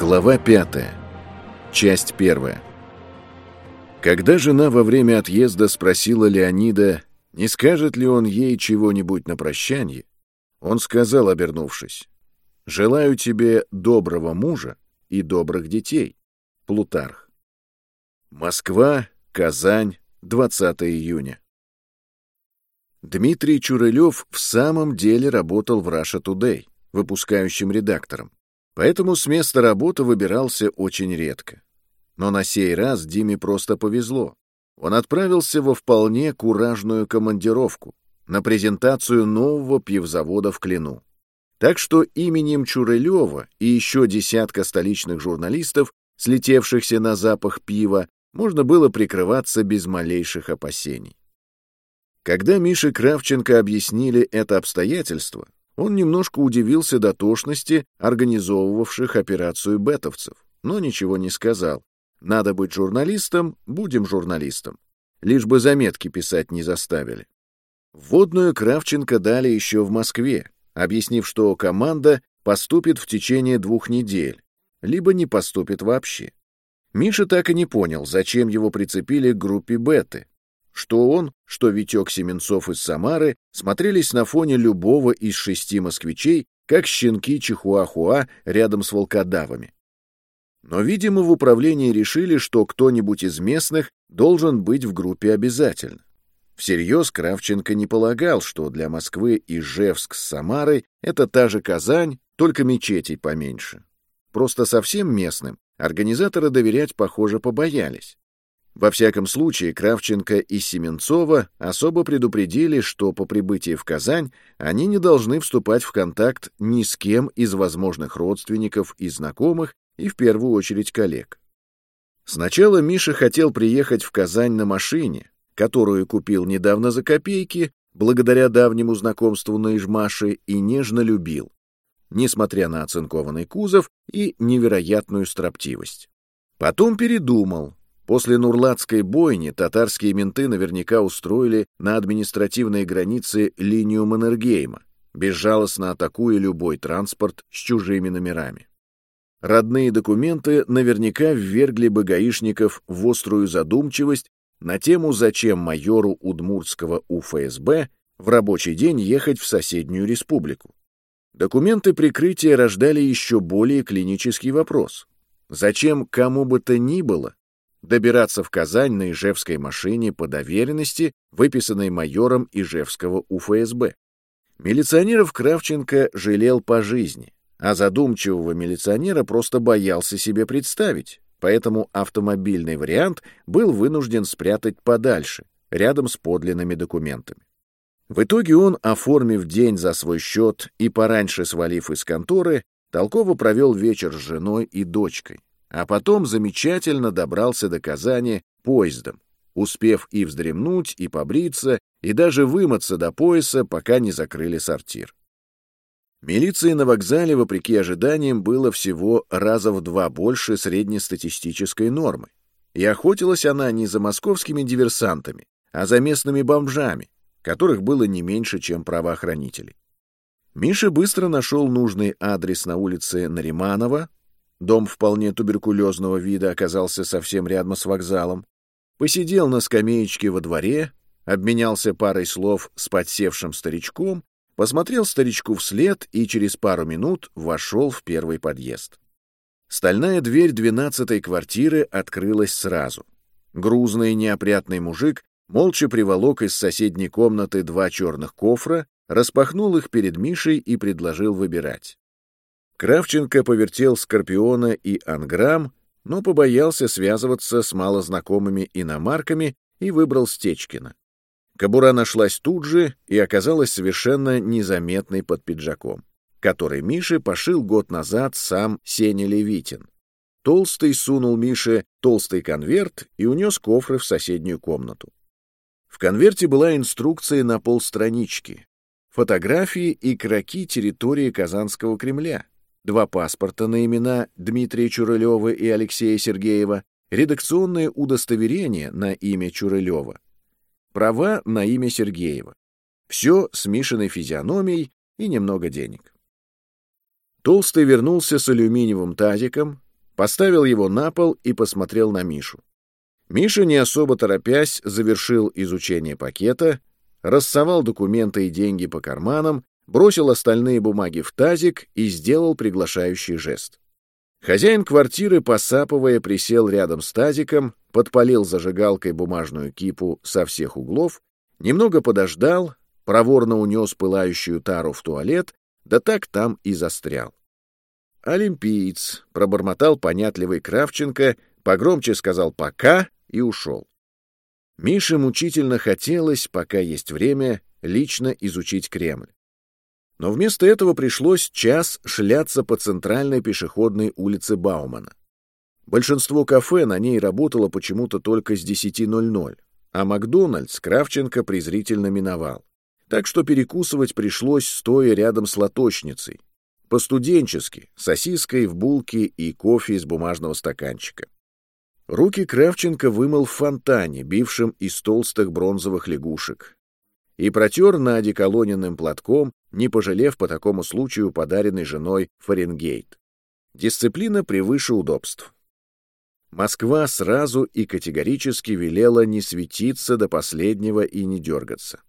Глава пятая. Часть первая. Когда жена во время отъезда спросила Леонида, не скажет ли он ей чего-нибудь на прощанье, он сказал, обернувшись, «Желаю тебе доброго мужа и добрых детей». Плутарх. Москва, Казань, 20 июня. Дмитрий Чурылев в самом деле работал в Russia Today, выпускающим редактором. Поэтому с места работы выбирался очень редко. Но на сей раз Диме просто повезло. Он отправился во вполне куражную командировку на презентацию нового пивзавода в Клину. Так что именем Чурылева и еще десятка столичных журналистов, слетевшихся на запах пива, можно было прикрываться без малейших опасений. Когда Мише Кравченко объяснили это обстоятельство, он немножко удивился дотошности организовывавших операцию бетовцев, но ничего не сказал. Надо быть журналистом, будем журналистом. Лишь бы заметки писать не заставили. Вводную Кравченко дали еще в Москве, объяснив, что команда поступит в течение двух недель, либо не поступит вообще. Миша так и не понял, зачем его прицепили к группе Беты, что он, что Витек Семенцов из Самары смотрелись на фоне любого из шести москвичей, как щенки Чихуахуа рядом с волкодавами. Но, видимо, в управлении решили, что кто-нибудь из местных должен быть в группе обязательно. Всерьез Кравченко не полагал, что для Москвы Ижевск с Самарой — это та же Казань, только мечетей поменьше. Просто совсем местным организаторы доверять, похоже, побоялись. Во всяком случае, Кравченко и Семенцова особо предупредили, что по прибытии в Казань они не должны вступать в контакт ни с кем из возможных родственников и знакомых, и в первую очередь коллег. Сначала Миша хотел приехать в Казань на машине, которую купил недавно за копейки, благодаря давнему знакомству на Ижмаше, и нежно любил, несмотря на оцинкованный кузов и невероятную строптивость. Потом передумал, После Нурлатской бойни татарские менты наверняка устроили на административной границе линию Маннергейма, безжалостно атакуя любой транспорт с чужими номерами. Родные документы наверняка ввергли бы гаишников в острую задумчивость на тему, зачем майору Удмуртского УФСБ в рабочий день ехать в соседнюю республику. Документы прикрытия рождали еще более клинический вопрос. Зачем кому бы то ни было добираться в Казань на Ижевской машине по доверенности, выписанной майором Ижевского УФСБ. Милиционеров Кравченко жалел по жизни, а задумчивого милиционера просто боялся себе представить, поэтому автомобильный вариант был вынужден спрятать подальше, рядом с подлинными документами. В итоге он, оформив день за свой счет и пораньше свалив из конторы, толково провел вечер с женой и дочкой, а потом замечательно добрался до Казани поездом, успев и вздремнуть, и побриться, и даже вымыться до пояса, пока не закрыли сортир. Милиции на вокзале, вопреки ожиданиям, было всего раза в два больше среднестатистической нормы, и охотилась она не за московскими диверсантами, а за местными бомжами, которых было не меньше, чем правоохранителей. Миша быстро нашел нужный адрес на улице Нариманова, Дом вполне туберкулезного вида оказался совсем рядом с вокзалом. Посидел на скамеечке во дворе, обменялся парой слов с подсевшим старичком, посмотрел старичку вслед и через пару минут вошел в первый подъезд. Стальная дверь двенадцатой квартиры открылась сразу. Грузный неопрятный мужик молча приволок из соседней комнаты два черных кофра, распахнул их перед Мишей и предложил выбирать. Кравченко повертел Скорпиона и Анграм, но побоялся связываться с малознакомыми иномарками и выбрал Стечкина. Кобура нашлась тут же и оказалась совершенно незаметной под пиджаком, который Мише пошил год назад сам Сеня Левитин. Толстый сунул Мише толстый конверт и унес кофры в соседнюю комнату. В конверте была инструкция на полстранички, фотографии и кроки территории Казанского Кремля, два паспорта на имена Дмитрия Чурылева и Алексея Сергеева, редакционное удостоверение на имя Чурылева, права на имя Сергеева. Все с Мишиной физиономией и немного денег. Толстый вернулся с алюминиевым тазиком, поставил его на пол и посмотрел на Мишу. Миша, не особо торопясь, завершил изучение пакета, рассовал документы и деньги по карманам, бросил остальные бумаги в тазик и сделал приглашающий жест. Хозяин квартиры, посапывая, присел рядом с тазиком, подпалил зажигалкой бумажную кипу со всех углов, немного подождал, проворно унес пылающую тару в туалет, да так там и застрял. «Олимпиец», — пробормотал понятливый Кравченко, погромче сказал «пока» и ушел. Мише мучительно хотелось, пока есть время, лично изучить Кремль. Но вместо этого пришлось час шляться по центральной пешеходной улице Баумана. Большинство кафе на ней работало почему-то только с 10.00, а Макдональдс Кравченко презрительно миновал. Так что перекусывать пришлось, стоя рядом с лоточницей. По-студенчески, сосиской в булке и кофе из бумажного стаканчика. Руки Кравченко вымыл в фонтане, бившем из толстых бронзовых лягушек, и протер на одеколоненным платком, не пожалев по такому случаю подаренной женой Фаренгейт. Дисциплина превыше удобств. Москва сразу и категорически велела не светиться до последнего и не дергаться.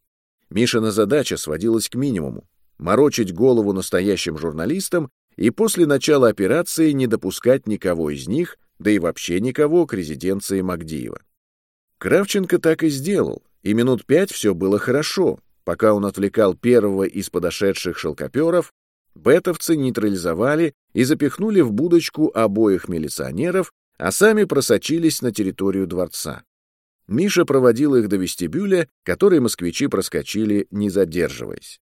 Мишина задача сводилась к минимуму — морочить голову настоящим журналистам и после начала операции не допускать никого из них да и вообще никого к резиденции Магдиева. Кравченко так и сделал, и минут пять все было хорошо, пока он отвлекал первого из подошедших шелкоперов, бетовцы нейтрализовали и запихнули в будочку обоих милиционеров, а сами просочились на территорию дворца. Миша проводил их до вестибюля, который москвичи проскочили, не задерживаясь.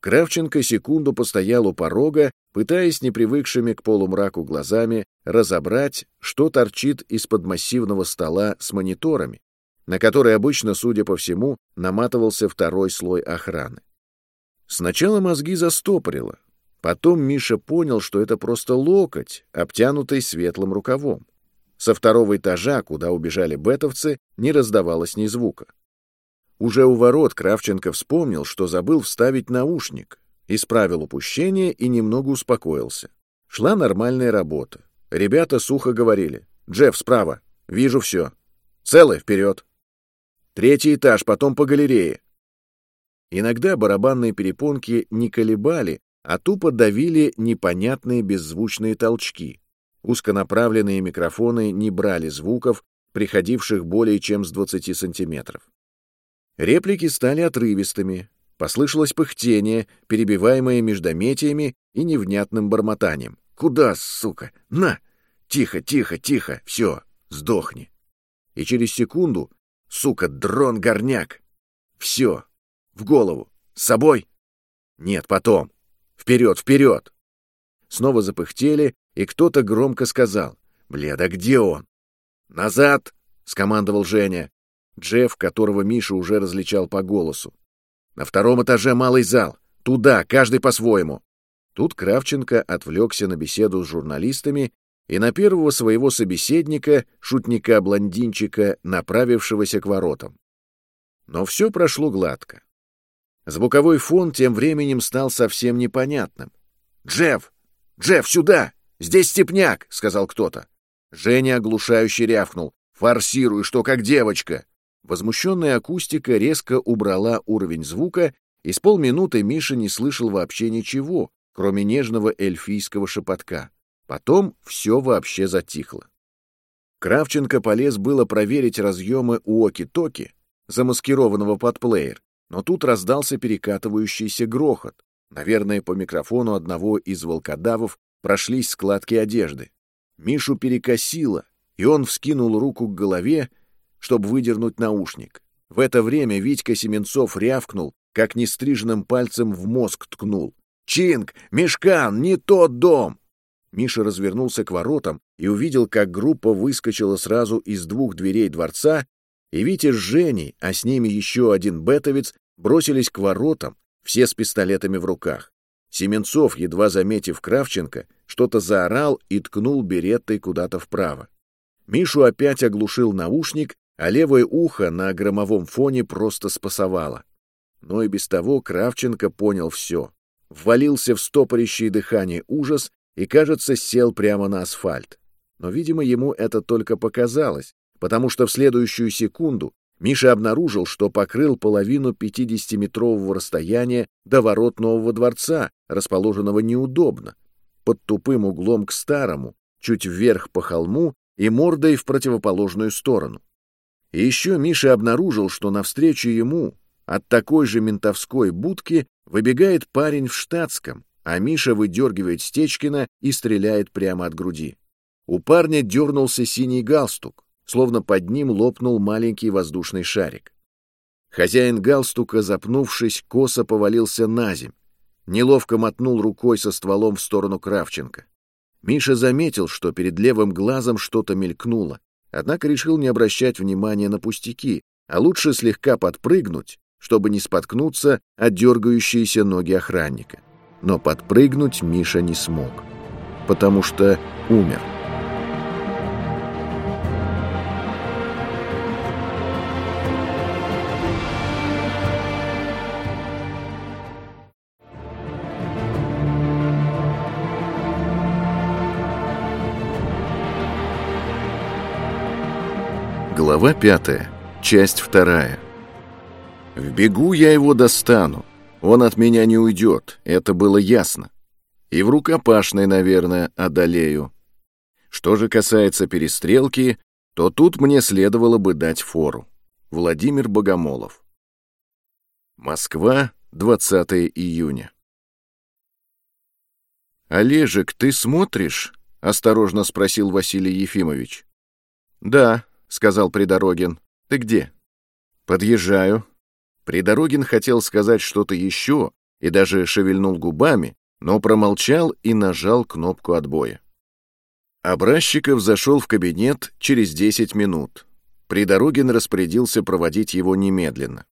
Кравченко секунду постоял у порога, пытаясь непривыкшими к полумраку глазами разобрать, что торчит из-под массивного стола с мониторами, на который обычно, судя по всему, наматывался второй слой охраны. Сначала мозги застопорило, потом Миша понял, что это просто локоть, обтянутый светлым рукавом. Со второго этажа, куда убежали бетовцы, не раздавалось ни звука. Уже у ворот Кравченко вспомнил, что забыл вставить наушник, исправил упущение и немного успокоился. Шла нормальная работа. Ребята сухо говорили. «Джефф, справа. Вижу все. Целый, вперед!» Третий этаж, потом по галерее. Иногда барабанные перепонки не колебали, а тупо давили непонятные беззвучные толчки. Узконаправленные микрофоны не брали звуков, приходивших более чем с 20 сантиметров. Реплики стали отрывистыми, послышалось пыхтение, перебиваемое междометиями и невнятным бормотанием. «Куда, сука? На! Тихо, тихо, тихо! Все, сдохни!» И через секунду «Сука, дрон-горняк! Все! В голову! С собой!» «Нет, потом! Вперед, вперед!» Снова запыхтели, и кто-то громко сказал «Бля, да где он?» «Назад!» — скомандовал Женя. Джефф, которого Миша уже различал по голосу. «На втором этаже малый зал. Туда, каждый по-своему». Тут Кравченко отвлекся на беседу с журналистами и на первого своего собеседника, шутника-блондинчика, направившегося к воротам. Но все прошло гладко. Звуковой фон тем временем стал совсем непонятным. «Джефф! Джефф, сюда! Здесь степняк!» — сказал кто-то. Женя оглушающе рявкнул. «Форсируй, что как девочка!» Возмущенная акустика резко убрала уровень звука, и с полминуты Миша не слышал вообще ничего, кроме нежного эльфийского шепотка. Потом все вообще затихло. Кравченко полез было проверить разъемы у Оки-Токи, замаскированного под плеер, но тут раздался перекатывающийся грохот. Наверное, по микрофону одного из волкодавов прошлись складки одежды. Мишу перекосило, и он вскинул руку к голове, чтобы выдернуть наушник. В это время Витька Семенцов рявкнул, как нестриженным пальцем в мозг ткнул. «Чинг! Мешкан! Не тот дом!» Миша развернулся к воротам и увидел, как группа выскочила сразу из двух дверей дворца, и Витя с Женей, а с ними еще один бетовец, бросились к воротам, все с пистолетами в руках. Семенцов, едва заметив Кравченко, что-то заорал и ткнул береттой куда-то вправо. Мишу опять оглушил наушник, а левое ухо на громовом фоне просто спасовало. Но и без того Кравченко понял все. Ввалился в стопорящее дыхание ужас и, кажется, сел прямо на асфальт. но, видимо, ему это только показалось, потому что в следующую секунду Миша обнаружил, что покрыл половину 50-метрового расстояния до ворот нового дворца, расположенного неудобно, под тупым углом к старому, чуть вверх по холму и мордой в противоположную сторону. И еще Миша обнаружил, что навстречу ему от такой же ментовской будки выбегает парень в штатском, а Миша выдергивает Стечкина и стреляет прямо от груди. У парня дернулся синий галстук словно под ним лопнул маленький воздушный шарик. Хозяин галстука, запнувшись, косо повалился на земь, неловко мотнул рукой со стволом в сторону Кравченко. Миша заметил, что перед левым глазом что-то мелькнуло, однако решил не обращать внимания на пустяки, а лучше слегка подпрыгнуть, чтобы не споткнуться от дергающиеся ноги охранника. Но подпрыгнуть Миша не смог, потому что умер. Глава пятая, часть вторая. В бегу я его достану. Он от меня не уйдет, это было ясно. И в рукопашной, наверное, одолею. Что же касается перестрелки, то тут мне следовало бы дать фору. Владимир Богомолов. Москва, 20 июня. «Олежек, ты смотришь?» — осторожно спросил Василий Ефимович. «Да», сказал Придорогин. Ты где? Подъезжаю. Придорогин хотел сказать что-то еще и даже шевельнул губами, но промолчал и нажал кнопку отбоя. Образчиков зашел в кабинет через 10 минут. Придорогин распорядился проводить его немедленно.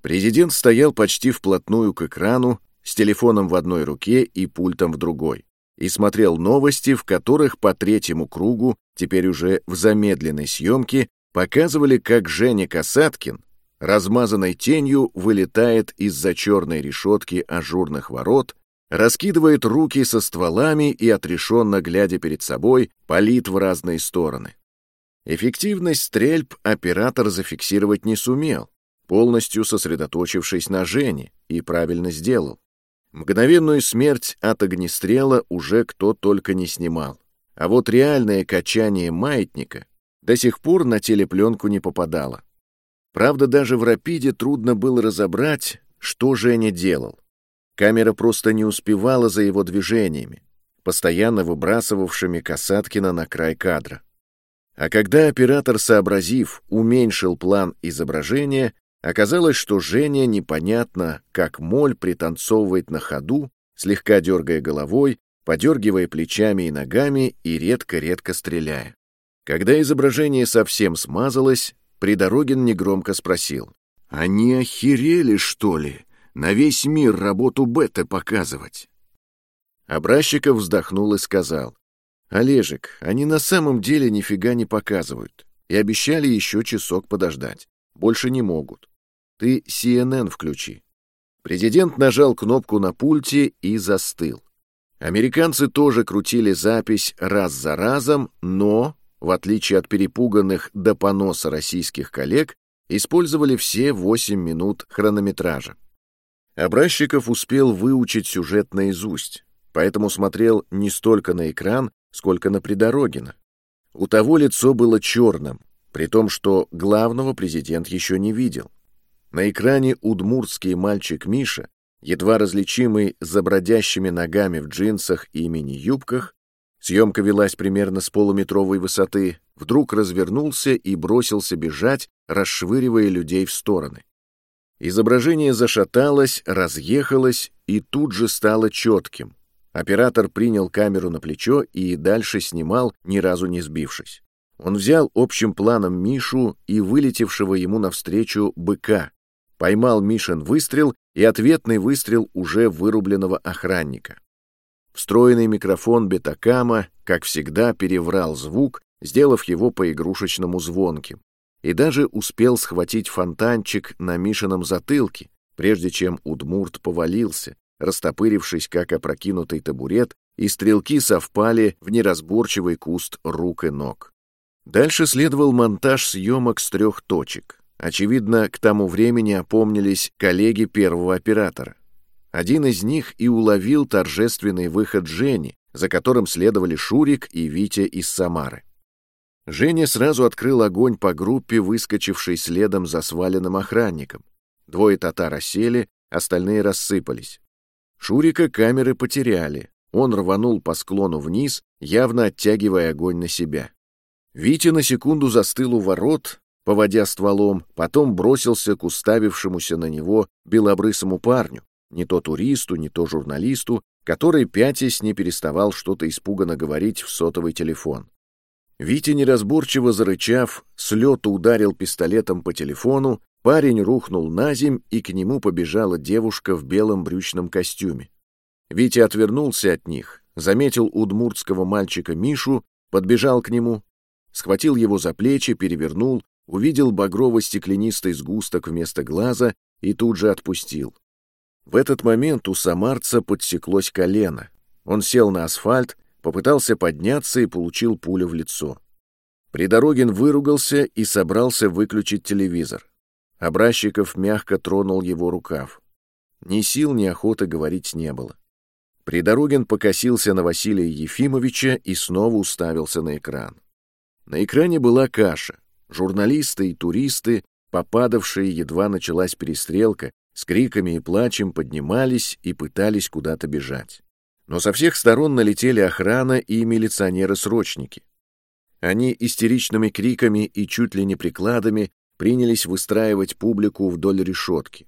Президент стоял почти вплотную к экрану, с телефоном в одной руке и пультом в другой и смотрел новости, в которых по третьему кругу, теперь уже в замедленной съемке, показывали, как Женя Касаткин размазанной тенью вылетает из-за черной решетки ажурных ворот, раскидывает руки со стволами и, отрешенно глядя перед собой, палит в разные стороны. Эффективность стрельб оператор зафиксировать не сумел, полностью сосредоточившись на Жене, и правильно сделал. Мгновенную смерть от огнестрела уже кто только не снимал. А вот реальное качание маятника до сих пор на телепленку не попадало. Правда, даже в «Рапиде» трудно было разобрать, что Женя делал. Камера просто не успевала за его движениями, постоянно выбрасывавшими Касаткина на край кадра. А когда оператор, сообразив, уменьшил план изображения, Оказалось, что Женя непонятно, как моль пританцовывает на ходу, слегка дергая головой, подергивая плечами и ногами и редко-редко стреляя. Когда изображение совсем смазалось, Придорогин негромко спросил. «Они охерели, что ли? На весь мир работу бета показывать?» Образчиков вздохнул и сказал. «Олежек, они на самом деле нифига не показывают и обещали еще часок подождать. Больше не могут. Ты CNN включи». Президент нажал кнопку на пульте и застыл. Американцы тоже крутили запись раз за разом, но, в отличие от перепуганных до поноса российских коллег, использовали все 8 минут хронометража. Образчиков успел выучить сюжет наизусть, поэтому смотрел не столько на экран, сколько на Придорогина. У того лицо было черным, при том, что главного президент еще не видел. На экране удмуртский мальчик Миша, едва различимый за бродящими ногами в джинсах и мини-юбках, съемка велась примерно с полуметровой высоты, вдруг развернулся и бросился бежать, расшвыривая людей в стороны. Изображение зашаталось, разъехалось и тут же стало четким. Оператор принял камеру на плечо и дальше снимал, ни разу не сбившись. Он взял общим планом Мишу и вылетевшего ему навстречу быка, поймал Мишин выстрел и ответный выстрел уже вырубленного охранника. Встроенный микрофон Бетакама, как всегда, переврал звук, сделав его по-игрушечному звонким, и даже успел схватить фонтанчик на Мишином затылке, прежде чем Удмурт повалился, растопырившись, как опрокинутый табурет, и стрелки совпали в неразборчивый куст рук и ног. Дальше следовал монтаж съемок с трех точек. Очевидно, к тому времени опомнились коллеги первого оператора. Один из них и уловил торжественный выход Жени, за которым следовали Шурик и Витя из Самары. Женя сразу открыл огонь по группе, выскочившей следом за сваленным охранником. Двое татар осели, остальные рассыпались. Шурика камеры потеряли. Он рванул по склону вниз, явно оттягивая огонь на себя. Витя на секунду застыл у ворот, поводя стволом, потом бросился к уставившемуся на него белобрысому парню, не то туристу, не то журналисту, который, пятясь, не переставал что-то испуганно говорить в сотовый телефон. Витя, неразборчиво зарычав, с лету ударил пистолетом по телефону, парень рухнул на земь, и к нему побежала девушка в белом брючном костюме. Витя отвернулся от них, заметил удмуртского мальчика Мишу, подбежал к нему, схватил его за плечи, перевернул, увидел багрово-стеклянистый сгусток вместо глаза и тут же отпустил. В этот момент у самарца подсеклось колено. Он сел на асфальт, попытался подняться и получил пулю в лицо. Придорогин выругался и собрался выключить телевизор. Образчиков мягко тронул его рукав. Ни сил, ни охоты говорить не было. Придорогин покосился на Василия Ефимовича и снова уставился на экран. На экране была каша. Журналисты и туристы, попадавшие, едва началась перестрелка, с криками и плачем поднимались и пытались куда-то бежать. Но со всех сторон налетели охрана и милиционеры-срочники. Они истеричными криками и чуть ли не прикладами принялись выстраивать публику вдоль решетки.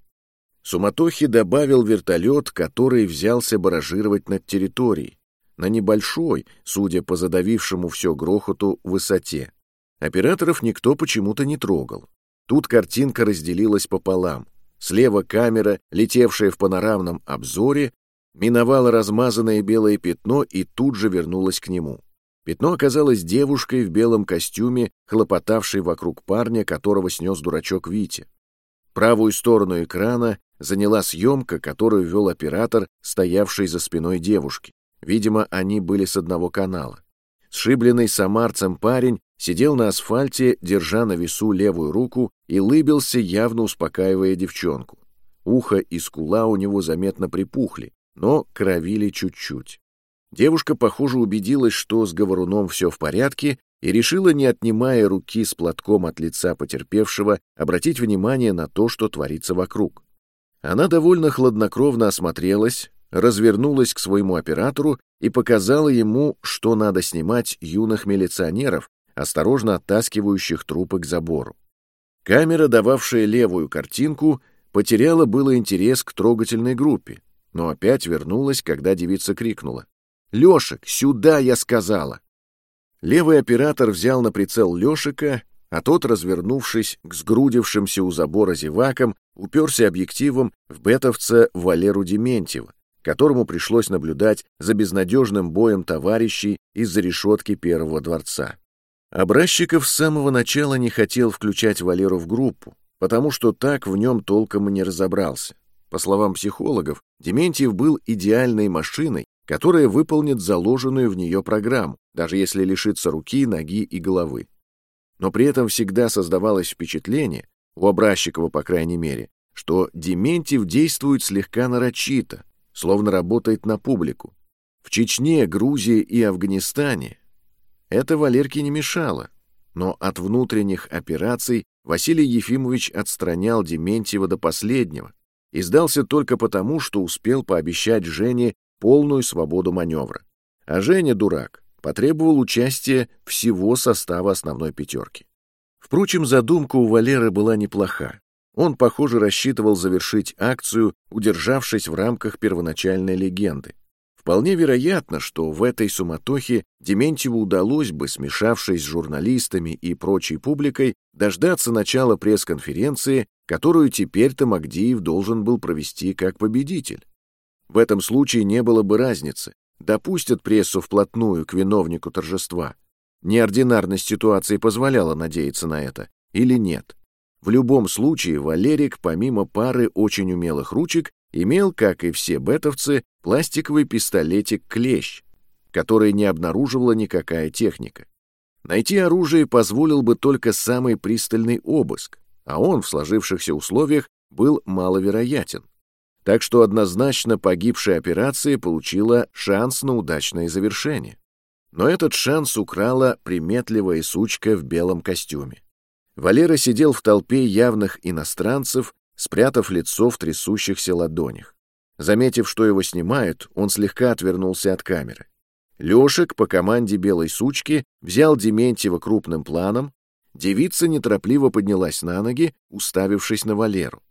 Суматохи добавил вертолет, который взялся баражировать над территорией, на небольшой, судя по задавившему все грохоту, высоте. Операторов никто почему-то не трогал. Тут картинка разделилась пополам. Слева камера, летевшая в панорамном обзоре, миновала размазанное белое пятно и тут же вернулась к нему. Пятно оказалось девушкой в белом костюме, хлопотавшей вокруг парня, которого снес дурачок Витя. Правую сторону экрана заняла съемка, которую вел оператор, стоявший за спиной девушки. Видимо, они были с одного канала. Сшибленный самарцем парень сидел на асфальте, держа на весу левую руку и лыбился, явно успокаивая девчонку. Ухо и скула у него заметно припухли, но кровили чуть-чуть. Девушка, похоже, убедилась, что с говоруном все в порядке, и решила, не отнимая руки с платком от лица потерпевшего, обратить внимание на то, что творится вокруг. Она довольно хладнокровно осмотрелась, развернулась к своему оператору и показала ему, что надо снимать юных милиционеров, осторожно оттаскивающих трупы к забору. Камера, дававшая левую картинку, потеряла было интерес к трогательной группе, но опять вернулась, когда девица крикнула. «Лешек, сюда, я сказала!» Левый оператор взял на прицел Лешика, а тот, развернувшись к сгрудившимся у забора зевакам, уперся объективом в бетовца Валеру Дементьева, которому пришлось наблюдать за безнадежным боем товарищей из-за решетки первого дворца. Образчиков с самого начала не хотел включать Валеру в группу, потому что так в нем толком и не разобрался. По словам психологов, Дементьев был идеальной машиной, которая выполнит заложенную в нее программу, даже если лишится руки, ноги и головы. Но при этом всегда создавалось впечатление, у Образчикова по крайней мере, что Дементьев действует слегка нарочито, словно работает на публику. В Чечне, Грузии и Афганистане это Валерке не мешало, но от внутренних операций Василий Ефимович отстранял Дементьева до последнего и сдался только потому, что успел пообещать Жене полную свободу маневра. А Женя, дурак, потребовал участия всего состава основной пятерки. Впрочем, задумка у Валеры была неплоха. Он, похоже, рассчитывал завершить акцию, удержавшись в рамках первоначальной легенды. Вполне вероятно, что в этой суматохе Дементьеву удалось бы, смешавшись с журналистами и прочей публикой, дождаться начала пресс-конференции, которую теперь-то Магдиев должен был провести как победитель. В этом случае не было бы разницы, допустят прессу вплотную к виновнику торжества. Неординарность ситуации позволяла надеяться на это или нет. В любом случае Валерик, помимо пары очень умелых ручек, имел, как и все бетовцы, пластиковый пистолетик-клещ, который не обнаруживала никакая техника. Найти оружие позволил бы только самый пристальный обыск, а он в сложившихся условиях был маловероятен. Так что однозначно погибшая операция получила шанс на удачное завершение. Но этот шанс украла приметливая сучка в белом костюме. Валера сидел в толпе явных иностранцев, спрятав лицо в трясущихся ладонях. Заметив, что его снимают, он слегка отвернулся от камеры. Лешек по команде белой сучки взял Дементьева крупным планом, девица неторопливо поднялась на ноги, уставившись на Валеру.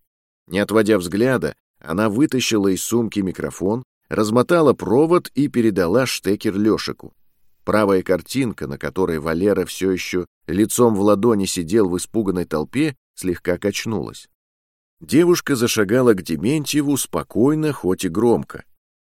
Не отводя взгляда, она вытащила из сумки микрофон, размотала провод и передала штекер Лешику. Правая картинка, на которой Валера все еще лицом в ладони сидел в испуганной толпе, слегка качнулась. Девушка зашагала к Дементьеву спокойно, хоть и громко,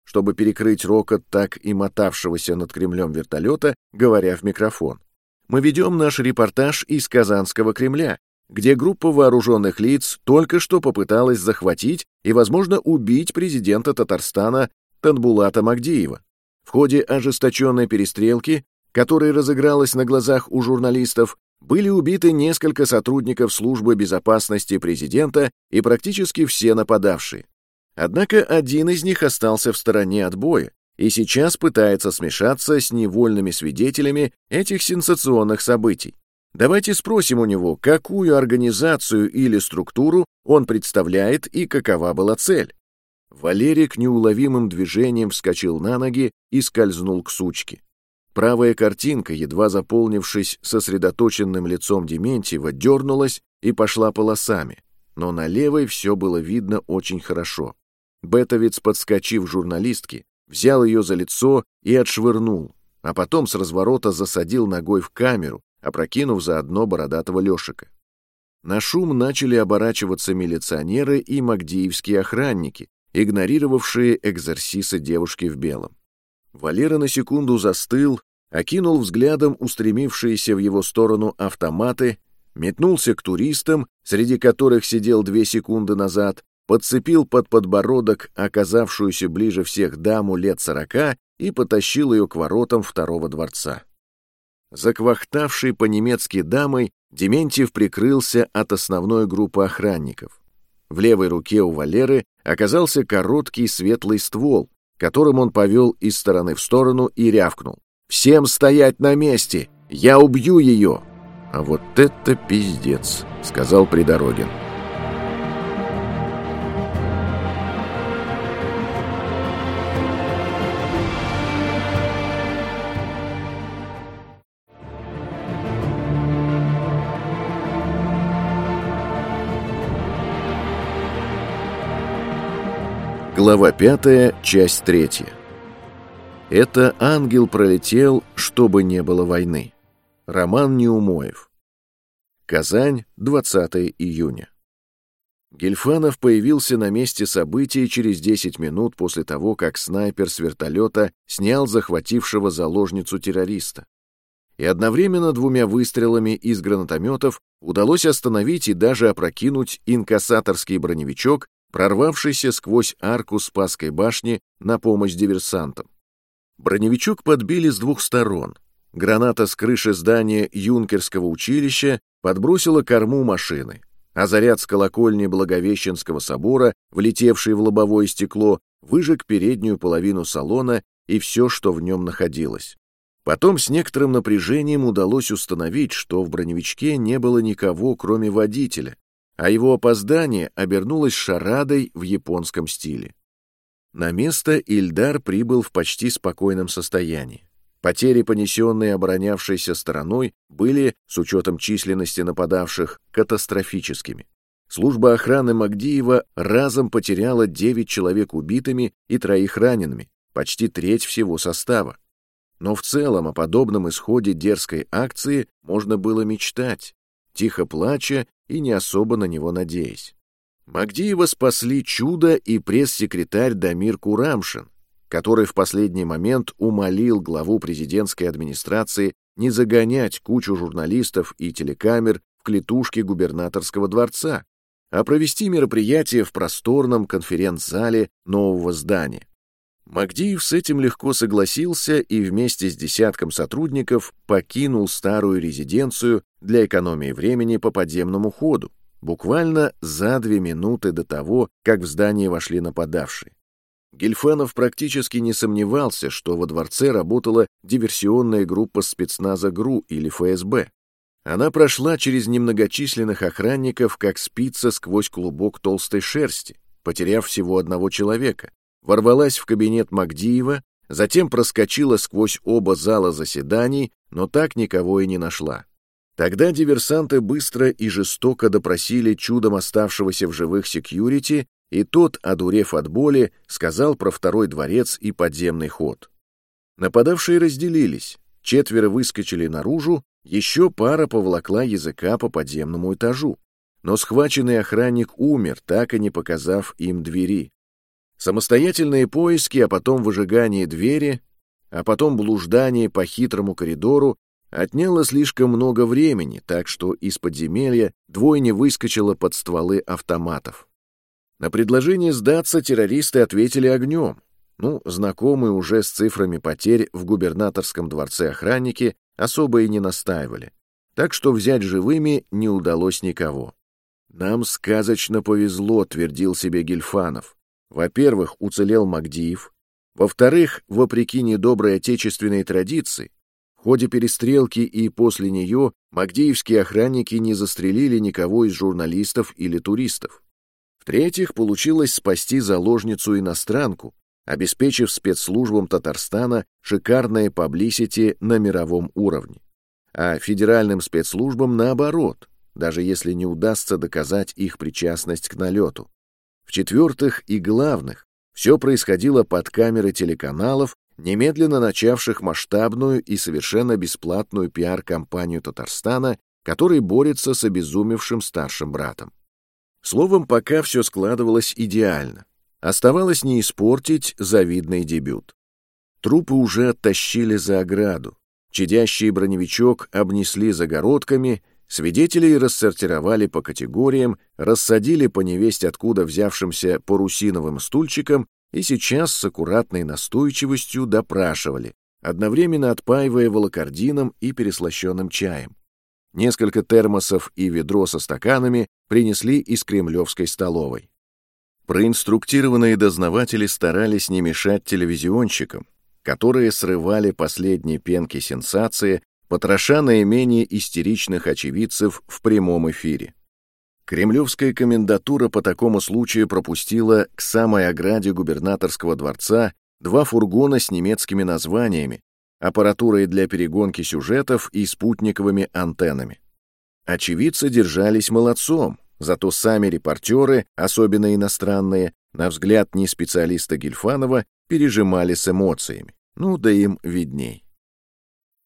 чтобы перекрыть рокот так и мотавшегося над Кремлем вертолета, говоря в микрофон. «Мы ведем наш репортаж из Казанского Кремля, где группа вооруженных лиц только что попыталась захватить и, возможно, убить президента Татарстана Танбулата Магдиева. В ходе ожесточенной перестрелки, которая разыгралась на глазах у журналистов, были убиты несколько сотрудников службы безопасности президента и практически все нападавшие. Однако один из них остался в стороне от боя и сейчас пытается смешаться с невольными свидетелями этих сенсационных событий. Давайте спросим у него, какую организацию или структуру он представляет и какова была цель. Валерик неуловимым движением вскочил на ноги и скользнул к сучке. Правая картинка, едва заполнившись сосредоточенным лицом Дементьева, дернулась и пошла полосами, но на левой все было видно очень хорошо. Бетовец, подскочив журналистке, взял ее за лицо и отшвырнул, а потом с разворота засадил ногой в камеру, опрокинув заодно бородатого Лешика. На шум начали оборачиваться милиционеры и магдиевские охранники, игнорировавшие экзорсисы девушки в белом. Валера на секунду застыл, окинул взглядом устремившиеся в его сторону автоматы, метнулся к туристам, среди которых сидел две секунды назад, подцепил под подбородок оказавшуюся ближе всех даму лет сорока и потащил ее к воротам второго дворца. Заквахтавший по-немецки дамой, Дементьев прикрылся от основной группы охранников. В левой руке у Валеры оказался короткий светлый ствол, которым он повел из стороны в сторону и рявкнул. «Всем стоять на месте! Я убью ее!» «А вот это пиздец!» — сказал Придорогин. Глава 5, часть 3. Это ангел пролетел, чтобы не было войны. Роман Неумоев. Казань, 20 июня. Гельфанов появился на месте событий через 10 минут после того, как снайпер с вертолета снял захватившего заложницу террориста. И одновременно двумя выстрелами из гранатометов удалось остановить и даже опрокинуть инкассаторский броневичок, прорвавшийся сквозь арку Спасской башни на помощь диверсантам. Броневичок подбили с двух сторон. Граната с крыши здания юнкерского училища подбросила корму машины, а заряд с колокольни Благовещенского собора, влетевший в лобовое стекло, выжег переднюю половину салона и все, что в нем находилось. Потом с некоторым напряжением удалось установить, что в броневичке не было никого, кроме водителя, а его опоздание обернулось шарадой в японском стиле. На место Ильдар прибыл в почти спокойном состоянии. Потери, понесенные оборонявшейся стороной, были, с учетом численности нападавших, катастрофическими. Служба охраны Магдиева разом потеряла 9 человек убитыми и троих ранеными, почти треть всего состава. Но в целом о подобном исходе дерзкой акции можно было мечтать, тихо плача и не особо на него надеясь. Магдиева спасли чудо и пресс-секретарь Дамир Курамшин, который в последний момент умолил главу президентской администрации не загонять кучу журналистов и телекамер в клетушке губернаторского дворца, а провести мероприятие в просторном конференц-зале нового здания. Магдиев с этим легко согласился и вместе с десятком сотрудников покинул старую резиденцию для экономии времени по подземному ходу, буквально за две минуты до того, как в здание вошли нападавшие. Гельфанов практически не сомневался, что во дворце работала диверсионная группа спецназа ГРУ или ФСБ. Она прошла через немногочисленных охранников, как спица сквозь клубок толстой шерсти, потеряв всего одного человека, ворвалась в кабинет Магдиева, затем проскочила сквозь оба зала заседаний, но так никого и не нашла. Тогда диверсанты быстро и жестоко допросили чудом оставшегося в живых секьюрити, и тот, одурев от боли, сказал про второй дворец и подземный ход. Нападавшие разделились, четверо выскочили наружу, еще пара поволокла языка по подземному этажу. Но схваченный охранник умер, так и не показав им двери. Самостоятельные поиски, а потом выжигание двери, а потом блуждание по хитрому коридору отняло слишком много времени, так что из подземелья двойня выскочила под стволы автоматов. На предложение сдаться террористы ответили огнем. Ну, знакомые уже с цифрами потерь в губернаторском дворце охранники особо и не настаивали. Так что взять живыми не удалось никого. «Нам сказочно повезло», — твердил себе Гельфанов. Во-первых, уцелел Магдиев. Во-вторых, вопреки недоброй отечественной традиции, ходе перестрелки и после нее магдиевские охранники не застрелили никого из журналистов или туристов. В-третьих, получилось спасти заложницу-иностранку, обеспечив спецслужбам Татарстана шикарное паблисити на мировом уровне. А федеральным спецслужбам наоборот, даже если не удастся доказать их причастность к налету. В-четвертых и главных, все происходило под камеры телеканалов, немедленно начавших масштабную и совершенно бесплатную пиар-компанию Татарстана, который борется с обезумевшим старшим братом. Словом, пока все складывалось идеально. Оставалось не испортить завидный дебют. Трупы уже оттащили за ограду. Чадящий броневичок обнесли загородками, свидетелей рассортировали по категориям, рассадили по невесть откуда взявшимся парусиновым стульчикам и сейчас с аккуратной настойчивостью допрашивали, одновременно отпаивая волокордином и переслащенным чаем. Несколько термосов и ведро со стаканами принесли из кремлевской столовой. Проинструктированные дознаватели старались не мешать телевизионщикам, которые срывали последние пенки сенсации, потроша наименее истеричных очевидцев в прямом эфире. Кремлевская комендатура по такому случаю пропустила к самой ограде губернаторского дворца два фургона с немецкими названиями, аппаратурой для перегонки сюжетов и спутниковыми антеннами. Очевидцы держались молодцом, зато сами репортеры, особенно иностранные, на взгляд не специалиста Гельфанова, пережимали с эмоциями. Ну да им видней.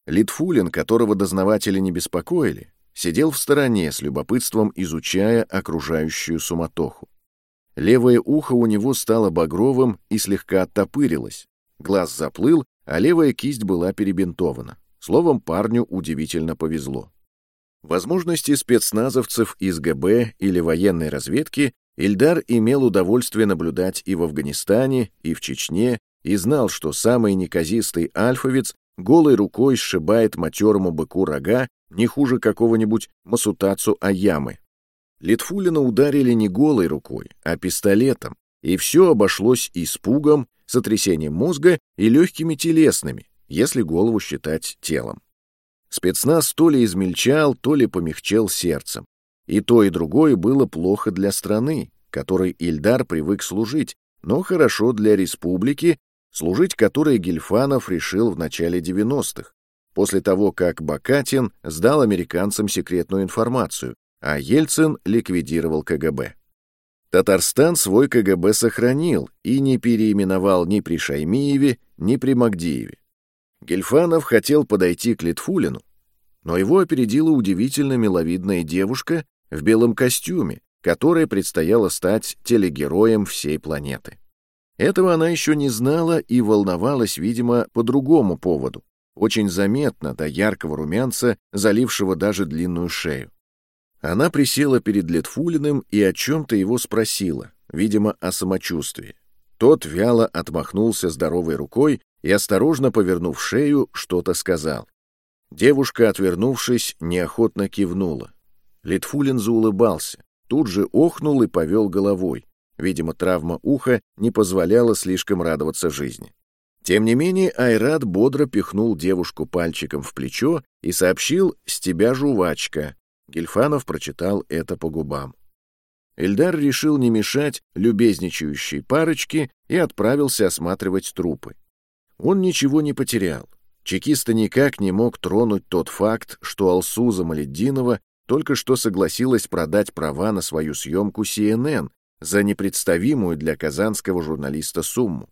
Литфулин, которого дознаватели не беспокоили, сидел в стороне с любопытством, изучая окружающую суматоху. Левое ухо у него стало багровым и слегка оттопырилось, глаз заплыл, а левая кисть была перебинтована. Словом, парню удивительно повезло. Возможности спецназовцев из ГБ или военной разведки Ильдар имел удовольствие наблюдать и в Афганистане, и в Чечне, и знал, что самый неказистый альфовец голой рукой сшибает матерому быку рога не хуже какого-нибудь Масутацу Аямы. Литфулина ударили не голой рукой, а пистолетом, и все обошлось испугом, сотрясением мозга и легкими телесными, если голову считать телом. Спецназ то ли измельчал, то ли помягчел сердцем. И то, и другое было плохо для страны, которой Ильдар привык служить, но хорошо для республики, служить которой Гельфанов решил в начале 90-х, после того, как Бакатин сдал американцам секретную информацию, а Ельцин ликвидировал КГБ. Татарстан свой КГБ сохранил и не переименовал ни при Шаймиеве, ни при Магдиеве. Гельфанов хотел подойти к Литфулину, но его опередила удивительно миловидная девушка в белом костюме, которой предстояло стать телегероем всей планеты. Этого она еще не знала и волновалась, видимо, по другому поводу, очень заметно до яркого румянца, залившего даже длинную шею. Она присела перед Летфулиным и о чем-то его спросила, видимо, о самочувствии. Тот вяло отмахнулся здоровой рукой и, осторожно повернув шею, что-то сказал. Девушка, отвернувшись, неохотно кивнула. Литфулин заулыбался, тут же охнул и повел головой. Видимо, травма уха не позволяла слишком радоваться жизни. Тем не менее, Айрат бодро пихнул девушку пальчиком в плечо и сообщил «С тебя жувачка». Гельфанов прочитал это по губам. Эльдар решил не мешать любезничающей парочке и отправился осматривать трупы. Он ничего не потерял. Чекиста никак не мог тронуть тот факт, что Алсу Замаледдинова только что согласилась продать права на свою съемку CNN за непредставимую для казанского журналиста сумму.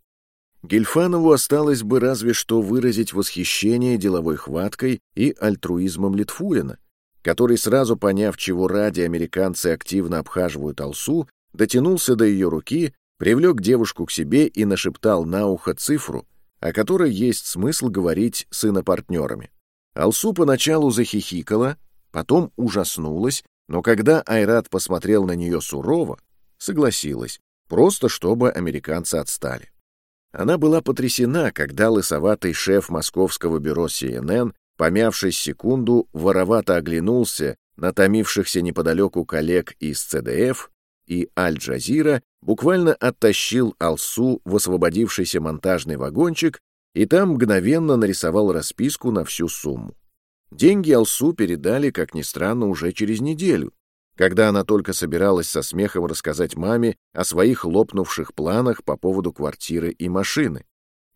Гельфанову осталось бы разве что выразить восхищение деловой хваткой и альтруизмом Литфулина, который, сразу поняв, чего ради американцы активно обхаживают Алсу, дотянулся до ее руки, привлек девушку к себе и нашептал на ухо цифру, о которой есть смысл говорить с инопартнерами. Алсу поначалу захихикала, потом ужаснулась, но когда Айрат посмотрел на нее сурово, согласилась, просто чтобы американцы отстали. Она была потрясена, когда лысоватый шеф московского бюро CNN, помявшись секунду, воровато оглянулся на томившихся неподалеку коллег из ЦДФ и Аль-Джазира, буквально оттащил Алсу в освободившийся монтажный вагончик и там мгновенно нарисовал расписку на всю сумму. Деньги Алсу передали, как ни странно, уже через неделю, когда она только собиралась со смехом рассказать маме о своих лопнувших планах по поводу квартиры и машины.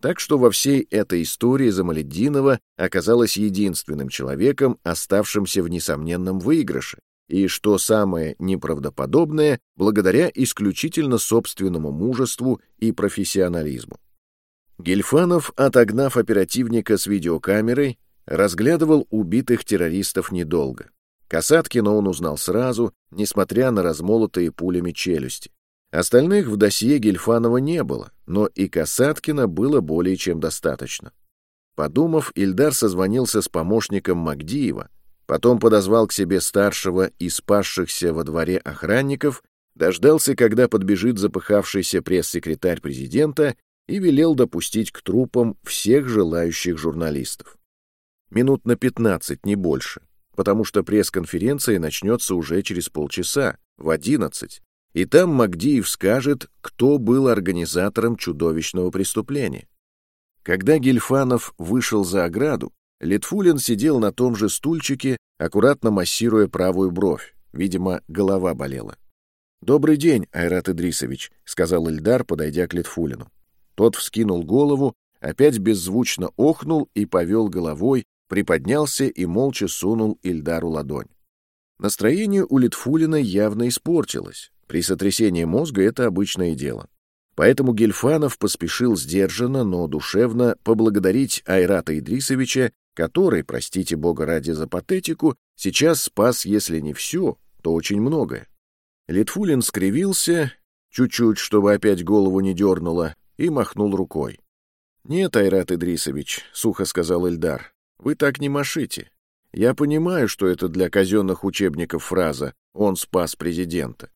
Так что во всей этой истории Замаледдинова оказалась единственным человеком, оставшимся в несомненном выигрыше, и, что самое неправдоподобное, благодаря исключительно собственному мужеству и профессионализму. Гельфанов, отогнав оперативника с видеокамерой, разглядывал убитых террористов недолго. Касаткина он узнал сразу, несмотря на размолотые пулями челюсти. Остальных в досье Гельфанова не было, но и Касаткина было более чем достаточно. Подумав, Ильдар созвонился с помощником Магдиева, потом подозвал к себе старшего из спасшихся во дворе охранников, дождался, когда подбежит запыхавшийся пресс-секретарь президента и велел допустить к трупам всех желающих журналистов. Минут на пятнадцать, не больше потому что пресс-конференция начнется уже через полчаса, в одиннадцать, и там Магдиев скажет, кто был организатором чудовищного преступления. Когда Гельфанов вышел за ограду, Литфулин сидел на том же стульчике, аккуратно массируя правую бровь. Видимо, голова болела. «Добрый день, Айрат Идрисович», — сказал Ильдар, подойдя к Литфулину. Тот вскинул голову, опять беззвучно охнул и повел головой, приподнялся и молча сунул Ильдару ладонь. Настроение у Литфулина явно испортилось. При сотрясении мозга это обычное дело. Поэтому Гельфанов поспешил сдержанно, но душевно поблагодарить Айрата Идрисовича, который, простите бога ради за патетику, сейчас спас, если не все, то очень многое. Литфулин скривился, чуть-чуть, чтобы опять голову не дернуло, и махнул рукой. «Нет, Айрат Идрисович», — сухо сказал Эльдар, вы так не машите. Я понимаю, что это для казенных учебников фраза «он спас президента».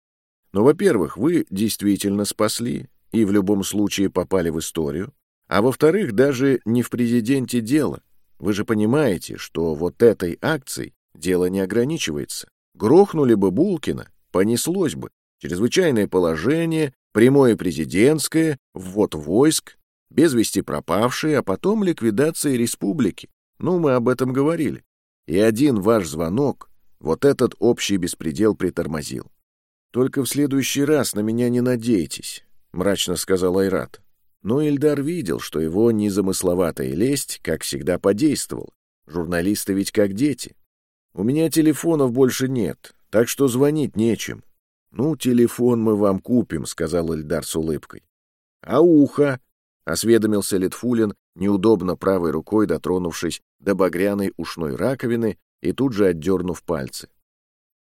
Но, во-первых, вы действительно спасли и в любом случае попали в историю. А во-вторых, даже не в президенте дело. Вы же понимаете, что вот этой акцией дело не ограничивается. Грохнули бы Булкина, понеслось бы. Чрезвычайное положение, прямое президентское, ввод войск, без вести пропавшие, а потом ликвидация республики. Ну, мы об этом говорили. И один ваш звонок вот этот общий беспредел притормозил. Только в следующий раз на меня не надейтесь, мрачно сказал Айрат. Но Ильдар видел, что его незамысловатая лесть, как всегда, подействовала. Журналисты ведь как дети. У меня телефонов больше нет, так что звонить нечем. Ну, телефон мы вам купим, сказал Ильдар с улыбкой. А ухо? осведомился Литфулин, неудобно правой рукой дотронувшись до багряной ушной раковины и тут же отдернув пальцы.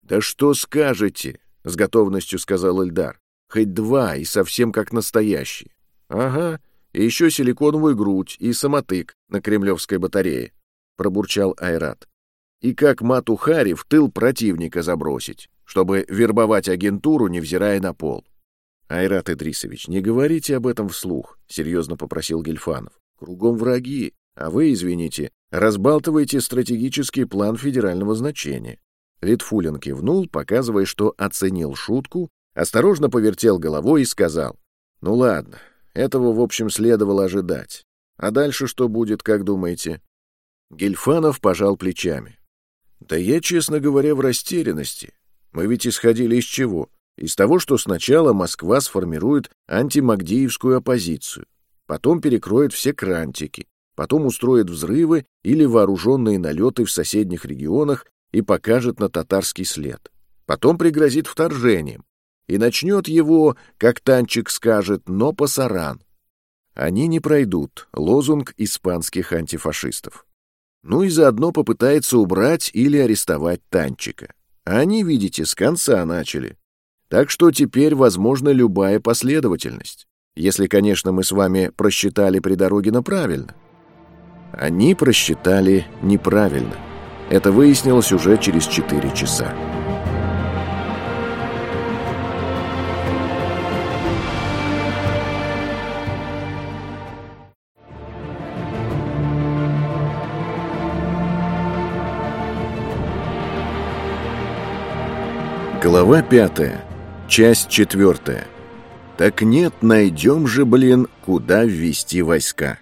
«Да что скажете?» — с готовностью сказал Эльдар. «Хоть два и совсем как настоящие». «Ага, и еще силиконовую грудь и самотык на кремлевской батарее», — пробурчал Айрат. и как Матухари в тыл противника забросить, чтобы вербовать агентуру, невзирая на пол. «Айрат Идрисович, не говорите об этом вслух», — серьезно попросил Гельфанов. «Кругом враги, а вы, извините, разбалтываете стратегический план федерального значения». Литфулин кивнул, показывая, что оценил шутку, осторожно повертел головой и сказал, «Ну ладно, этого, в общем, следовало ожидать. А дальше что будет, как думаете?» Гельфанов пожал плечами. «Да я, честно говоря, в растерянности. Мы ведь исходили из чего? Из того, что сначала Москва сформирует антимагдиевскую оппозицию, потом перекроет все крантики, потом устроит взрывы или вооруженные налеты в соседних регионах и покажет на татарский след. Потом пригрозит вторжением и начнет его, как Танчик скажет, но пасаран. Они не пройдут, лозунг испанских антифашистов. Ну и заодно попытается убрать или арестовать Танчика. А они, видите, с конца начали. Так что теперь возможна любая последовательность. Если, конечно, мы с вами просчитали при Дорогина правильно. Они просчитали неправильно. Это выяснилось уже через 4 часа. Глава пятая. Часть четвертая. Так нет, найдем же, блин, куда ввести войска.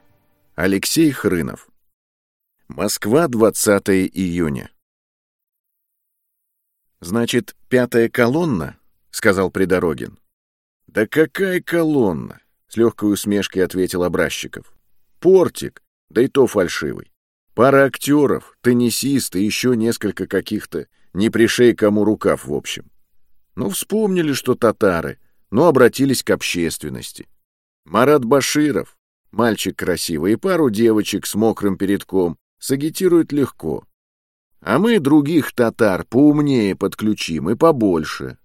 Алексей Хрынов. Москва, 20 июня. «Значит, пятая колонна?» — сказал Придорогин. «Да какая колонна?» — с легкой усмешкой ответил Образчиков. «Портик, да и то фальшивый. Пара актеров, теннисист и еще несколько каких-то, не пришей кому рукав, в общем. Ну, вспомнили, что татары, но обратились к общественности. Марат Баширов, мальчик красивый, и пару девочек с мокрым передком, сагитируют легко. А мы других татар поумнее подключим и побольше.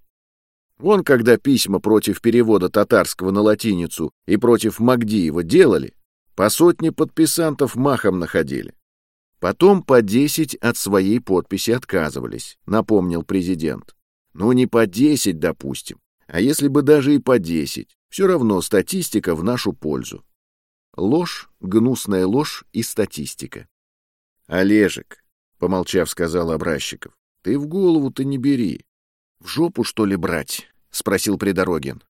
Вон, когда письма против перевода татарского на латиницу и против Магдиева делали, по сотне подписантов махом находили. Потом по десять от своей подписи отказывались, напомнил президент. Ну, не по 10, допустим. А если бы даже и по 10, все равно статистика в нашу пользу. Ложь, гнусная ложь и статистика. Олежек, помолчав, сказал Образчиков, ты в голову-то не бери. В жопу, что ли, брать? Спросил Придорогин.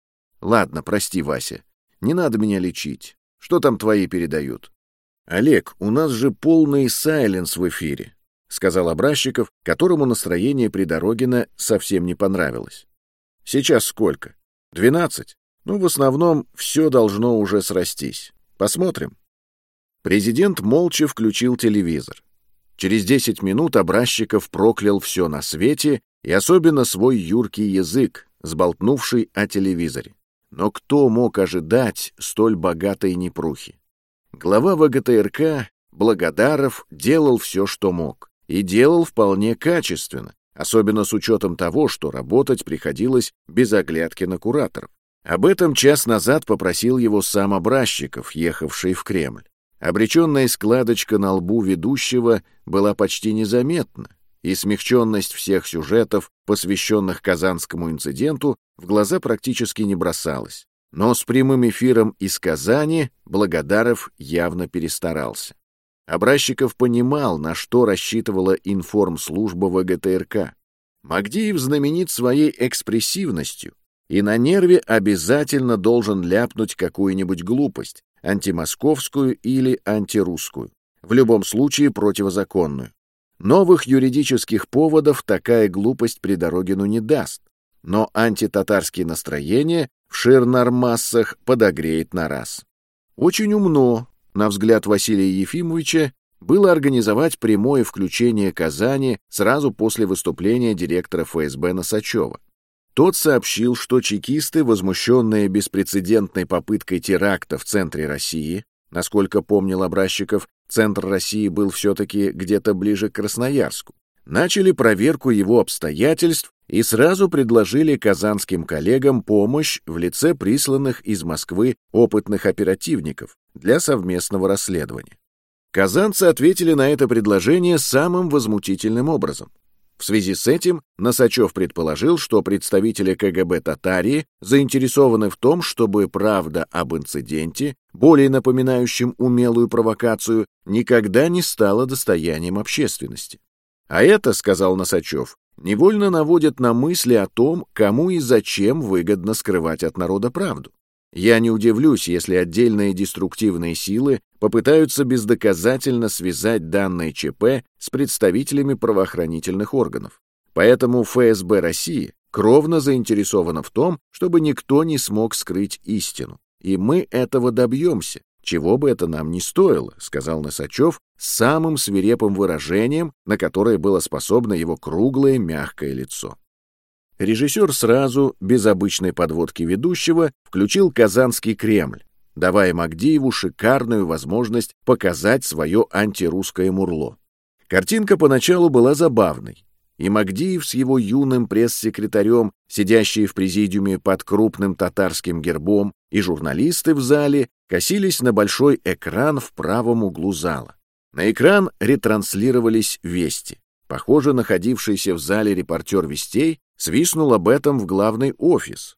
Ладно, прости, Вася. Не надо меня лечить. Что там твои передают? Олег, у нас же полный сайленс в эфире. — сказал Образчиков, которому настроение Придорогина совсем не понравилось. «Сейчас сколько? Двенадцать? Ну, в основном, все должно уже срастись. Посмотрим». Президент молча включил телевизор. Через десять минут Образчиков проклял все на свете и особенно свой юркий язык, сболтнувший о телевизоре. Но кто мог ожидать столь богатой непрухи? Глава ВГТРК Благодаров делал все, что мог и делал вполне качественно, особенно с учетом того, что работать приходилось без оглядки на кураторов. Об этом час назад попросил его сам Образчиков, ехавший в Кремль. Обреченная складочка на лбу ведущего была почти незаметна, и смягченность всех сюжетов, посвященных Казанскому инциденту, в глаза практически не бросалась. Но с прямым эфиром из Казани Благодаров явно перестарался. Образчиков понимал, на что рассчитывала информслужба ВГТРК. Магдиев знаменит своей экспрессивностью и на нерве обязательно должен ляпнуть какую-нибудь глупость, антимосковскую или антирусскую, в любом случае противозаконную. Новых юридических поводов такая глупость при Дорогину не даст, но антитатарские настроения в ширнармассах подогреет на раз. Очень умно, на взгляд Василия Ефимовича, было организовать прямое включение Казани сразу после выступления директора ФСБ Носачева. Тот сообщил, что чекисты, возмущенные беспрецедентной попыткой теракта в центре России, насколько помнил Образчиков, центр России был все-таки где-то ближе к Красноярску, начали проверку его обстоятельств и сразу предложили казанским коллегам помощь в лице присланных из Москвы опытных оперативников для совместного расследования. Казанцы ответили на это предложение самым возмутительным образом. В связи с этим Носачев предположил, что представители КГБ Татарии заинтересованы в том, чтобы правда об инциденте, более напоминающем умелую провокацию, никогда не стала достоянием общественности. А это, сказал Носачев, невольно наводит на мысли о том, кому и зачем выгодно скрывать от народа правду. Я не удивлюсь, если отдельные деструктивные силы попытаются бездоказательно связать данное ЧП с представителями правоохранительных органов. Поэтому ФСБ России кровно заинтересована в том, чтобы никто не смог скрыть истину. И мы этого добьемся, чего бы это нам ни стоило, сказал Носачев самым свирепым выражением, на которое было способно его круглое мягкое лицо. Режиссер сразу, без обычной подводки ведущего, включил «Казанский Кремль», давая Магдиеву шикарную возможность показать свое антирусское мурло. Картинка поначалу была забавной, и Магдиев с его юным пресс-секретарем, сидящие в президиуме под крупным татарским гербом, и журналисты в зале косились на большой экран в правом углу зала. На экран ретранслировались вести. Похоже, находившийся в зале репортер вестей свистнул об этом в главный офис.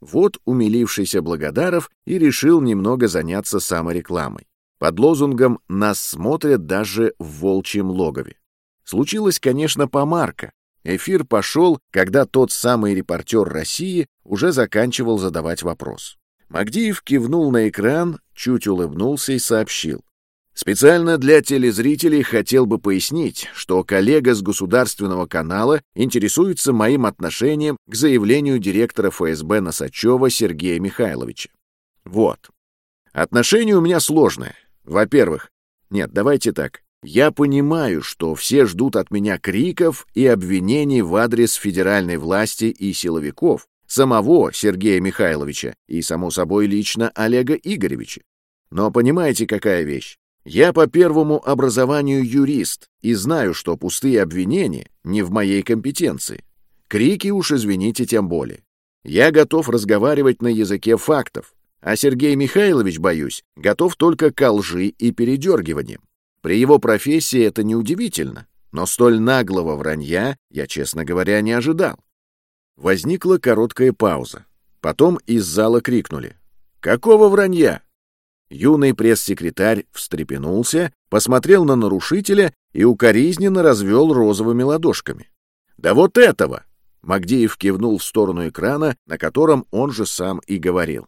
Вот умилившийся Благодаров и решил немного заняться саморекламой. Под лозунгом «Нас смотрят даже в волчьем логове». Случилось, конечно, помарка. Эфир пошел, когда тот самый репортер России уже заканчивал задавать вопрос. Магдиев кивнул на экран, чуть улыбнулся и сообщил. Специально для телезрителей хотел бы пояснить, что коллега с государственного канала интересуется моим отношением к заявлению директора ФСБ Носачева Сергея Михайловича. Вот. Отношение у меня сложное. Во-первых, нет, давайте так. Я понимаю, что все ждут от меня криков и обвинений в адрес федеральной власти и силовиков, самого Сергея Михайловича и, само собой, лично Олега Игоревича. Но понимаете, какая вещь? Я по первому образованию юрист и знаю, что пустые обвинения не в моей компетенции. Крики уж, извините, тем более. Я готов разговаривать на языке фактов, а Сергей Михайлович, боюсь, готов только к лжи и передергиваниям. При его профессии это неудивительно, но столь наглого вранья я, честно говоря, не ожидал. Возникла короткая пауза. Потом из зала крикнули. «Какого вранья?» Юный пресс-секретарь встрепенулся, посмотрел на нарушителя и укоризненно развел розовыми ладошками. «Да вот этого!» — Магдеев кивнул в сторону экрана, на котором он же сам и говорил.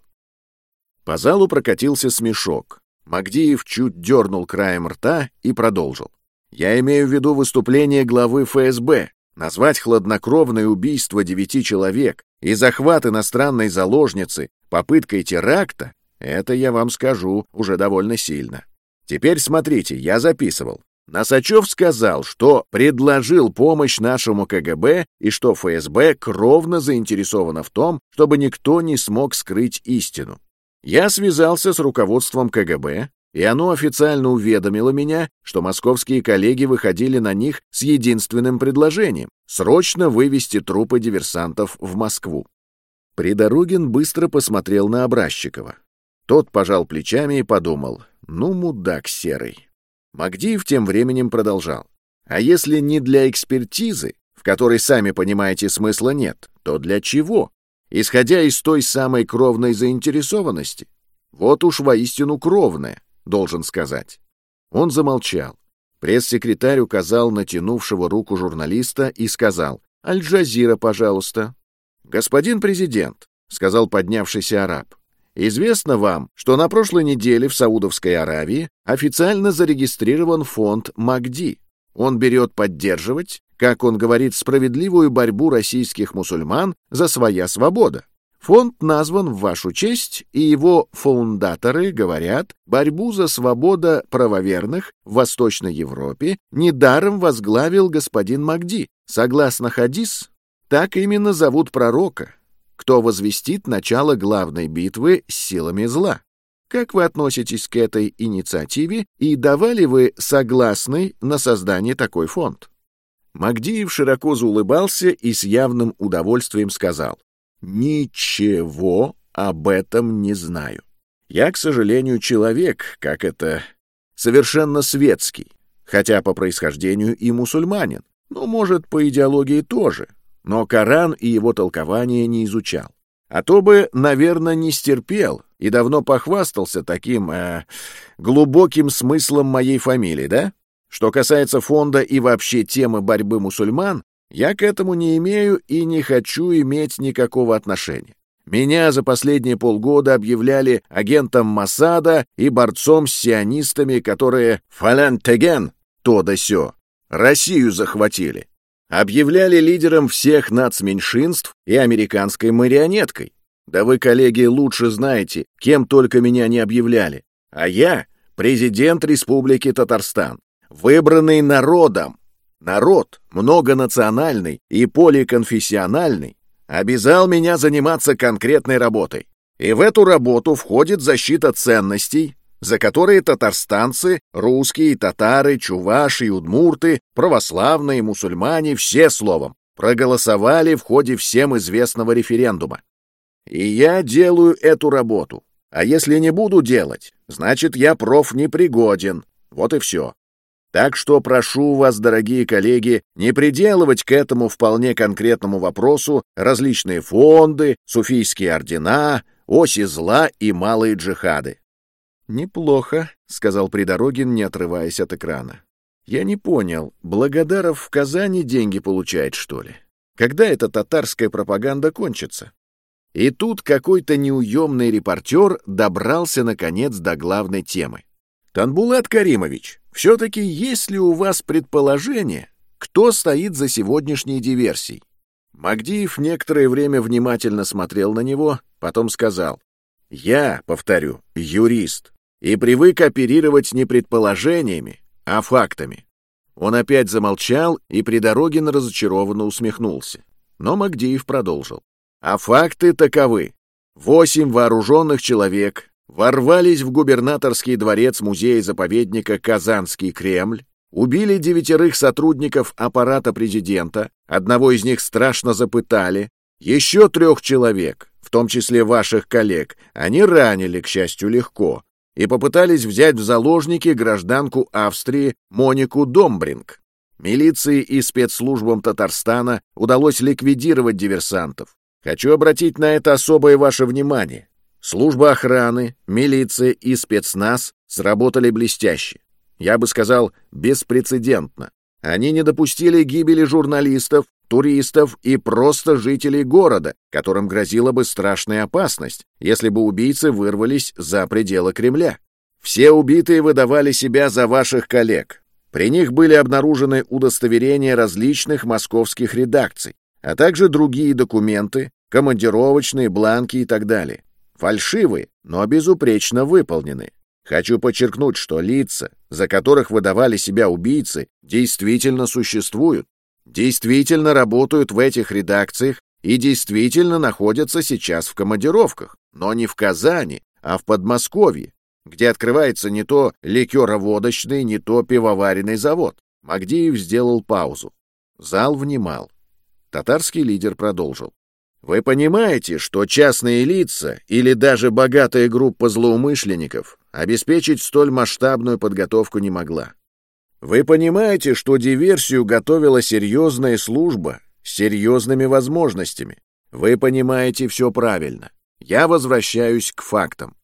По залу прокатился смешок. Магдиев чуть дернул краем рта и продолжил. «Я имею в виду выступление главы ФСБ. Назвать хладнокровное убийство девяти человек и захват иностранной заложницы попыткой теракта это я вам скажу уже довольно сильно. Теперь смотрите, я записывал. Носачев сказал, что предложил помощь нашему КГБ и что ФСБ кровно заинтересовано в том, чтобы никто не смог скрыть истину. Я связался с руководством КГБ, и оно официально уведомило меня, что московские коллеги выходили на них с единственным предложением — срочно вывести трупы диверсантов в Москву. Придорогин быстро посмотрел на Образчикова. Тот пожал плечами и подумал, ну, мудак серый. Магдиев тем временем продолжал. А если не для экспертизы, в которой, сами понимаете, смысла нет, то для чего? Исходя из той самой кровной заинтересованности. Вот уж воистину кровная, должен сказать. Он замолчал. Пресс-секретарь указал натянувшего руку журналиста и сказал «Аль-Джазира, пожалуйста». «Господин президент», — сказал поднявшийся араб, Известно вам, что на прошлой неделе в Саудовской Аравии официально зарегистрирован фонд МАГДИ. Он берет поддерживать, как он говорит, справедливую борьбу российских мусульман за своя свобода. Фонд назван в вашу честь, и его фундаторы говорят, борьбу за свобода правоверных в Восточной Европе недаром возглавил господин Магди. Согласно хадис, так именно зовут пророка, кто возвестит начало главной битвы с силами зла. Как вы относитесь к этой инициативе и давали вы согласный на создание такой фонд? Магдиев широко заулыбался и с явным удовольствием сказал, «Ничего об этом не знаю. Я, к сожалению, человек, как это совершенно светский, хотя по происхождению и мусульманин, ну, может, по идеологии тоже, но Коран и его толкование не изучал. А то бы, наверное, не стерпел и давно похвастался таким э, глубоким смыслом моей фамилии, да? Что касается фонда и вообще темы борьбы мусульман, я к этому не имею и не хочу иметь никакого отношения. Меня за последние полгода объявляли агентом Масада и борцом с сионистами, которые «фалентеген» то да сё, Россию захватили. Объявляли лидером всех нацменьшинств и американской марионеткой. Да вы, коллеги, лучше знаете, кем только меня не объявляли. А я — президент Республики Татарстан, выбранный народом. Народ, многонациональный и поликонфессиональный, обязал меня заниматься конкретной работой. И в эту работу входит защита ценностей, за которые татарстанцы, русские, татары, чуваши удмурты, православные, мусульмане, все словом, проголосовали в ходе всем известного референдума. И я делаю эту работу. А если не буду делать, значит, я проф непригоден. Вот и все. Так что прошу вас, дорогие коллеги, не приделывать к этому вполне конкретному вопросу различные фонды, суфийские ордена, оси зла и малые джихады. «Неплохо», — сказал Придорогин, не отрываясь от экрана. «Я не понял, Благодаров в Казани деньги получает, что ли? Когда эта татарская пропаганда кончится?» И тут какой-то неуемный репортер добрался, наконец, до главной темы. «Танбулат Каримович, все-таки есть ли у вас предположение, кто стоит за сегодняшней диверсией?» Магдиев некоторое время внимательно смотрел на него, потом сказал, «Я, повторю, юрист, и привык оперировать не предположениями, а фактами». Он опять замолчал, и Придорогин разочарованно усмехнулся. Но Магдиев продолжил. «А факты таковы. Восемь вооруженных человек ворвались в губернаторский дворец музея-заповедника «Казанский Кремль», убили девятерых сотрудников аппарата президента, одного из них страшно запытали, еще трех человек, в том числе ваших коллег, они ранили, к счастью, легко, и попытались взять в заложники гражданку Австрии Монику Домбринг. Милиции и спецслужбам Татарстана удалось ликвидировать диверсантов. Хочу обратить на это особое ваше внимание. Служба охраны, милиция и спецназ сработали блестяще. Я бы сказал, беспрецедентно. Они не допустили гибели журналистов, туристов и просто жителей города, которым грозила бы страшная опасность, если бы убийцы вырвались за пределы Кремля. Все убитые выдавали себя за ваших коллег. При них были обнаружены удостоверения различных московских редакций, а также другие документы, командировочные, бланки и так далее. Фальшивые, но безупречно выполнены. Хочу подчеркнуть, что лица, за которых выдавали себя убийцы, действительно существуют, действительно работают в этих редакциях и действительно находятся сейчас в командировках, но не в Казани, а в Подмосковье, где открывается не то ликероводочный, не то пивоваренный завод. Магдиев сделал паузу. Зал внимал. Татарский лидер продолжил. Вы понимаете, что частные лица или даже богатая группа злоумышленников обеспечить столь масштабную подготовку не могла. Вы понимаете, что диверсию готовила серьезная служба с серьезными возможностями. Вы понимаете все правильно. Я возвращаюсь к фактам.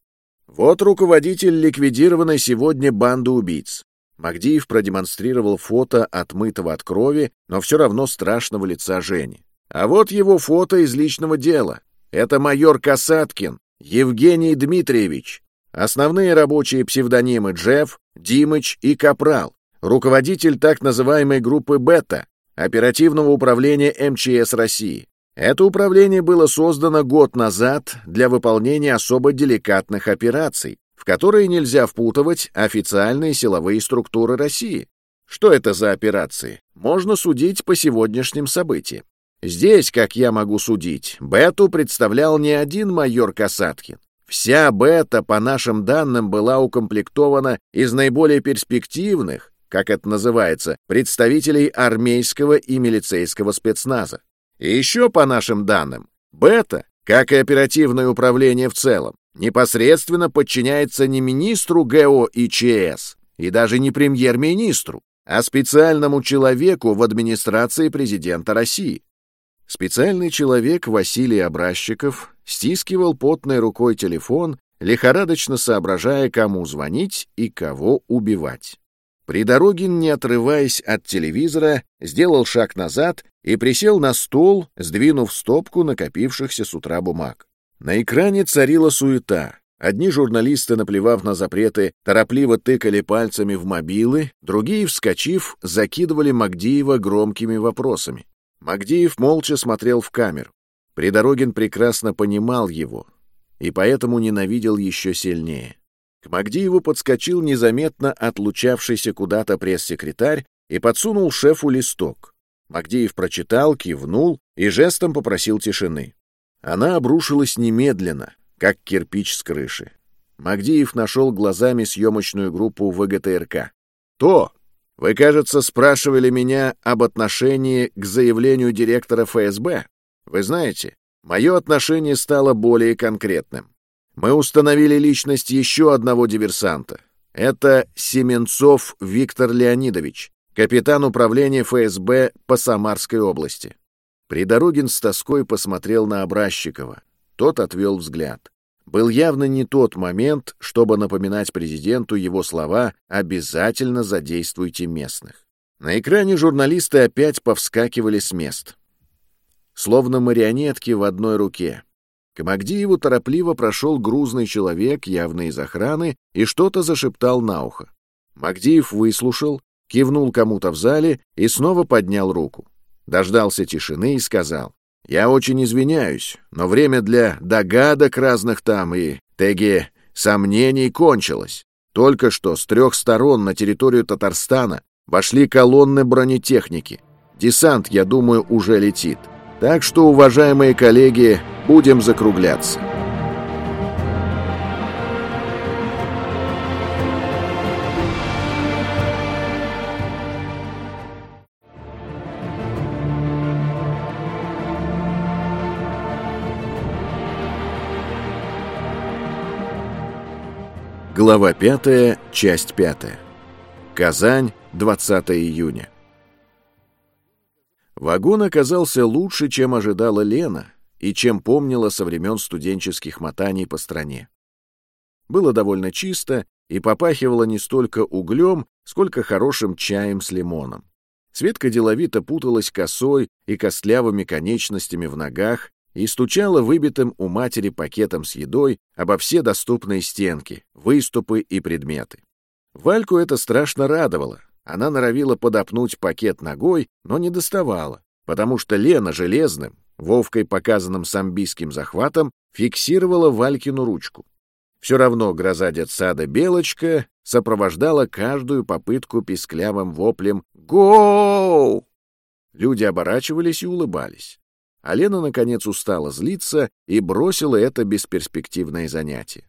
Вот руководитель ликвидированной сегодня банды убийц. Магдиев продемонстрировал фото отмытого от крови, но все равно страшного лица Жени. А вот его фото из личного дела. Это майор Касаткин, Евгений Дмитриевич. Основные рабочие псевдонимы Джефф, Димыч и Капрал. Руководитель так называемой группы «Бета» оперативного управления МЧС России. Это управление было создано год назад для выполнения особо деликатных операций, в которые нельзя впутывать официальные силовые структуры России. Что это за операции? Можно судить по сегодняшним событиям. Здесь, как я могу судить, Бету представлял не один майор Касаткин. Вся Бета, по нашим данным, была укомплектована из наиболее перспективных, как это называется, представителей армейского и милицейского спецназа. И еще, по нашим данным, Бета, как и оперативное управление в целом, непосредственно подчиняется не министру ГО и ЧС, и даже не премьер-министру, а специальному человеку в администрации президента России. Специальный человек Василий Образчиков стискивал потной рукой телефон, лихорадочно соображая, кому звонить и кого убивать. Придорогин, не отрываясь от телевизора, сделал шаг назад и присел на стол, сдвинув стопку накопившихся с утра бумаг. На экране царила суета. Одни журналисты, наплевав на запреты, торопливо тыкали пальцами в мобилы, другие, вскочив, закидывали Магдиева громкими вопросами. Магдиев молча смотрел в камеру. Придорогин прекрасно понимал его и поэтому ненавидел еще сильнее. К Магдиеву подскочил незаметно отлучавшийся куда-то пресс-секретарь и подсунул шефу листок. Магдиев прочитал, кивнул и жестом попросил тишины. Она обрушилась немедленно, как кирпич с крыши. Магдиев нашел глазами съемочную группу ВГТРК. «То! Вы, кажется, спрашивали меня об отношении к заявлению директора ФСБ. Вы знаете, мое отношение стало более конкретным. Мы установили личность еще одного диверсанта. Это Семенцов Виктор Леонидович, капитан управления ФСБ по Самарской области. Придорогин с тоской посмотрел на Образчикова. Тот отвел взгляд. Был явно не тот момент, чтобы напоминать президенту его слова «обязательно задействуйте местных». На экране журналисты опять повскакивали с мест. Словно марионетки в одной руке. К Магдиеву торопливо прошел грузный человек, явно из охраны, и что-то зашептал на ухо. Магдиев выслушал, кивнул кому-то в зале и снова поднял руку. Дождался тишины и сказал, я очень извиняюсь, но время для догадок разных там и, теги, сомнений кончилось. Только что с трех сторон на территорию Татарстана вошли колонны бронетехники. Десант, я думаю, уже летит. Так что, уважаемые коллеги, будем закругляться. Глава 5, часть 5. Казань, 20 июня. Вагон оказался лучше, чем ожидала Лена и чем помнила со времен студенческих мотаний по стране. Было довольно чисто и попахивало не столько углем, сколько хорошим чаем с лимоном. Светка деловито путалась косой и костлявыми конечностями в ногах, и стучала выбитым у матери пакетом с едой обо все доступные стенки, выступы и предметы. Вальку это страшно радовало. Она норовила подопнуть пакет ногой, но не доставала, потому что Лена железным, Вовкой показанным самбийским захватом, фиксировала Валькину ручку. Все равно гроза детсада Белочка сопровождала каждую попытку писклявым воплем «Гоу!». Люди оборачивались и улыбались. А Лена, наконец, устала злиться и бросила это бесперспективное занятие.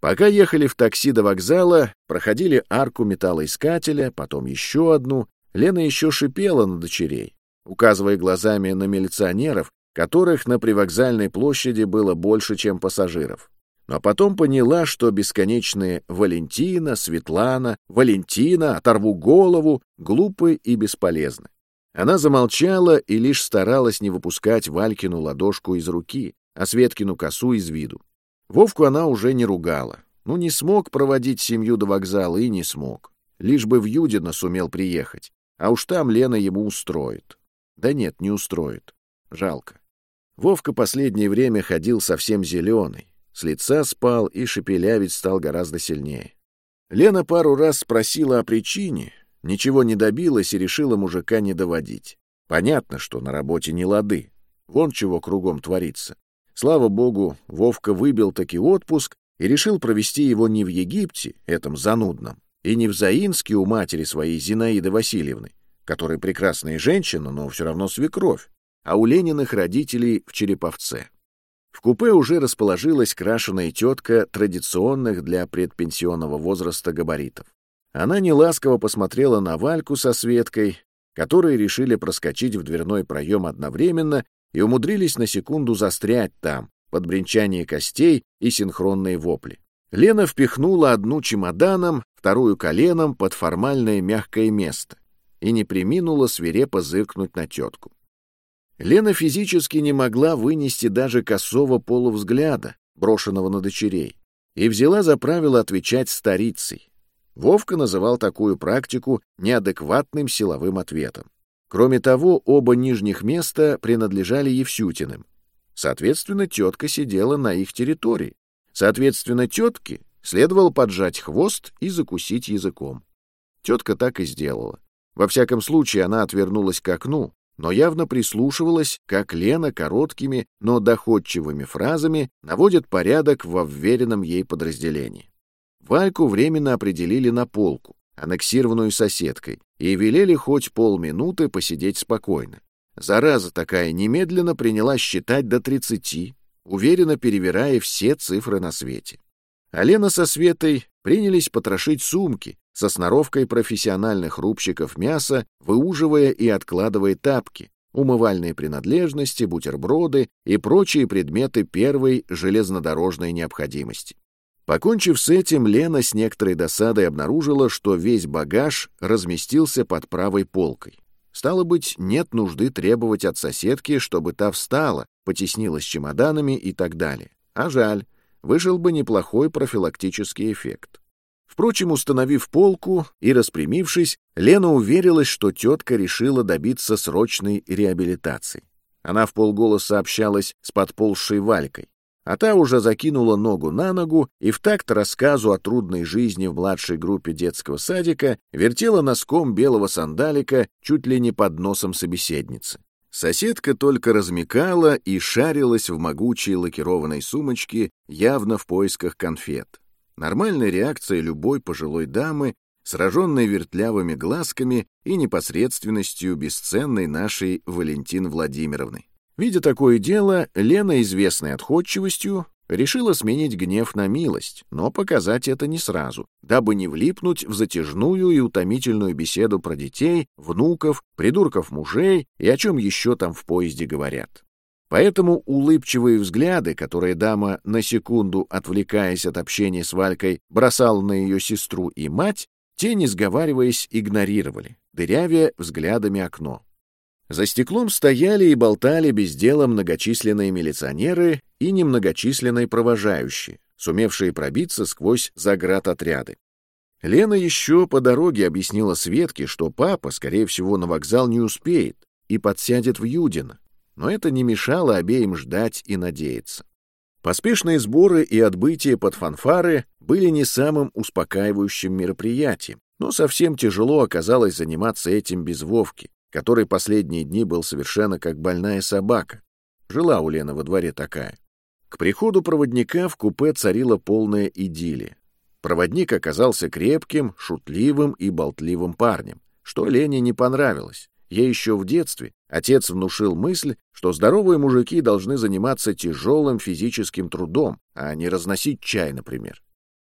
Пока ехали в такси до вокзала, проходили арку металлоискателя, потом еще одну, Лена еще шипела на дочерей, указывая глазами на милиционеров, которых на привокзальной площади было больше, чем пассажиров. Но потом поняла, что бесконечные «Валентина», «Светлана», «Валентина», «Оторву голову» глупы и бесполезны. Она замолчала и лишь старалась не выпускать Валькину ладошку из руки, а Светкину косу из виду. Вовку она уже не ругала. Ну, не смог проводить семью до вокзала и не смог. Лишь бы в Юдино сумел приехать. А уж там Лена ему устроит. Да нет, не устроит. Жалко. Вовка последнее время ходил совсем зеленый. С лица спал и шепелявить стал гораздо сильнее. Лена пару раз спросила о причине, Ничего не добилась и решила мужика не доводить. Понятно, что на работе не лады. Вон чего кругом творится. Слава богу, Вовка выбил таки отпуск и решил провести его не в Египте, этом занудном, и не в Заинске у матери своей Зинаиды Васильевны, которая прекрасная женщина, но все равно свекровь, а у Лениных родителей в Череповце. В купе уже расположилась крашеная тетка традиционных для предпенсионного возраста габаритов. Она неласково посмотрела на Вальку со Светкой, которые решили проскочить в дверной проем одновременно и умудрились на секунду застрять там, под бренчание костей и синхронные вопли. Лена впихнула одну чемоданом, вторую коленом под формальное мягкое место и не приминула свирепо зыркнуть на тетку. Лена физически не могла вынести даже косого полувзгляда, брошенного на дочерей, и взяла за правило отвечать старицей. Вовка называл такую практику неадекватным силовым ответом. Кроме того, оба нижних места принадлежали Евсютиным. Соответственно, тетка сидела на их территории. Соответственно, тетке следовало поджать хвост и закусить языком. Тетка так и сделала. Во всяком случае, она отвернулась к окну, но явно прислушивалась, как Лена короткими, но доходчивыми фразами наводит порядок во вверенном ей подразделении. Вальку временно определили на полку, аннексированную соседкой, и велели хоть полминуты посидеть спокойно. Зараза такая немедленно приняла считать до тридцати, уверенно перевирая все цифры на свете. А Лена со Светой принялись потрошить сумки, со сноровкой профессиональных рубщиков мяса, выуживая и откладывая тапки, умывальные принадлежности, бутерброды и прочие предметы первой железнодорожной необходимости. Покончив с этим, Лена с некоторой досадой обнаружила, что весь багаж разместился под правой полкой. Стало быть, нет нужды требовать от соседки, чтобы та встала, потеснилась чемоданами и так далее. А жаль, вышел бы неплохой профилактический эффект. Впрочем, установив полку и распрямившись, Лена уверилась, что тетка решила добиться срочной реабилитации. Она в полголоса общалась с подползшей Валькой, а та уже закинула ногу на ногу и в такт рассказу о трудной жизни в младшей группе детского садика вертела носком белого сандалика чуть ли не под носом собеседницы. Соседка только размекала и шарилась в могучей лакированной сумочке, явно в поисках конфет. Нормальная реакция любой пожилой дамы, сраженной вертлявыми глазками и непосредственностью бесценной нашей Валентин Владимировны. Видя такое дело, Лена, известной отходчивостью, решила сменить гнев на милость, но показать это не сразу, дабы не влипнуть в затяжную и утомительную беседу про детей, внуков, придурков мужей и о чем еще там в поезде говорят. Поэтому улыбчивые взгляды, которые дама, на секунду отвлекаясь от общения с Валькой, бросала на ее сестру и мать, те, не сговариваясь, игнорировали, дырявя взглядами окно. За стеклом стояли и болтали без дела многочисленные милиционеры и немногочисленные провожающие, сумевшие пробиться сквозь заградотряды. Лена еще по дороге объяснила Светке, что папа, скорее всего, на вокзал не успеет и подсядет в Юдино, но это не мешало обеим ждать и надеяться. Поспешные сборы и отбытие под фанфары были не самым успокаивающим мероприятием, но совсем тяжело оказалось заниматься этим без Вовки, который последние дни был совершенно как больная собака. Жила у Лены во дворе такая. К приходу проводника в купе царила полная идиллия. Проводник оказался крепким, шутливым и болтливым парнем, что Лене не понравилось. Ей еще в детстве отец внушил мысль, что здоровые мужики должны заниматься тяжелым физическим трудом, а не разносить чай, например.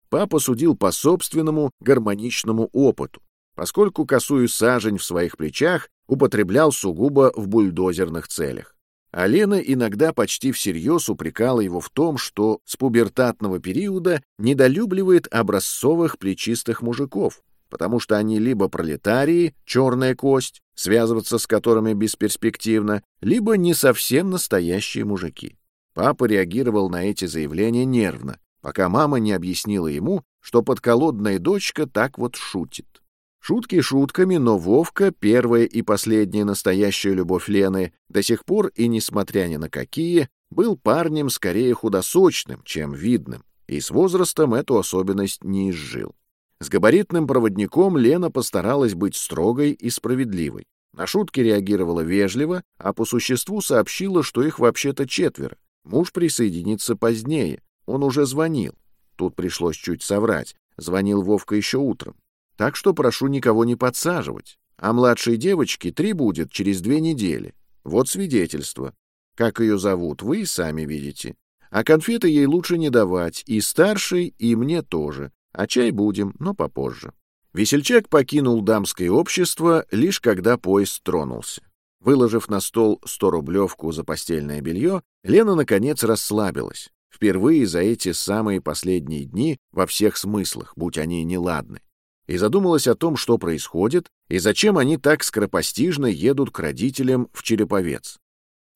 Папа судил по собственному гармоничному опыту, поскольку косую сажень в своих плечах употреблял сугубо в бульдозерных целях. А Лена иногда почти всерьез упрекала его в том, что с пубертатного периода недолюбливает образцовых плечистых мужиков, потому что они либо пролетарии, черная кость, связываться с которыми бесперспективно, либо не совсем настоящие мужики. Папа реагировал на эти заявления нервно, пока мама не объяснила ему, что подколодная дочка так вот шутит. Шутки шутками, но Вовка, первая и последняя настоящая любовь Лены, до сих пор и несмотря ни на какие, был парнем скорее худосочным, чем видным, и с возрастом эту особенность не изжил. С габаритным проводником Лена постаралась быть строгой и справедливой. На шутки реагировала вежливо, а по существу сообщила, что их вообще-то четверо. Муж присоединится позднее. Он уже звонил. Тут пришлось чуть соврать. Звонил Вовка еще утром. Так что прошу никого не подсаживать. А младшей девочке три будет через две недели. Вот свидетельство. Как ее зовут, вы и сами видите. А конфеты ей лучше не давать, и старшей, и мне тоже. А чай будем, но попозже. Весельчак покинул дамское общество, лишь когда поезд тронулся. Выложив на стол сто рублевку за постельное белье, Лена, наконец, расслабилась. впервые за эти самые последние дни во всех смыслах, будь они неладны, и задумалась о том, что происходит и зачем они так скоропостижно едут к родителям в Череповец.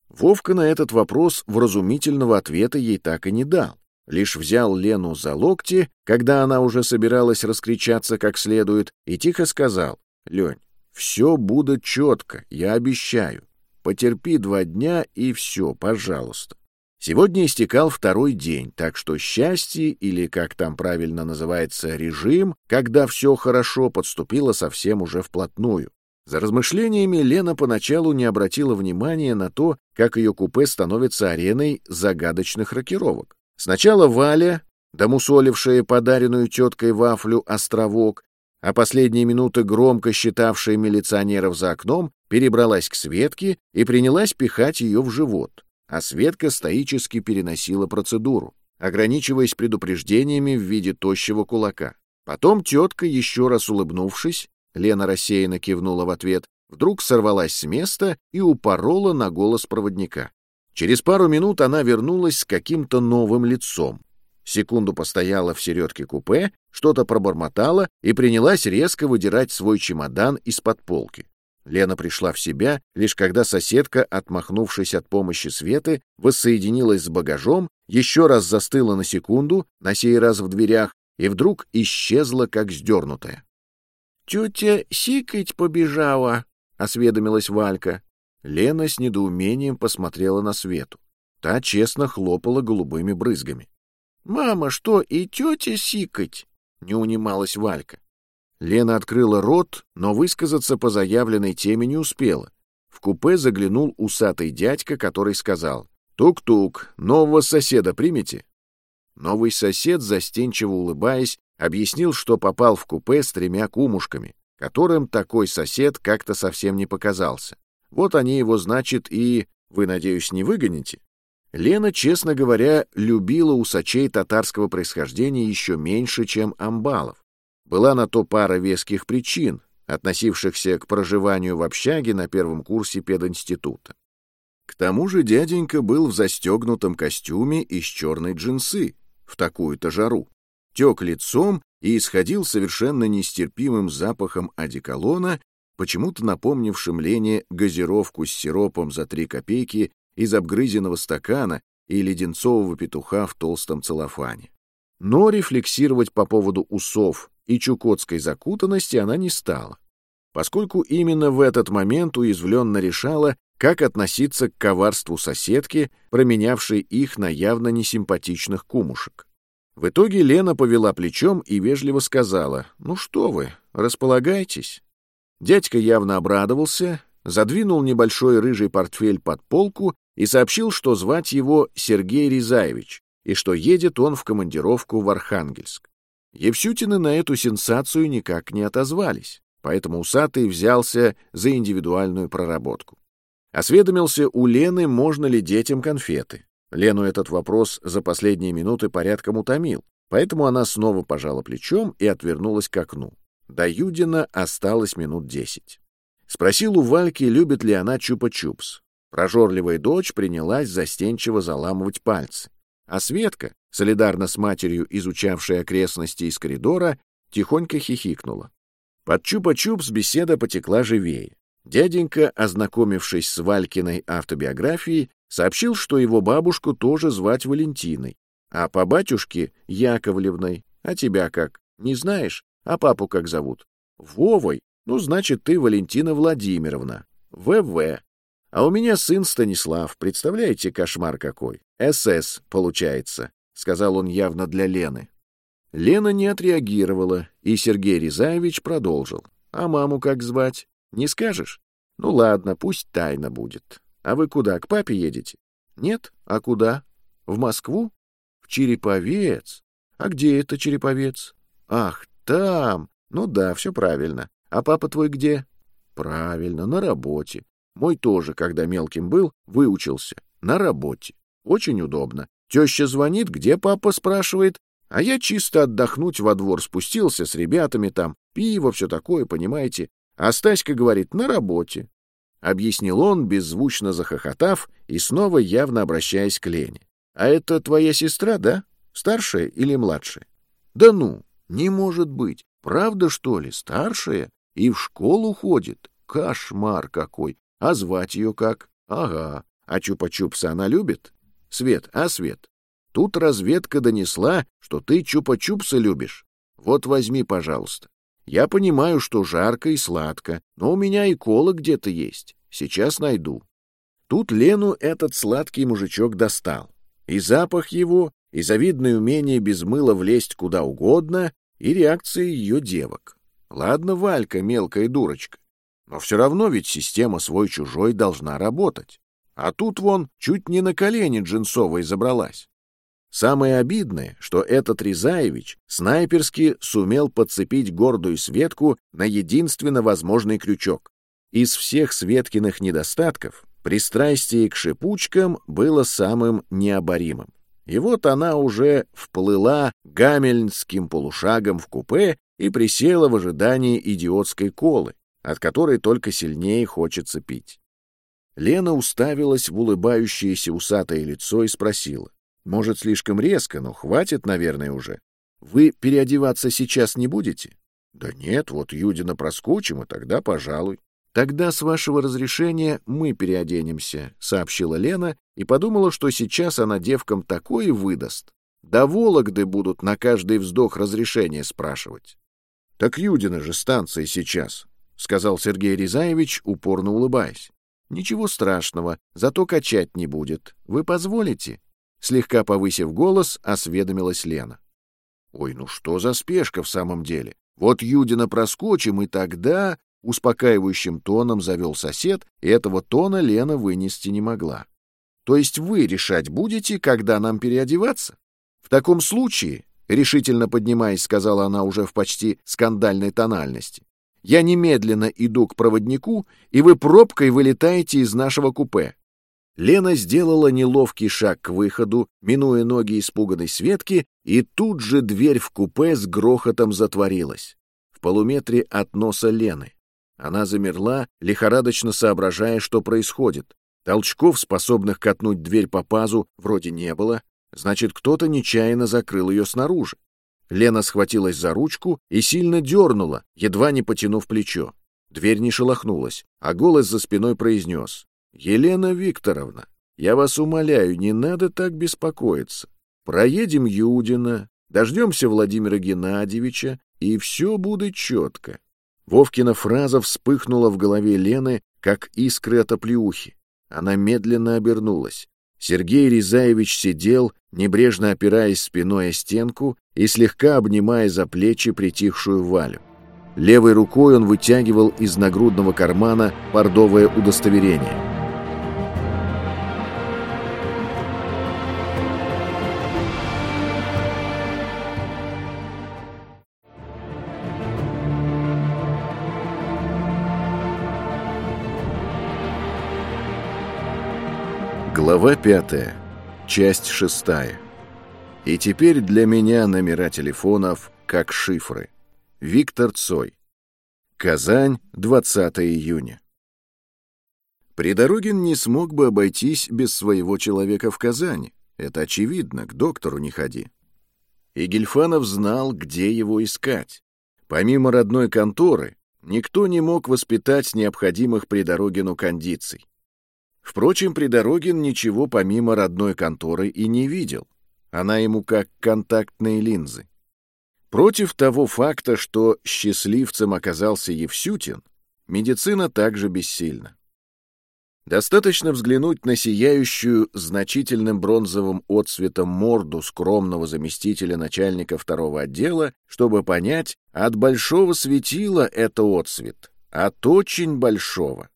Вовка на этот вопрос вразумительного ответа ей так и не дал. Лишь взял Лену за локти, когда она уже собиралась раскричаться как следует, и тихо сказал, «Лень, все будет четко, я обещаю. Потерпи два дня и все, пожалуйста». Сегодня истекал второй день, так что счастье, или, как там правильно называется, режим, когда все хорошо, подступило совсем уже вплотную. За размышлениями Лена поначалу не обратила внимания на то, как ее купе становится ареной загадочных рокировок. Сначала Валя, домусолившая подаренную теткой вафлю «Островок», а последние минуты громко считавшая милиционеров за окном, перебралась к Светке и принялась пихать ее в живот а Светка стоически переносила процедуру, ограничиваясь предупреждениями в виде тощего кулака. Потом тетка, еще раз улыбнувшись, Лена рассеянно кивнула в ответ, вдруг сорвалась с места и упорола на голос проводника. Через пару минут она вернулась с каким-то новым лицом. Секунду постояла в середке купе, что-то пробормотала и принялась резко выдирать свой чемодан из-под полки. Лена пришла в себя, лишь когда соседка, отмахнувшись от помощи Светы, воссоединилась с багажом, еще раз застыла на секунду, на сей раз в дверях, и вдруг исчезла, как сдернутая. — Тетя сикать побежала, — осведомилась Валька. Лена с недоумением посмотрела на Свету. Та честно хлопала голубыми брызгами. — Мама, что, и тетя сикать? — не унималась Валька. Лена открыла рот, но высказаться по заявленной теме не успела. В купе заглянул усатый дядька, который сказал «Тук-тук, нового соседа примете?» Новый сосед, застенчиво улыбаясь, объяснил, что попал в купе с тремя кумушками, которым такой сосед как-то совсем не показался. Вот они его, значит, и... Вы, надеюсь, не выгоните? Лена, честно говоря, любила усачей татарского происхождения еще меньше, чем амбалов. Была на то пара веских причин, относившихся к проживанию в общаге на первом курсе пединститута. К тому же дяденька был в застегнутом костюме из черной джинсы, в такую-то жару, тек лицом и исходил совершенно нестерпимым запахом одеколона, почему-то напомнившим Лене газировку с сиропом за три копейки из обгрызенного стакана и леденцового петуха в толстом целлофане. Но рефлексировать по поводу усов и чукотской закутанности она не стала, поскольку именно в этот момент уязвленно решала, как относиться к коварству соседки, променявшей их на явно несимпатичных кумушек. В итоге Лена повела плечом и вежливо сказала, «Ну что вы, располагайтесь». Дядька явно обрадовался, задвинул небольшой рыжий портфель под полку и сообщил, что звать его Сергей Рязаевич, и что едет он в командировку в Архангельск. Евсютины на эту сенсацию никак не отозвались, поэтому усатый взялся за индивидуальную проработку. Осведомился у Лены, можно ли детям конфеты. Лену этот вопрос за последние минуты порядком утомил, поэтому она снова пожала плечом и отвернулась к окну. До Юдина осталось минут десять. Спросил у Вальки, любит ли она чупа-чупс. Прожорливая дочь принялась застенчиво заламывать пальцы. А Светка, солидарно с матерью, изучавшей окрестности из коридора, тихонько хихикнула. Под чупа-чупс беседа потекла живее. Дяденька, ознакомившись с Валькиной автобиографией, сообщил, что его бабушку тоже звать Валентиной, а по батюшке — Яковлевной. А тебя как? Не знаешь? А папу как зовут? Вовой. Ну, значит, ты Валентина Владимировна. ВВ. А у меня сын Станислав, представляете, кошмар какой? СС, получается, — сказал он явно для Лены. Лена не отреагировала, и Сергей Рязаевич продолжил. А маму как звать? Не скажешь? Ну ладно, пусть тайна будет. А вы куда, к папе едете? Нет? А куда? В Москву? В Череповец. А где это Череповец? Ах, там. Ну да, все правильно. А папа твой где? Правильно, на работе. Мой тоже, когда мелким был, выучился. На работе. Очень удобно. Теща звонит, где папа, спрашивает. А я чисто отдохнуть во двор спустился с ребятами там. Пиво, все такое, понимаете. А Стаська говорит, на работе. Объяснил он, беззвучно захохотав, и снова явно обращаясь к Лене. А это твоя сестра, да? Старшая или младшая? Да ну, не может быть. Правда, что ли, старшая? И в школу ходит? Кошмар какой. А звать ее как? Ага. А чупа-чупса она любит? Свет, а Свет? Тут разведка донесла, что ты чупа-чупса любишь. Вот возьми, пожалуйста. Я понимаю, что жарко и сладко, но у меня и кола где-то есть. Сейчас найду. Тут Лену этот сладкий мужичок достал. И запах его, и завидное умение без мыла влезть куда угодно, и реакция ее девок. Ладно, Валька, мелкая дурочка, но все равно ведь система свой-чужой должна работать. А тут вон чуть не на колени Джинсовой забралась. Самое обидное, что этот Рязаевич снайперски сумел подцепить гордую Светку на единственно возможный крючок. Из всех Светкиных недостатков пристрастие к шипучкам было самым необоримым. И вот она уже вплыла гамельнским полушагом в купе и присела в ожидании идиотской колы, от которой только сильнее хочется пить. Лена уставилась в улыбающееся усатое лицо и спросила. «Может, слишком резко, но хватит, наверное, уже. Вы переодеваться сейчас не будете?» «Да нет, вот Юдина проскочим, и тогда, пожалуй». «Тогда, с вашего разрешения, мы переоденемся», — сообщила Лена и подумала, что сейчас она девкам такое выдаст. До Вологды будут на каждый вздох разрешение спрашивать. «Так Юдина же станция сейчас», — сказал Сергей Рязаевич, упорно улыбаясь. «Ничего страшного, зато качать не будет. Вы позволите?» Слегка повысив голос, осведомилась Лена. «Ой, ну что за спешка в самом деле? Вот Юдина проскочим, и тогда...» Успокаивающим тоном завел сосед, и этого тона Лена вынести не могла. То есть вы решать будете, когда нам переодеваться? В таком случае, решительно поднимаясь, сказала она уже в почти скандальной тональности, я немедленно иду к проводнику, и вы пробкой вылетаете из нашего купе. Лена сделала неловкий шаг к выходу, минуя ноги испуганной Светки, и тут же дверь в купе с грохотом затворилась. В полуметре от носа Лены. Она замерла, лихорадочно соображая, что происходит. Толчков, способных катнуть дверь по пазу, вроде не было. Значит, кто-то нечаянно закрыл ее снаружи. Лена схватилась за ручку и сильно дернула, едва не потянув плечо. Дверь не шелохнулась, а голос за спиной произнес. «Елена Викторовна, я вас умоляю, не надо так беспокоиться. Проедем Юдина, дождемся Владимира Геннадьевича, и все будет четко. Вовкина фраза вспыхнула в голове Лены, как искры от оплеухи. Она медленно обернулась. Сергей Рязаевич сидел, небрежно опираясь спиной о стенку и слегка обнимая за плечи притихшую Валю. Левой рукой он вытягивал из нагрудного кармана бордовое удостоверение. Глава пятая, часть шестая. И теперь для меня номера телефонов как шифры. Виктор Цой. Казань, 20 июня. Придорогин не смог бы обойтись без своего человека в Казани. Это очевидно, к доктору не ходи. И Гельфанов знал, где его искать. Помимо родной конторы, никто не мог воспитать необходимых Придорогину кондиций. Впрочем, Придорогин ничего помимо родной конторы и не видел. Она ему как контактные линзы. Против того факта, что счастливцем оказался Евсютин, медицина также бессильна. Достаточно взглянуть на сияющую значительным бронзовым отсветом морду скромного заместителя начальника второго отдела, чтобы понять, от большого светила это отсвет, от очень большого.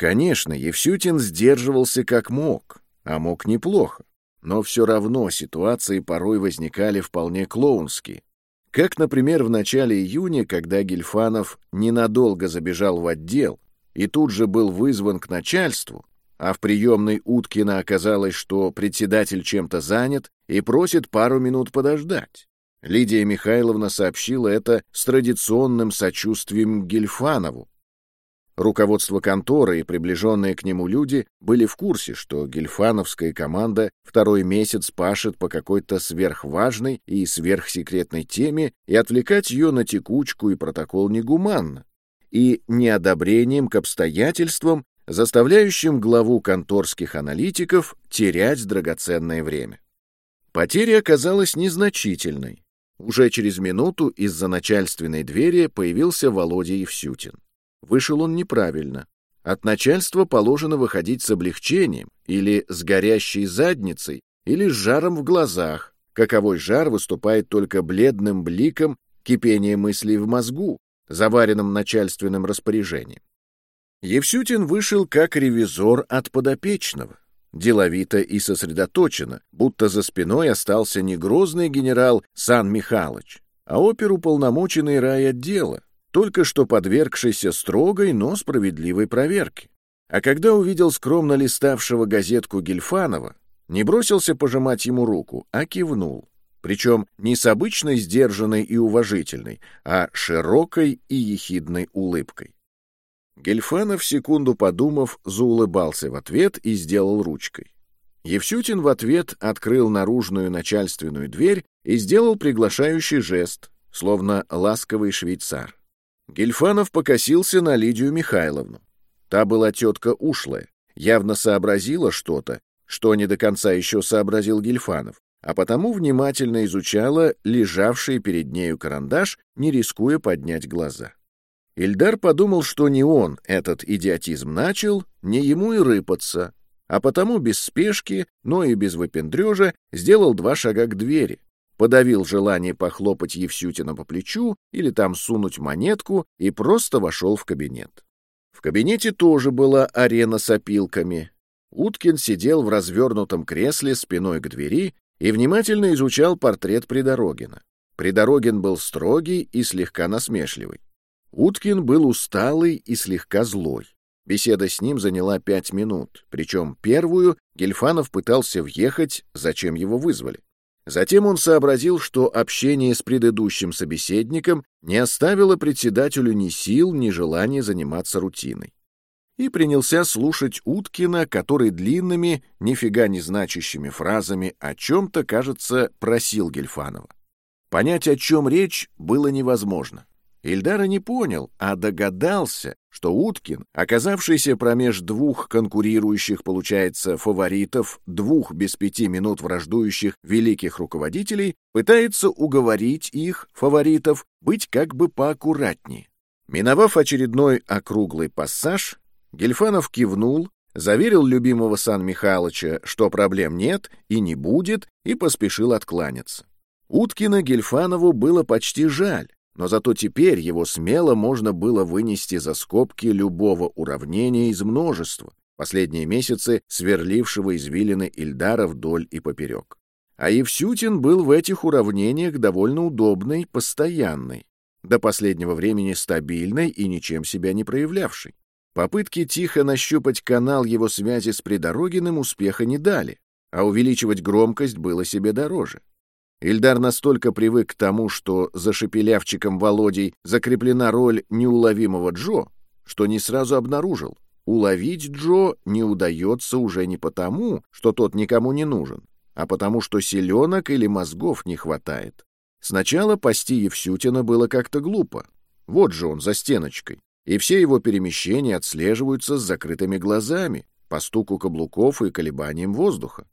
Конечно, Евсютин сдерживался как мог, а мог неплохо, но все равно ситуации порой возникали вполне клоунские. Как, например, в начале июня, когда Гельфанов ненадолго забежал в отдел и тут же был вызван к начальству, а в приемной Уткина оказалось, что председатель чем-то занят и просит пару минут подождать. Лидия Михайловна сообщила это с традиционным сочувствием Гельфанову, Руководство конторы и приближенные к нему люди были в курсе, что гельфановская команда второй месяц пашет по какой-то сверхважной и сверхсекретной теме, и отвлекать ее на текучку и протокол негуманно, и неодобрением к обстоятельствам, заставляющим главу конторских аналитиков терять драгоценное время. Потеря оказалась незначительной. Уже через минуту из-за начальственной двери появился Володя Евсютин. Вышел он неправильно. От начальства положено выходить с облегчением или с горящей задницей, или с жаром в глазах. Каковой жар выступает только бледным бликом кипения мыслей в мозгу, заваренным начальственным распоряжением. Евсютин вышел как ревизор от подопечного, деловито и сосредоточенно, будто за спиной остался не грозный генерал Сан Михалыч, а оперуполномоченный райотдела, только что подвергшийся строгой, но справедливой проверке. А когда увидел скромно листавшего газетку Гельфанова, не бросился пожимать ему руку, а кивнул. Причем не с обычной сдержанной и уважительной, а широкой и ехидной улыбкой. Гельфанов, секунду подумав, заулыбался в ответ и сделал ручкой. Евсютин в ответ открыл наружную начальственную дверь и сделал приглашающий жест, словно ласковый швейцар. Гельфанов покосился на Лидию Михайловну. Та была тетка ушлая, явно сообразила что-то, что не до конца еще сообразил Гельфанов, а потому внимательно изучала лежавший перед нею карандаш, не рискуя поднять глаза. Ильдар подумал, что не он этот идиотизм начал, не ему и рыпаться, а потому без спешки, но и без выпендрежа сделал два шага к двери, подавил желание похлопать Евсютина по плечу или там сунуть монетку и просто вошел в кабинет. В кабинете тоже была арена с опилками. Уткин сидел в развернутом кресле спиной к двери и внимательно изучал портрет Придорогина. Придорогин был строгий и слегка насмешливый. Уткин был усталый и слегка злой. Беседа с ним заняла пять минут, причем первую Гельфанов пытался въехать, зачем его вызвали. Затем он сообразил, что общение с предыдущим собеседником не оставило председателю ни сил, ни желания заниматься рутиной. И принялся слушать Уткина, который длинными, нифига не значащими фразами о чем-то, кажется, просил Гельфанова. Понять, о чем речь, было невозможно. Ильдара не понял, а догадался, что Уткин, оказавшийся промеж двух конкурирующих, получается, фаворитов, двух без пяти минут враждующих великих руководителей, пытается уговорить их, фаворитов, быть как бы поаккуратнее. Миновав очередной округлый пассаж, Гельфанов кивнул, заверил любимого Сан Михайловича, что проблем нет и не будет, и поспешил откланяться. Уткина Гельфанову было почти жаль, но зато теперь его смело можно было вынести за скобки любого уравнения из множества, последние месяцы сверлившего извилины Ильдара вдоль и поперек. А Евсютин был в этих уравнениях довольно удобный, постоянный, до последнего времени стабильный и ничем себя не проявлявший. Попытки тихо нащупать канал его связи с Придорогиным успеха не дали, а увеличивать громкость было себе дороже. Ильдар настолько привык к тому, что за шепелявчиком Володей закреплена роль неуловимого Джо, что не сразу обнаружил. Уловить Джо не удается уже не потому, что тот никому не нужен, а потому что селенок или мозгов не хватает. Сначала пасти Евсютина было как-то глупо. Вот же он за стеночкой. И все его перемещения отслеживаются с закрытыми глазами, по стуку каблуков и колебаниям воздуха.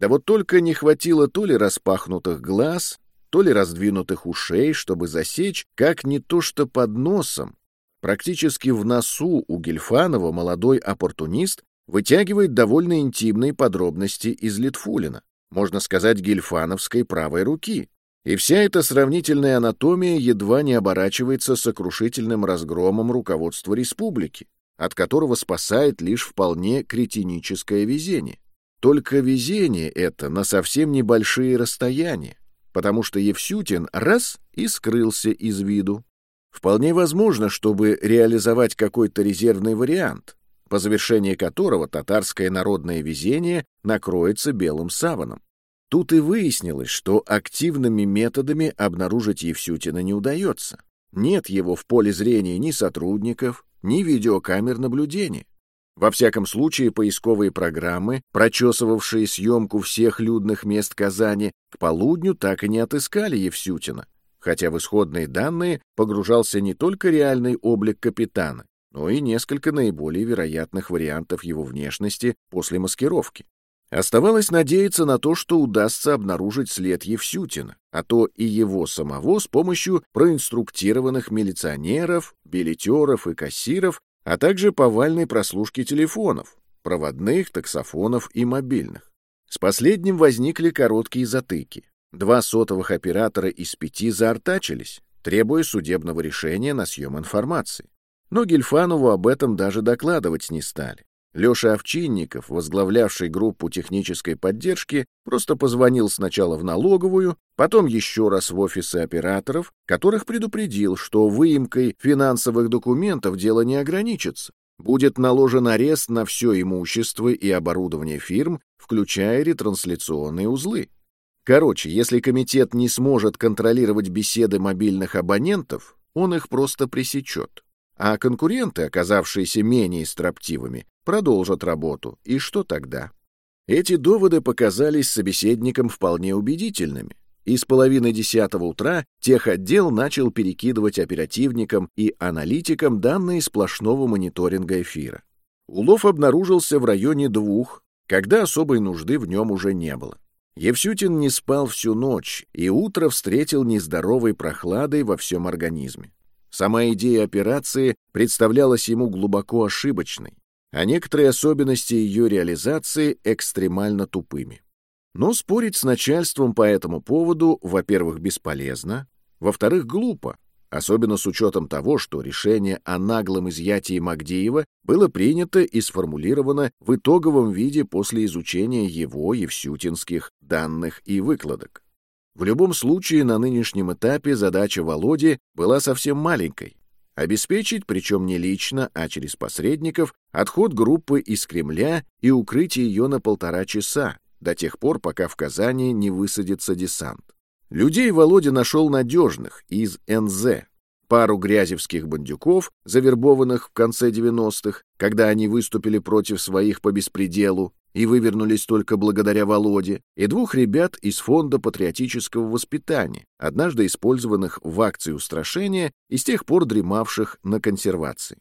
Да вот только не хватило то ли распахнутых глаз, то ли раздвинутых ушей, чтобы засечь, как не то что под носом. Практически в носу у Гельфанова молодой оппортунист вытягивает довольно интимные подробности из Литфулина, можно сказать, гельфановской правой руки. И вся эта сравнительная анатомия едва не оборачивается сокрушительным разгромом руководства республики, от которого спасает лишь вполне кретиническое везение. Только везение это на совсем небольшие расстояния, потому что Евсютин раз и скрылся из виду. Вполне возможно, чтобы реализовать какой-то резервный вариант, по завершении которого татарское народное везение накроется белым саваном. Тут и выяснилось, что активными методами обнаружить Евсютина не удается. Нет его в поле зрения ни сотрудников, ни видеокамер наблюдения. Во всяком случае, поисковые программы, прочесывавшие съемку всех людных мест Казани, к полудню так и не отыскали Евсютина, хотя в исходные данные погружался не только реальный облик капитана, но и несколько наиболее вероятных вариантов его внешности после маскировки. Оставалось надеяться на то, что удастся обнаружить след Евсютина, а то и его самого с помощью проинструктированных милиционеров, билетеров и кассиров, а также повальной прослушки телефонов, проводных, таксофонов и мобильных. С последним возникли короткие затыки. Два сотовых оператора из пяти заортачились, требуя судебного решения на съем информации. Но Гельфанову об этом даже докладывать не стали. Леша Овчинников, возглавлявший группу технической поддержки, просто позвонил сначала в налоговую, потом еще раз в офисы операторов, которых предупредил, что выемкой финансовых документов дело не ограничится. Будет наложен арест на все имущество и оборудование фирм, включая ретрансляционные узлы. Короче, если комитет не сможет контролировать беседы мобильных абонентов, он их просто пресечет. А конкуренты, оказавшиеся менее строптивыми, продолжат работу. И что тогда? Эти доводы показались собеседникам вполне убедительными. И с половины десятого утра техотдел начал перекидывать оперативникам и аналитикам данные сплошного мониторинга эфира. Улов обнаружился в районе двух, когда особой нужды в нем уже не было. Евсютин не спал всю ночь и утро встретил нездоровой прохладой во всем организме. Сама идея операции представлялась ему глубоко ошибочной а некоторые особенности ее реализации экстремально тупыми. Но спорить с начальством по этому поводу, во-первых, бесполезно, во-вторых, глупо, особенно с учетом того, что решение о наглом изъятии Магдеева было принято и сформулировано в итоговом виде после изучения его евсютинских данных и выкладок. В любом случае, на нынешнем этапе задача Володи была совсем маленькой обеспечить, причем не лично, а через посредников, отход группы из Кремля и укрытие ее на полтора часа, до тех пор, пока в Казани не высадится десант. Людей Володя нашел надежных из НЗ, пару грязевских бандюков, завербованных в конце 90-х, когда они выступили против своих по беспределу, и вывернулись только благодаря Володе, и двух ребят из Фонда патриотического воспитания, однажды использованных в акции устрашения и с тех пор дремавших на консервации.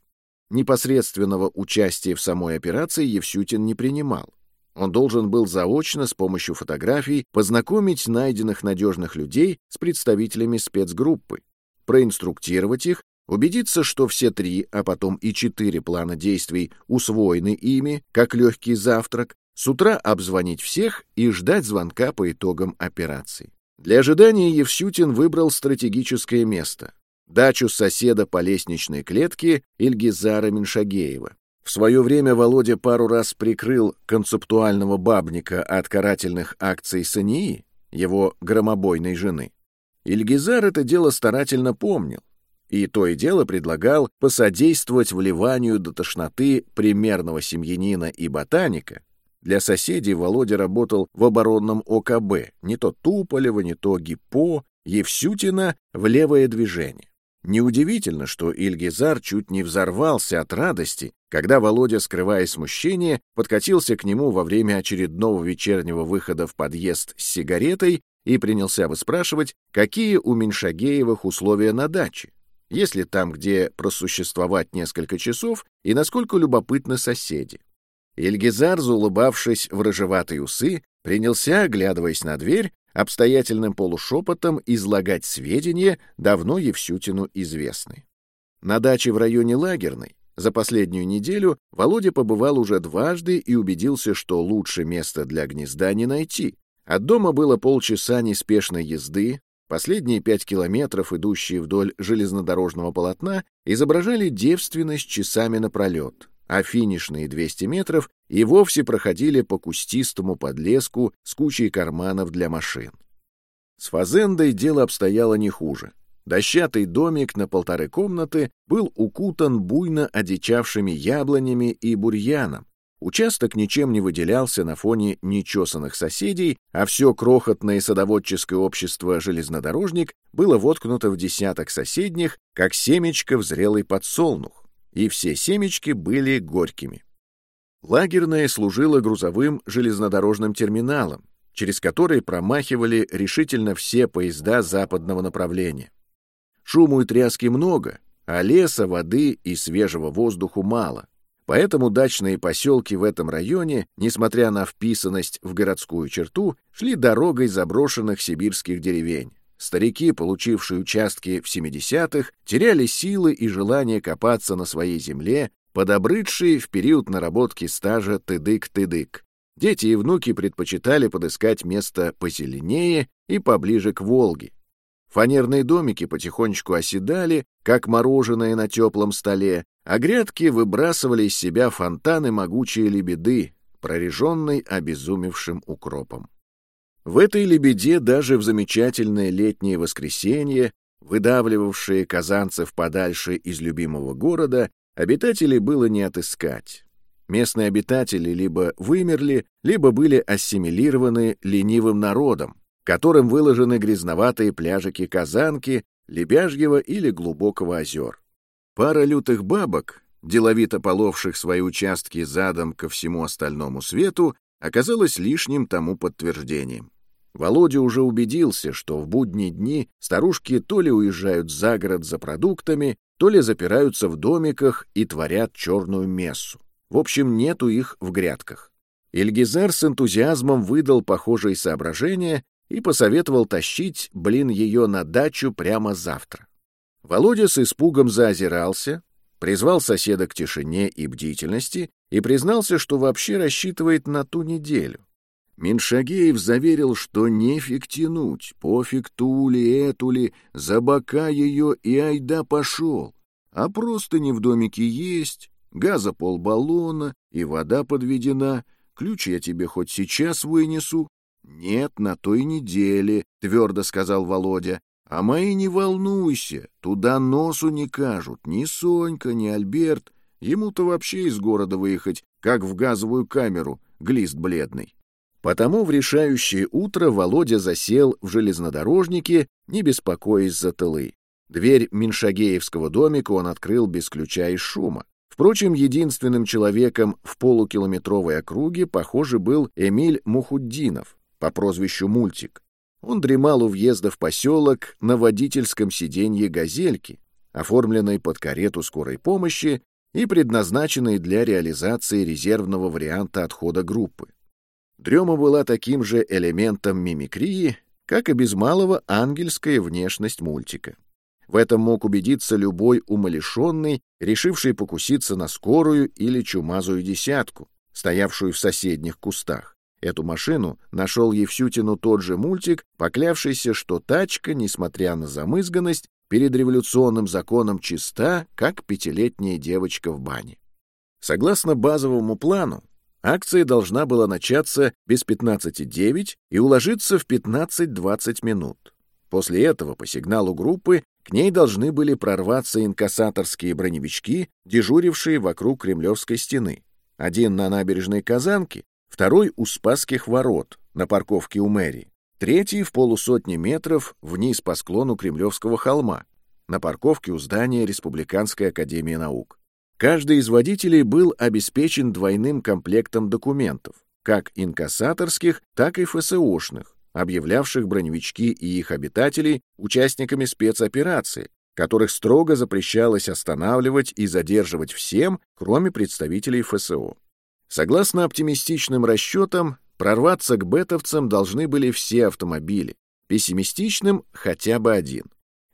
Непосредственного участия в самой операции Евсютин не принимал. Он должен был заочно с помощью фотографий познакомить найденных надежных людей с представителями спецгруппы, проинструктировать их убедиться, что все три, а потом и четыре плана действий усвоены ими, как легкий завтрак, с утра обзвонить всех и ждать звонка по итогам операции. Для ожидания Евсютин выбрал стратегическое место — дачу соседа по лестничной клетке Ильгизара Меншагеева. В свое время Володя пару раз прикрыл концептуального бабника от карательных акций Сании, его громобойной жены. Ильгизар это дело старательно помнил и то и дело предлагал посодействовать вливанию до тошноты примерного семьянина и ботаника. Для соседей Володя работал в оборонном ОКБ, не то Туполева, не то ГИПО, Евсютина в левое движение. Неудивительно, что Ильгизар чуть не взорвался от радости, когда Володя, скрывая смущение, подкатился к нему во время очередного вечернего выхода в подъезд с сигаретой и принялся выспрашивать, какие у Меньшагеевых условия на даче есть ли там, где просуществовать несколько часов, и насколько любопытны соседи. Ильгизар, заулыбавшись в рыжеватые усы, принялся, оглядываясь на дверь, обстоятельным полушепотом излагать сведения, давно Евсютину известны. На даче в районе Лагерной за последнюю неделю Володя побывал уже дважды и убедился, что лучше места для гнезда не найти. От дома было полчаса неспешной езды, Последние пять километров, идущие вдоль железнодорожного полотна, изображали девственность часами напролет, а финишные 200 метров и вовсе проходили по кустистому подлеску с кучей карманов для машин. С Фазендой дело обстояло не хуже. Дощатый домик на полторы комнаты был укутан буйно одичавшими яблонями и бурьяном, Участок ничем не выделялся на фоне нечесанных соседей, а все крохотное садоводческое общество «Железнодорожник» было воткнуто в десяток соседних, как семечко в зрелый подсолнух. И все семечки были горькими. Лагерная служила грузовым железнодорожным терминалом, через который промахивали решительно все поезда западного направления. Шуму и тряски много, а леса, воды и свежего воздуху мало. Поэтому дачные поселки в этом районе, несмотря на вписанность в городскую черту, шли дорогой заброшенных сибирских деревень. Старики, получившие участки в 70-х, теряли силы и желание копаться на своей земле, подобрыдшие в период наработки стажа тыдык-тыдык. Дети и внуки предпочитали подыскать место позеленее и поближе к Волге. Фанерные домики потихонечку оседали, как мороженое на теплом столе, а грядки выбрасывали из себя фонтаны могучие лебеды, прореженной обезумевшим укропом. В этой лебеде даже в замечательное летнее воскресенье, выдавливавшие казанцев подальше из любимого города, обитателей было не отыскать. Местные обитатели либо вымерли, либо были ассимилированы ленивым народом, которым выложены грязноватые пляжики Казанки, Лебяжьего или Глубокого озер. Пара лютых бабок, деловито половших свои участки задом ко всему остальному свету, оказалась лишним тому подтверждением. Володя уже убедился, что в будние дни старушки то ли уезжают за город за продуктами, то ли запираются в домиках и творят черную мессу. В общем, нету их в грядках. Ильгизар с энтузиазмом выдал похожие соображения и посоветовал тащить, блин, ее на дачу прямо завтра. Володя с испугом заозирался, призвал соседа к тишине и бдительности и признался, что вообще рассчитывает на ту неделю. Меншагеев заверил, что нефиг тянуть, пофиг ту ли, эту ли, за бока ее и айда пошел. А просто не в домике есть, газа полбаллона и вода подведена, ключ я тебе хоть сейчас вынесу. Нет, на той неделе, — твердо сказал Володя, а мои не волнуйся, туда носу не кажут ни Сонька, ни Альберт. Ему-то вообще из города выехать, как в газовую камеру, глист бледный. Потому в решающее утро Володя засел в железнодорожнике, не беспокоясь за тылы. Дверь Меншагеевского домика он открыл без ключа и шума. Впрочем, единственным человеком в полукилометровой округе, похоже, был Эмиль Мухуддинов по прозвищу Мультик. Он дремал у въезда в поселок на водительском сиденье «Газельки», оформленной под карету скорой помощи и предназначенной для реализации резервного варианта отхода группы. Дрема была таким же элементом мимикрии, как и без малого ангельская внешность мультика. В этом мог убедиться любой умалишенный, решивший покуситься на скорую или чумазую десятку, стоявшую в соседних кустах. Эту машину нашел Евсютину тот же мультик, поклявшийся, что тачка, несмотря на замызганность, перед революционным законом чиста, как пятилетняя девочка в бане. Согласно базовому плану, акция должна была начаться без 15.09 и уложиться в 15-20 минут. После этого, по сигналу группы, к ней должны были прорваться инкассаторские броневички, дежурившие вокруг Кремлевской стены. Один на набережной Казанки, второй у Спасских ворот на парковке у мэрии, третий в полусотни метров вниз по склону Кремлевского холма на парковке у здания Республиканской академии наук. Каждый из водителей был обеспечен двойным комплектом документов, как инкассаторских, так и ФСОшных, объявлявших броневички и их обитателей участниками спецоперации, которых строго запрещалось останавливать и задерживать всем, кроме представителей ФСО. Согласно оптимистичным расчетам, прорваться к бетовцам должны были все автомобили, пессимистичным — хотя бы один.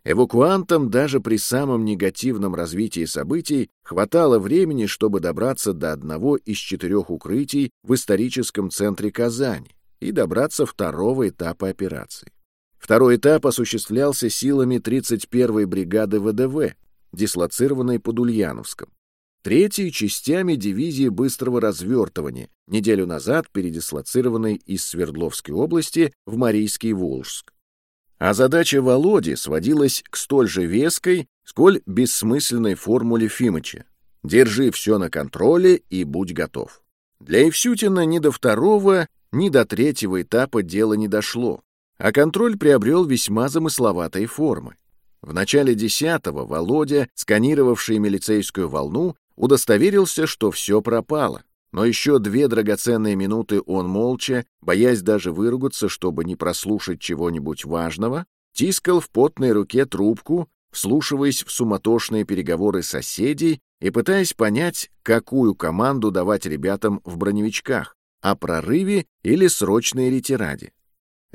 Эвакуантам даже при самом негативном развитии событий хватало времени, чтобы добраться до одного из четырех укрытий в историческом центре Казани и добраться второго этапа операции. Второй этап осуществлялся силами 31-й бригады ВДВ, дислоцированной под Ульяновском третьей частями дивизии быстрого развертывания, неделю назад передислоцированной из Свердловской области в Марийский Волжск. А задача Володи сводилась к столь же веской, сколь бессмысленной формуле Фимыча. Держи все на контроле и будь готов. Для Евсютина ни до второго, ни до третьего этапа дело не дошло, а контроль приобрел весьма замысловатые формы. В начале десятого Володя, сканировавший милицейскую волну, удостоверился, что все пропало. Но еще две драгоценные минуты он молча, боясь даже выругаться, чтобы не прослушать чего-нибудь важного, тискал в потной руке трубку, вслушиваясь в суматошные переговоры соседей и пытаясь понять, какую команду давать ребятам в броневичках, о прорыве или срочной ретираде.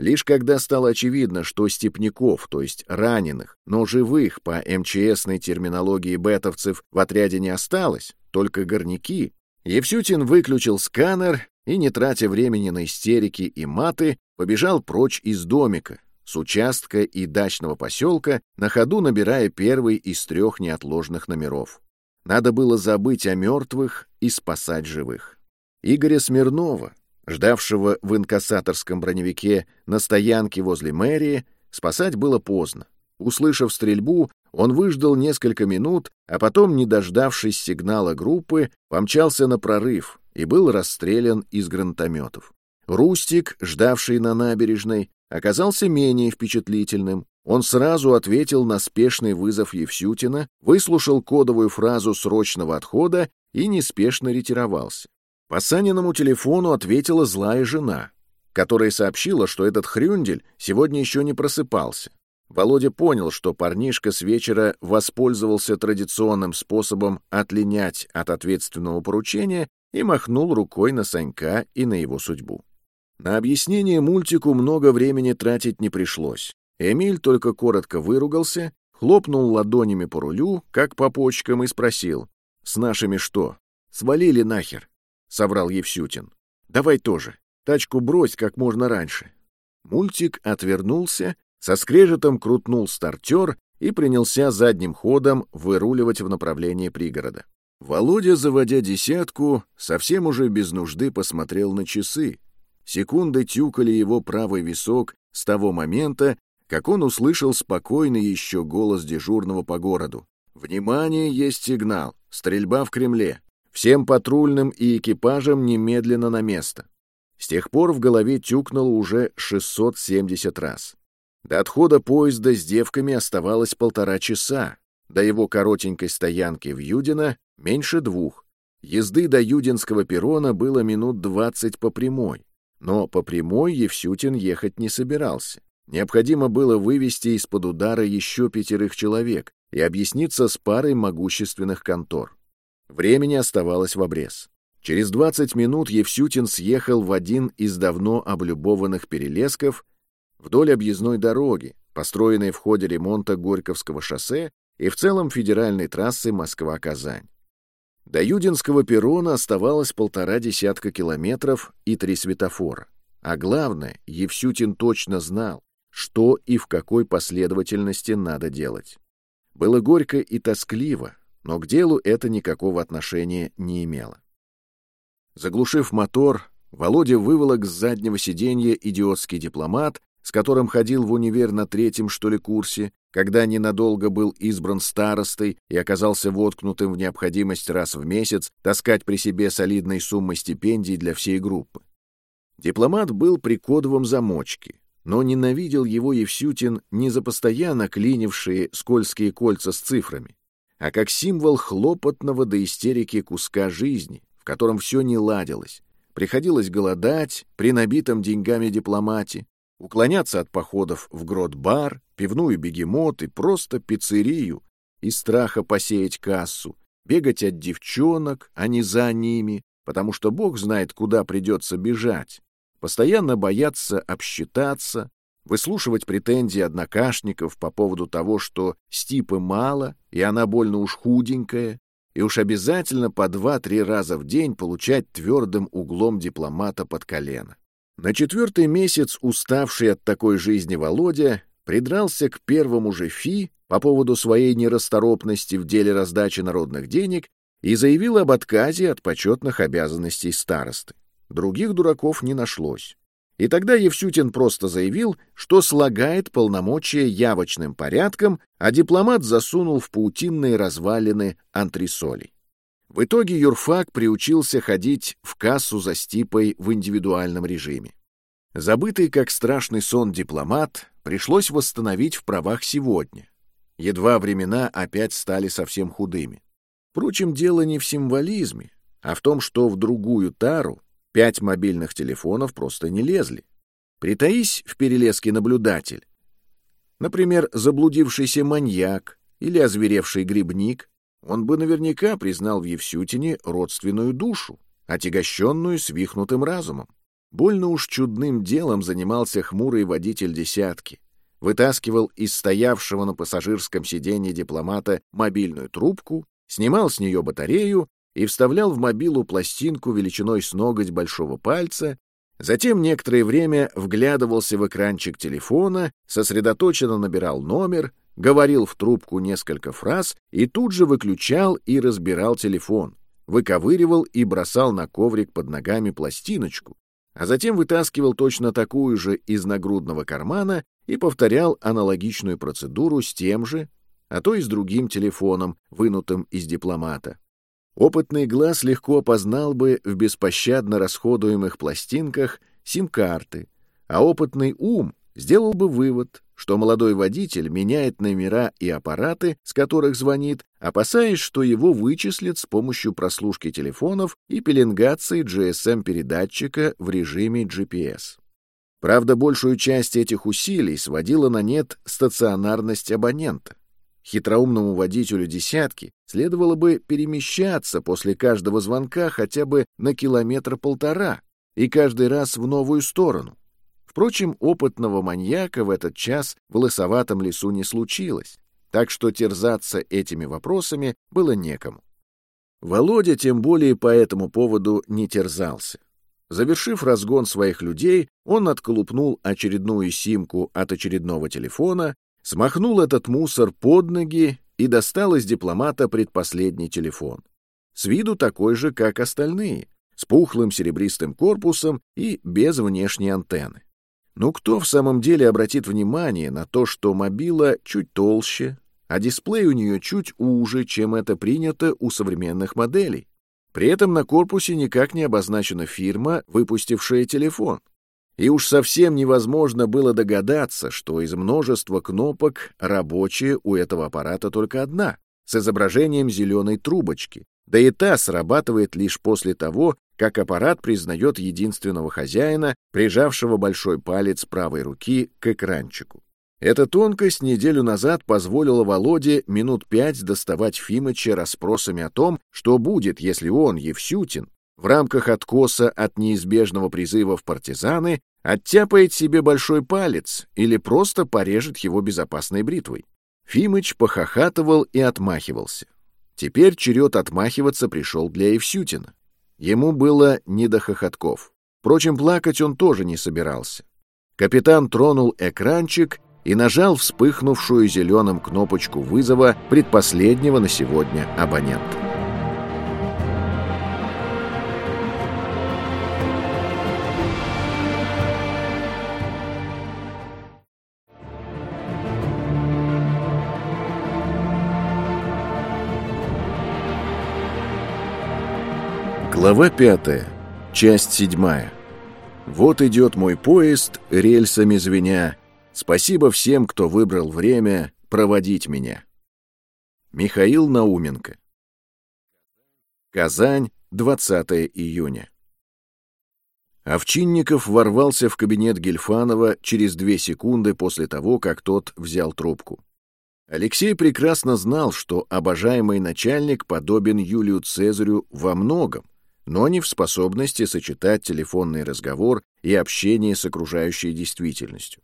Лишь когда стало очевидно, что степняков, то есть раненых, но живых по МЧСной терминологии бетовцев в отряде не осталось, только горняки, Евсютин выключил сканер и, не тратя времени на истерики и маты, побежал прочь из домика, с участка и дачного поселка, на ходу набирая первый из трех неотложных номеров. Надо было забыть о мертвых и спасать живых. Игоря Смирнова, ждавшего в инкассаторском броневике на стоянке возле мэрии, спасать было поздно. Услышав стрельбу, он выждал несколько минут, а потом, не дождавшись сигнала группы, помчался на прорыв и был расстрелян из гранатометов. Рустик, ждавший на набережной, оказался менее впечатлительным. Он сразу ответил на спешный вызов Евсютина, выслушал кодовую фразу срочного отхода и неспешно ретировался. По Саниному телефону ответила злая жена, которая сообщила, что этот хрюндель сегодня еще не просыпался. Володя понял, что парнишка с вечера воспользовался традиционным способом отлинять от ответственного поручения и махнул рукой на Санька и на его судьбу. На объяснение мультику много времени тратить не пришлось. Эмиль только коротко выругался, хлопнул ладонями по рулю, как по почкам, и спросил, «С нашими что? Свалили нахер?» — соврал Евсютин. «Давай тоже. Тачку брось как можно раньше». Мультик отвернулся, со скрежетом крутнул стартер и принялся задним ходом выруливать в направлении пригорода. Володя, заводя десятку, совсем уже без нужды посмотрел на часы. Секунды тюкали его правый висок с того момента, как он услышал спокойный еще голос дежурного по городу. «Внимание, есть сигнал! Стрельба в Кремле! Всем патрульным и экипажам немедленно на место. С тех пор в голове тюкнуло уже 670 раз. До отхода поезда с девками оставалось полтора часа, до его коротенькой стоянки в Юдино меньше двух. Езды до Юдинского перрона было минут двадцать по прямой, но по прямой Евсютин ехать не собирался. Необходимо было вывести из-под удара еще пятерых человек и объясниться с парой могущественных контор. Времени оставалось в обрез. Через 20 минут Евсютин съехал в один из давно облюбованных перелесков вдоль объездной дороги, построенной в ходе ремонта Горьковского шоссе и в целом федеральной трассы Москва-Казань. До Юдинского перрона оставалось полтора десятка километров и три светофора. А главное, Евсютин точно знал, что и в какой последовательности надо делать. Было горько и тоскливо, но к делу это никакого отношения не имело. Заглушив мотор, Володя выволок с заднего сиденья идиотский дипломат, с которым ходил в универ на третьем, что ли, курсе, когда ненадолго был избран старостой и оказался воткнутым в необходимость раз в месяц таскать при себе солидной суммы стипендий для всей группы. Дипломат был при кодовом замочке, но ненавидел его Евсютин не за постоянно клинившие скользкие кольца с цифрами, а как символ хлопотного до истерики куска жизни, в котором все не ладилось. Приходилось голодать при набитом деньгами дипломате, уклоняться от походов в грот-бар, пивную бегемот и просто пиццерию из страха посеять кассу, бегать от девчонок, а не за ними, потому что бог знает, куда придется бежать, постоянно бояться обсчитаться, выслушивать претензии однокашников по поводу того, что стипы мало, и она больно уж худенькая, и уж обязательно по два-три раза в день получать твердым углом дипломата под колено. На четвертый месяц уставший от такой жизни Володя придрался к первому же фи по поводу своей нерасторопности в деле раздачи народных денег и заявил об отказе от почетных обязанностей старосты. Других дураков не нашлось. И тогда Евсютин просто заявил, что слагает полномочия явочным порядком, а дипломат засунул в паутинные развалины антресолей. В итоге юрфак приучился ходить в кассу за стипой в индивидуальном режиме. Забытый как страшный сон дипломат пришлось восстановить в правах сегодня. едва времена опять стали совсем худыми. Впрочем, дело не в символизме, а в том, что в другую тару пять мобильных телефонов просто не лезли. Притаись в перелеске наблюдатель. Например, заблудившийся маньяк или озверевший грибник, он бы наверняка признал в Евсютине родственную душу, отягощенную свихнутым разумом. Больно уж чудным делом занимался хмурый водитель «десятки». Вытаскивал из стоявшего на пассажирском сиденье дипломата мобильную трубку, снимал с нее батарею и вставлял в мобилу пластинку величиной с ноготь большого пальца, затем некоторое время вглядывался в экранчик телефона, сосредоточенно набирал номер, говорил в трубку несколько фраз и тут же выключал и разбирал телефон, выковыривал и бросал на коврик под ногами пластиночку, а затем вытаскивал точно такую же из нагрудного кармана и повторял аналогичную процедуру с тем же, а то и с другим телефоном, вынутым из дипломата. Опытный глаз легко опознал бы в беспощадно расходуемых пластинках сим-карты, а опытный ум сделал бы вывод, что молодой водитель меняет номера и аппараты, с которых звонит, опасаясь, что его вычислят с помощью прослушки телефонов и пеленгации GSM-передатчика в режиме GPS. Правда, большую часть этих усилий сводила на нет стационарность абонента. Хитроумному водителю «десятки» следовало бы перемещаться после каждого звонка хотя бы на километр-полтора и каждый раз в новую сторону. Впрочем, опытного маньяка в этот час в лысоватом лесу не случилось, так что терзаться этими вопросами было некому. Володя тем более по этому поводу не терзался. Завершив разгон своих людей, он отколупнул очередную симку от очередного телефона, смахнул этот мусор под ноги и достал из дипломата предпоследний телефон. С виду такой же, как остальные, с пухлым серебристым корпусом и без внешней антенны. Ну кто в самом деле обратит внимание на то, что мобила чуть толще, а дисплей у нее чуть уже, чем это принято у современных моделей? При этом на корпусе никак не обозначена фирма, выпустившая телефон. И уж совсем невозможно было догадаться, что из множества кнопок рабочая у этого аппарата только одна, с изображением зеленой трубочки, да и та срабатывает лишь после того, как аппарат признает единственного хозяина, прижавшего большой палец правой руки к экранчику. Эта тонкость неделю назад позволила Володе минут пять доставать Фимыча расспросами о том, что будет, если он, Евсютин, в рамках откоса от неизбежного призыва в партизаны, оттяпает себе большой палец или просто порежет его безопасной бритвой. Фимыч похохатывал и отмахивался. Теперь черед отмахиваться пришел для Евсютина. Ему было не до хохотков. Впрочем, плакать он тоже не собирался. Капитан тронул экранчик и нажал вспыхнувшую зеленым кнопочку вызова предпоследнего на сегодня абонента. Глава пятая, часть седьмая. Вот идет мой поезд, рельсами звеня. Спасибо всем, кто выбрал время проводить меня. Михаил Науменко. Казань, 20 июня. Овчинников ворвался в кабинет Гельфанова через две секунды после того, как тот взял трубку. Алексей прекрасно знал, что обожаемый начальник подобен Юлию Цезарю во многом, но не в способности сочетать телефонный разговор и общение с окружающей действительностью.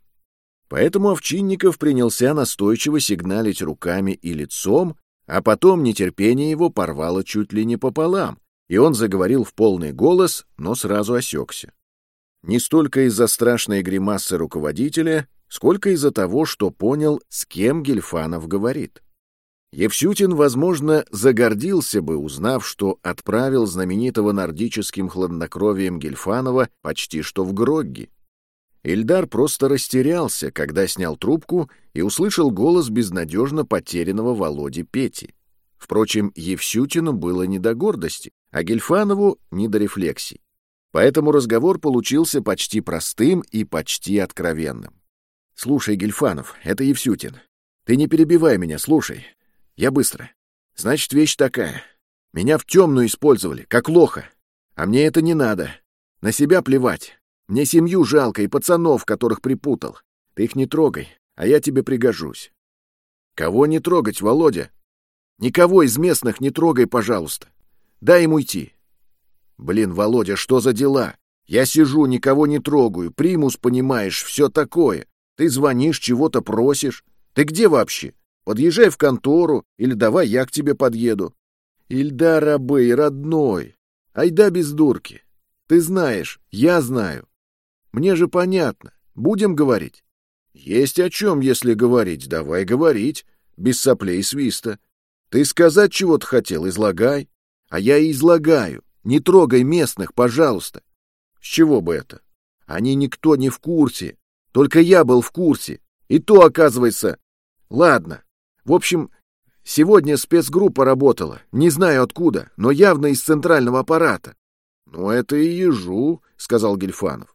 Поэтому Овчинников принялся настойчиво сигналить руками и лицом, а потом нетерпение его порвало чуть ли не пополам, и он заговорил в полный голос, но сразу осекся. Не столько из-за страшной гримасы руководителя, сколько из-за того, что понял, с кем Гельфанов говорит. Евсютин, возможно, загордился бы, узнав, что отправил знаменитого нордическим хладнокровием Гельфанова почти что в Грогги. Ильдар просто растерялся, когда снял трубку и услышал голос безнадежно потерянного Володи Пети. Впрочем, Евсютину было не до гордости, а Гельфанову — не до рефлексий. Поэтому разговор получился почти простым и почти откровенным. «Слушай, Гельфанов, это Евсютин. Ты не перебивай меня, слушай. Я быстро. Значит, вещь такая. Меня в темную использовали, как лоха. А мне это не надо. На себя плевать. Мне семью жалко и пацанов, которых припутал. Ты их не трогай, а я тебе пригожусь. Кого не трогать, Володя? Никого из местных не трогай, пожалуйста. Дай ему идти. Блин, Володя, что за дела? Я сижу, никого не трогаю, примус, понимаешь, все такое. Ты звонишь, чего-то просишь. Ты где вообще? Подъезжай в контору, или давай я к тебе подъеду. Ильдар Абей, родной, айда без дурки. Ты знаешь, я знаю. Мне же понятно. Будем говорить? Есть о чем, если говорить, давай говорить, без соплей и свиста. Ты сказать чего-то хотел, излагай. А я и излагаю. Не трогай местных, пожалуйста. С чего бы это? Они никто не в курсе. Только я был в курсе. И то, оказывается... Ладно. В общем, сегодня спецгруппа работала. Не знаю откуда, но явно из центрального аппарата. «Ну, это и ежу», — сказал Гельфанов.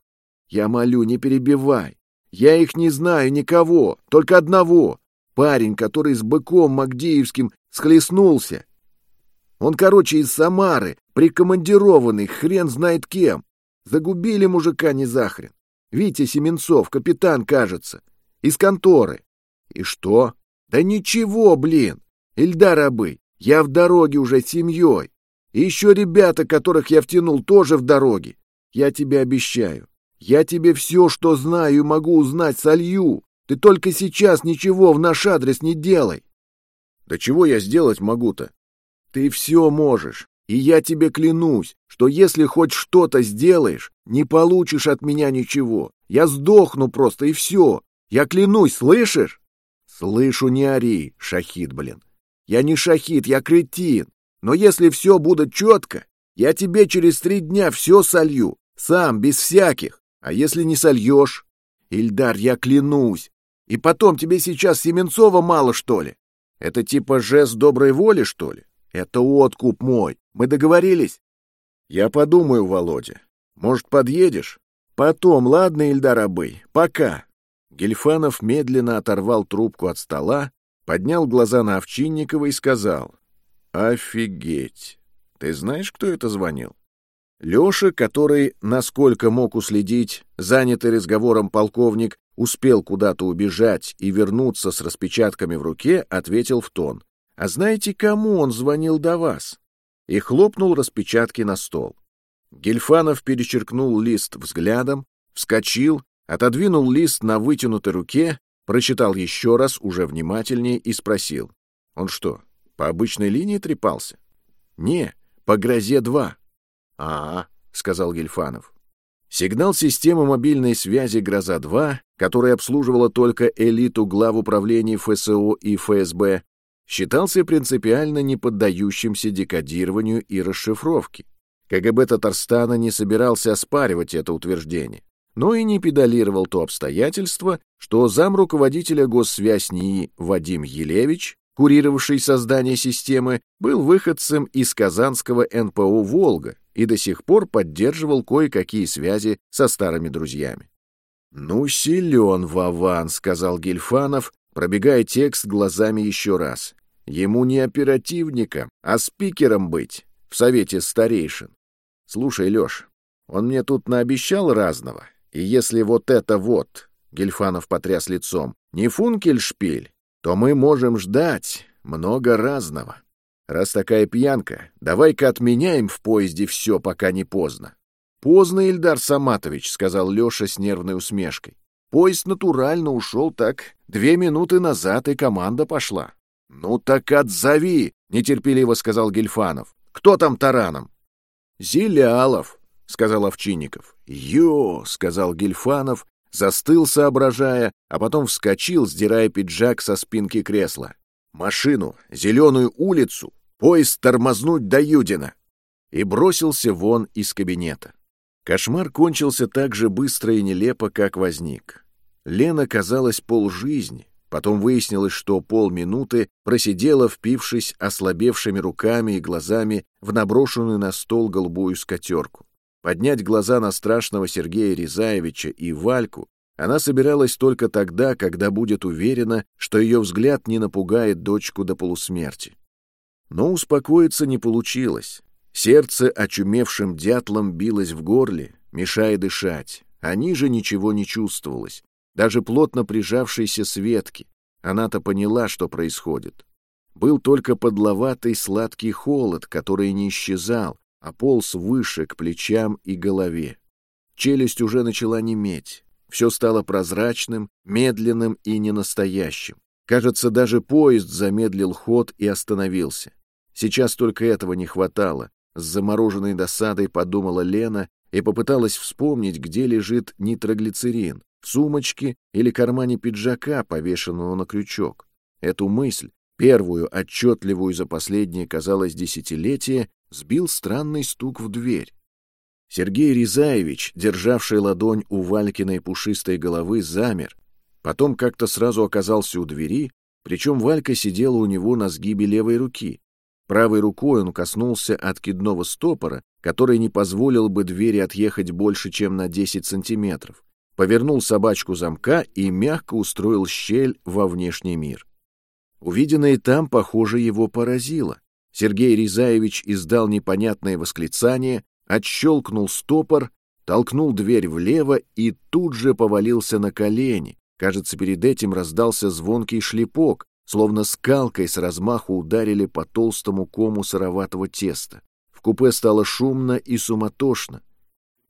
«Я молю, не перебивай. Я их не знаю никого, только одного. Парень, который с быком Магдеевским схлестнулся. Он, короче, из Самары, прикомандированный, хрен знает кем. Загубили мужика не захрен. Витя Семенцов, капитан, кажется. Из конторы. И что? Да ничего, блин. Ильдар Абы, я в дороге уже с семьей. И еще ребята, которых я втянул, тоже в дороге. Я тебе обещаю. Я тебе все, что знаю и могу узнать, солью. Ты только сейчас ничего в наш адрес не делай. Да чего я сделать могу-то? Ты все можешь. И я тебе клянусь, что если хоть что-то сделаешь, не получишь от меня ничего. Я сдохну просто, и все. Я клянусь, слышишь? Слышу, не ори, шахид, блин. Я не шахид, я кретин. Но если все будет четко, я тебе через три дня все солью, сам, без всяких. А если не сольешь? Ильдар, я клянусь. И потом, тебе сейчас Семенцова мало, что ли? Это типа жест доброй воли, что ли? Это откуп мой. Мы договорились? Я подумаю, Володя. Может, подъедешь? Потом, ладно, Ильдар Абый, пока. Гельфанов медленно оторвал трубку от стола, поднял глаза на Овчинникова и сказал. «Офигеть! Ты знаешь, кто это звонил?» Леша, который, насколько мог уследить, занятый разговором полковник, успел куда-то убежать и вернуться с распечатками в руке, ответил в тон. «А знаете, кому он звонил до вас?» И хлопнул распечатки на стол. Гельфанов перечеркнул лист взглядом, вскочил, отодвинул лист на вытянутой руке, прочитал еще раз, уже внимательнее, и спросил. «Он что, по обычной линии трепался?» «Не, по грозе-2». «А, — сказал Гельфанов. Сигнал системы мобильной связи «Гроза-2», которая обслуживала только элиту глав управлений ФСО и ФСБ, считался принципиально не поддающимся декодированию и расшифровке. КГБ Татарстана не собирался оспаривать это утверждение, но и не педалировал то обстоятельство, что зам руководителя госсвязь НИИ Вадим Елевич, курировавший создание системы, был выходцем из казанского НПО «Волга», и до сих пор поддерживал кое-какие связи со старыми друзьями. «Ну, силен Вован», — сказал Гельфанов, пробегая текст глазами еще раз. «Ему не оперативником, а спикером быть в совете старейшин. Слушай, Леш, он мне тут наобещал разного, и если вот это вот, — Гельфанов потряс лицом, — не функельшпиль, то мы можем ждать много разного». Раз такая пьянка, давай-ка отменяем в поезде все, пока не поздно. Поздно, Ильдар Саматович, сказал Леша с нервной усмешкой. Поезд натурально ушел так две минуты назад, и команда пошла. Ну так отзови, нетерпеливо сказал Гельфанов. Кто там тараном? Зилялов, сказал Овчинников. Ё, сказал Гельфанов, застыл, соображая, а потом вскочил, сдирая пиджак со спинки кресла. Машину, зеленую улицу, Поезд тормознуть до Юдина!» И бросился вон из кабинета. Кошмар кончился так же быстро и нелепо, как возник. Лена казалась полжизни, потом выяснилось, что полминуты просидела, впившись ослабевшими руками и глазами в наброшенную на стол голубую скатерку. Поднять глаза на страшного Сергея Рязаевича и Вальку Она собиралась только тогда, когда будет уверена, что ее взгляд не напугает дочку до полусмерти. Но успокоиться не получилось. Сердце очумевшим дятлом билось в горле, мешая дышать, а ниже ничего не чувствовалось, даже плотно прижавшейся Светки. Она-то поняла, что происходит. Был только подловатый сладкий холод, который не исчезал, а полз выше к плечам и голове. Челюсть уже начала неметь. Все стало прозрачным, медленным и ненастоящим. Кажется, даже поезд замедлил ход и остановился. Сейчас только этого не хватало. С замороженной досадой подумала Лена и попыталась вспомнить, где лежит нитроглицерин, в сумочке или кармане пиджака, повешенного на крючок. Эту мысль, первую, отчетливую за последние, казалось, десятилетия, сбил странный стук в дверь. Сергей Рязаевич, державший ладонь у Валькиной пушистой головы, замер. Потом как-то сразу оказался у двери, причем Валька сидела у него на сгибе левой руки. Правой рукой он коснулся откидного стопора, который не позволил бы двери отъехать больше, чем на 10 сантиметров. Повернул собачку замка и мягко устроил щель во внешний мир. Увиденное там, похоже, его поразило. Сергей Рязаевич издал непонятное восклицание, отщелкнул стопор, толкнул дверь влево и тут же повалился на колени. Кажется, перед этим раздался звонкий шлепок, словно скалкой с размаху ударили по толстому кому сыроватого теста. В купе стало шумно и суматошно.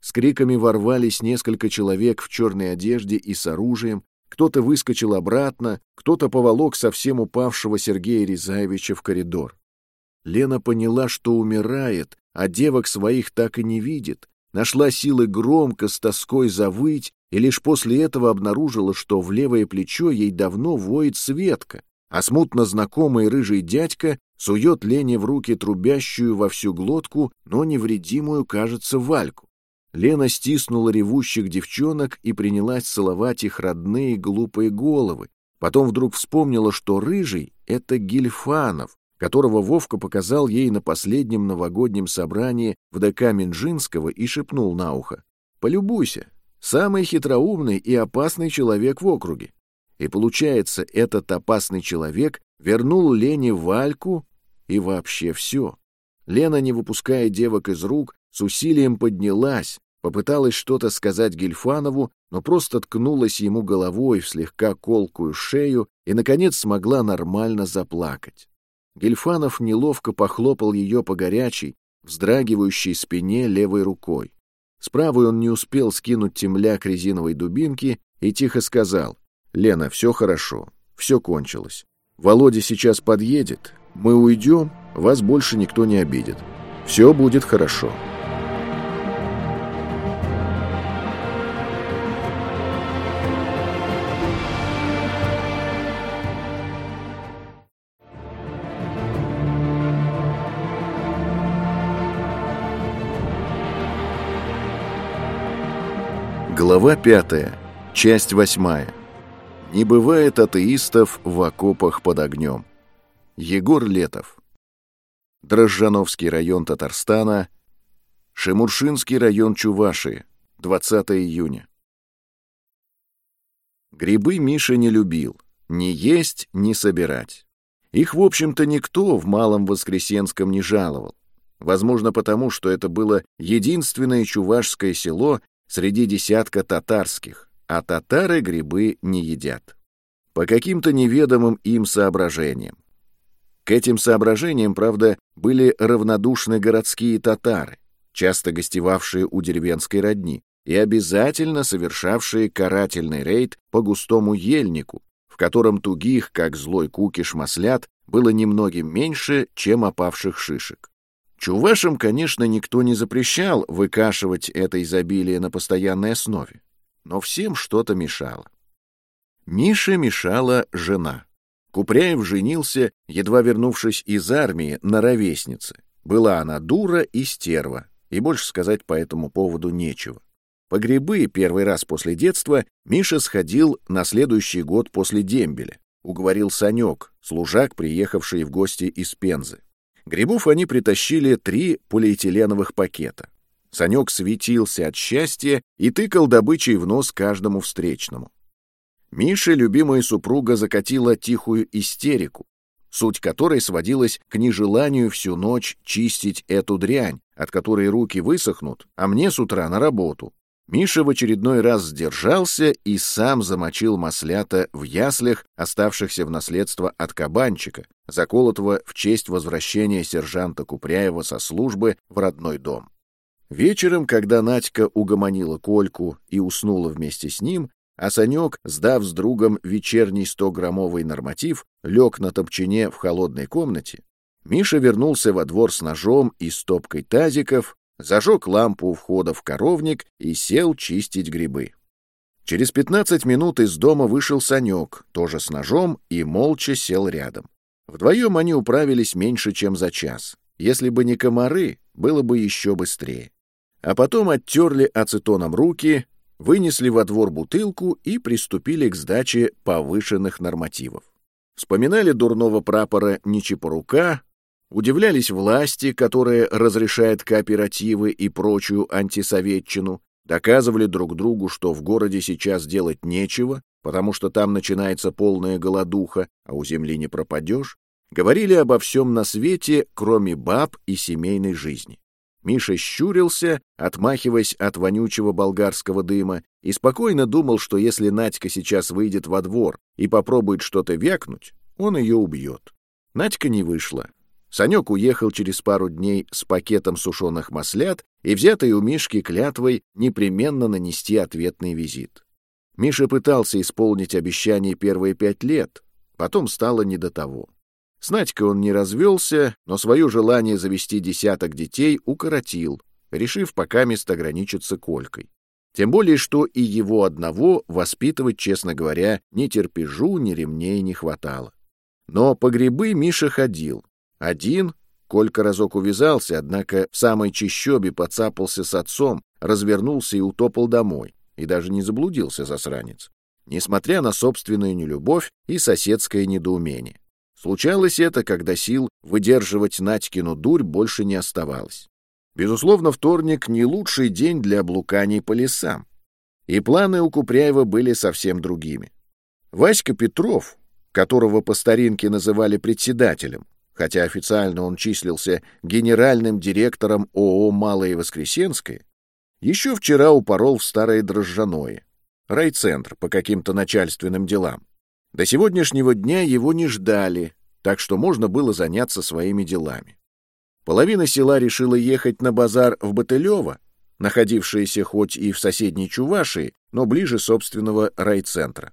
С криками ворвались несколько человек в черной одежде и с оружием, кто-то выскочил обратно, кто-то поволок совсем упавшего Сергея Рязаевича в коридор. Лена поняла, что умирает, а девок своих так и не видит, нашла силы громко с тоской завыть и лишь после этого обнаружила, что в левое плечо ей давно воет Светка, а смутно знакомый рыжий дядька сует Лене в руки трубящую во всю глотку, но невредимую, кажется, Вальку. Лена стиснула ревущих девчонок и принялась целовать их родные глупые головы. Потом вдруг вспомнила, что рыжий — это Гильфанов, которого Вовка показал ей на последнем новогоднем собрании в ДК Минжинского и шепнул на ухо. «Полюбуйся, самый хитроумный и опасный человек в округе». И получается, этот опасный человек вернул Лене Вальку и вообще все. Лена, не выпуская девок из рук, с усилием поднялась, попыталась что-то сказать Гельфанову, но просто ткнулась ему головой в слегка колкую шею и, наконец, смогла нормально заплакать. Гельфанов неловко похлопал ее по горячей, вздрагивающей спине левой рукой. С правой он не успел скинуть темляк резиновой дубинки и тихо сказал, «Лена, все хорошо, все кончилось. Володя сейчас подъедет, мы уйдем, вас больше никто не обидит. Все будет хорошо». Глава пятая, часть восьмая. Не бывает атеистов в окопах под огнем. Егор Летов. Дрожжановский район Татарстана. Шемуршинский район Чувашии. 20 июня. Грибы Миша не любил. Ни есть, ни собирать. Их, в общем-то, никто в Малом Воскресенском не жаловал. Возможно, потому, что это было единственное чувашское село, среди десятка татарских, а татары грибы не едят. По каким-то неведомым им соображениям. К этим соображениям, правда, были равнодушны городские татары, часто гостевавшие у деревенской родни, и обязательно совершавшие карательный рейд по густому ельнику, в котором тугих, как злой кукиш маслят, было немногим меньше, чем опавших шишек. Чувашам, конечно, никто не запрещал выкашивать это изобилие на постоянной основе, но всем что-то мешало. Мише мешала жена. Купряев женился, едва вернувшись из армии, на ровеснице. Была она дура и стерва, и больше сказать по этому поводу нечего. По грибы первый раз после детства Миша сходил на следующий год после дембеля. Уговорил Санек, служак, приехавший в гости из Пензы. Грибов они притащили три полиэтиленовых пакета. Санек светился от счастья и тыкал добычей в нос каждому встречному. Миша, любимая супруга, закатила тихую истерику, суть которой сводилась к нежеланию всю ночь чистить эту дрянь, от которой руки высохнут, а мне с утра на работу. Миша в очередной раз сдержался и сам замочил маслята в яслях, оставшихся в наследство от кабанчика, заколотого в честь возвращения сержанта Купряева со службы в родной дом. Вечером, когда Надька угомонила Кольку и уснула вместе с ним, а Санек, сдав с другом вечерний 100-граммовый норматив, лег на топчине в холодной комнате, Миша вернулся во двор с ножом и стопкой тазиков, зажег лампу у входа в коровник и сел чистить грибы. Через 15 минут из дома вышел Санек, тоже с ножом, и молча сел рядом. Вдвоем они управились меньше, чем за час. Если бы не комары, было бы еще быстрее. А потом оттерли ацетоном руки, вынесли во двор бутылку и приступили к сдаче повышенных нормативов. Вспоминали дурного прапора Нечипорука, удивлялись власти, которая разрешает кооперативы и прочую антисоветчину, доказывали друг другу, что в городе сейчас делать нечего, потому что там начинается полная голодуха, а у земли не пропадешь, говорили обо всем на свете, кроме баб и семейной жизни. Миша щурился, отмахиваясь от вонючего болгарского дыма, и спокойно думал, что если Надька сейчас выйдет во двор и попробует что-то вякнуть, он ее убьет. Надька не вышла. Санек уехал через пару дней с пакетом сушеных маслят и взятой у Мишки клятвой непременно нанести ответный визит. Миша пытался исполнить обещание первые пять лет, потом стало не до того. С Надькой он не развелся, но свое желание завести десяток детей укоротил, решив пока мест ограничиться Колькой. Тем более, что и его одного воспитывать, честно говоря, ни терпежу, ни ремней не хватало. Но по грибы Миша ходил, один, Колька разок увязался, однако в самой чищобе подцапался с отцом, развернулся и утопал домой, и даже не заблудился засранец, несмотря на собственную нелюбовь и соседское недоумение. Случалось это, когда сил выдерживать Надькину дурь больше не оставалось. Безусловно, вторник — не лучший день для блуканий по лесам. И планы у Купряева были совсем другими. Васька Петров, которого по старинке называли председателем, хотя официально он числился генеральным директором ООО «Малое Воскресенское», еще вчера упорол в старое дрожжаное, райцентр по каким-то начальственным делам. До сегодняшнего дня его не ждали, так что можно было заняться своими делами. Половина села решила ехать на базар в Батылево, находившееся хоть и в соседней Чувашии, но ближе собственного райцентра.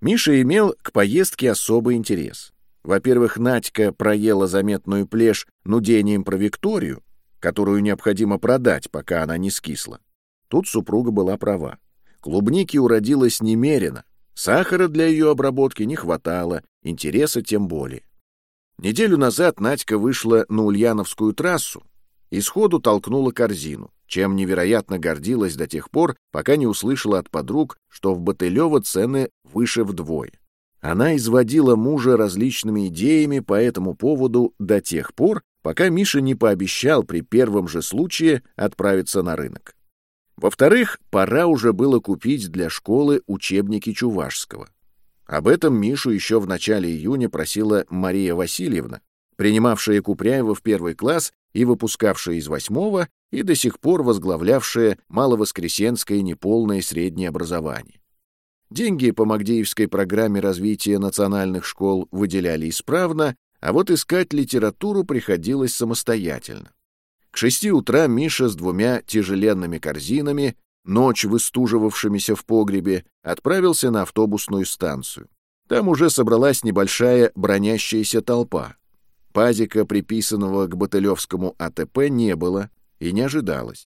Миша имел к поездке особый интерес. Во-первых, Надька проела заметную плешь нудением про Викторию, которую необходимо продать, пока она не скисла. Тут супруга была права. Клубники уродилось немерено, сахара для ее обработки не хватало, интереса тем более. Неделю назад Надька вышла на Ульяновскую трассу и сходу толкнула корзину, чем невероятно гордилась до тех пор, пока не услышала от подруг, что в Батылево цены выше вдвое. Она изводила мужа различными идеями по этому поводу до тех пор, пока Миша не пообещал при первом же случае отправиться на рынок. Во-вторых, пора уже было купить для школы учебники Чувашского. Об этом Мишу еще в начале июня просила Мария Васильевна, принимавшая Купряева в первый класс и выпускавшая из восьмого, и до сих пор возглавлявшая Маловоскресенское неполное среднее образование. Деньги по Магдеевской программе развития национальных школ выделяли исправно, а вот искать литературу приходилось самостоятельно. К шести утра Миша с двумя тяжеленными корзинами, ночь выстуживавшимися в погребе, отправился на автобусную станцию. Там уже собралась небольшая бронящаяся толпа. Пазика, приписанного к Батылевскому АТП, не было и не ожидалось.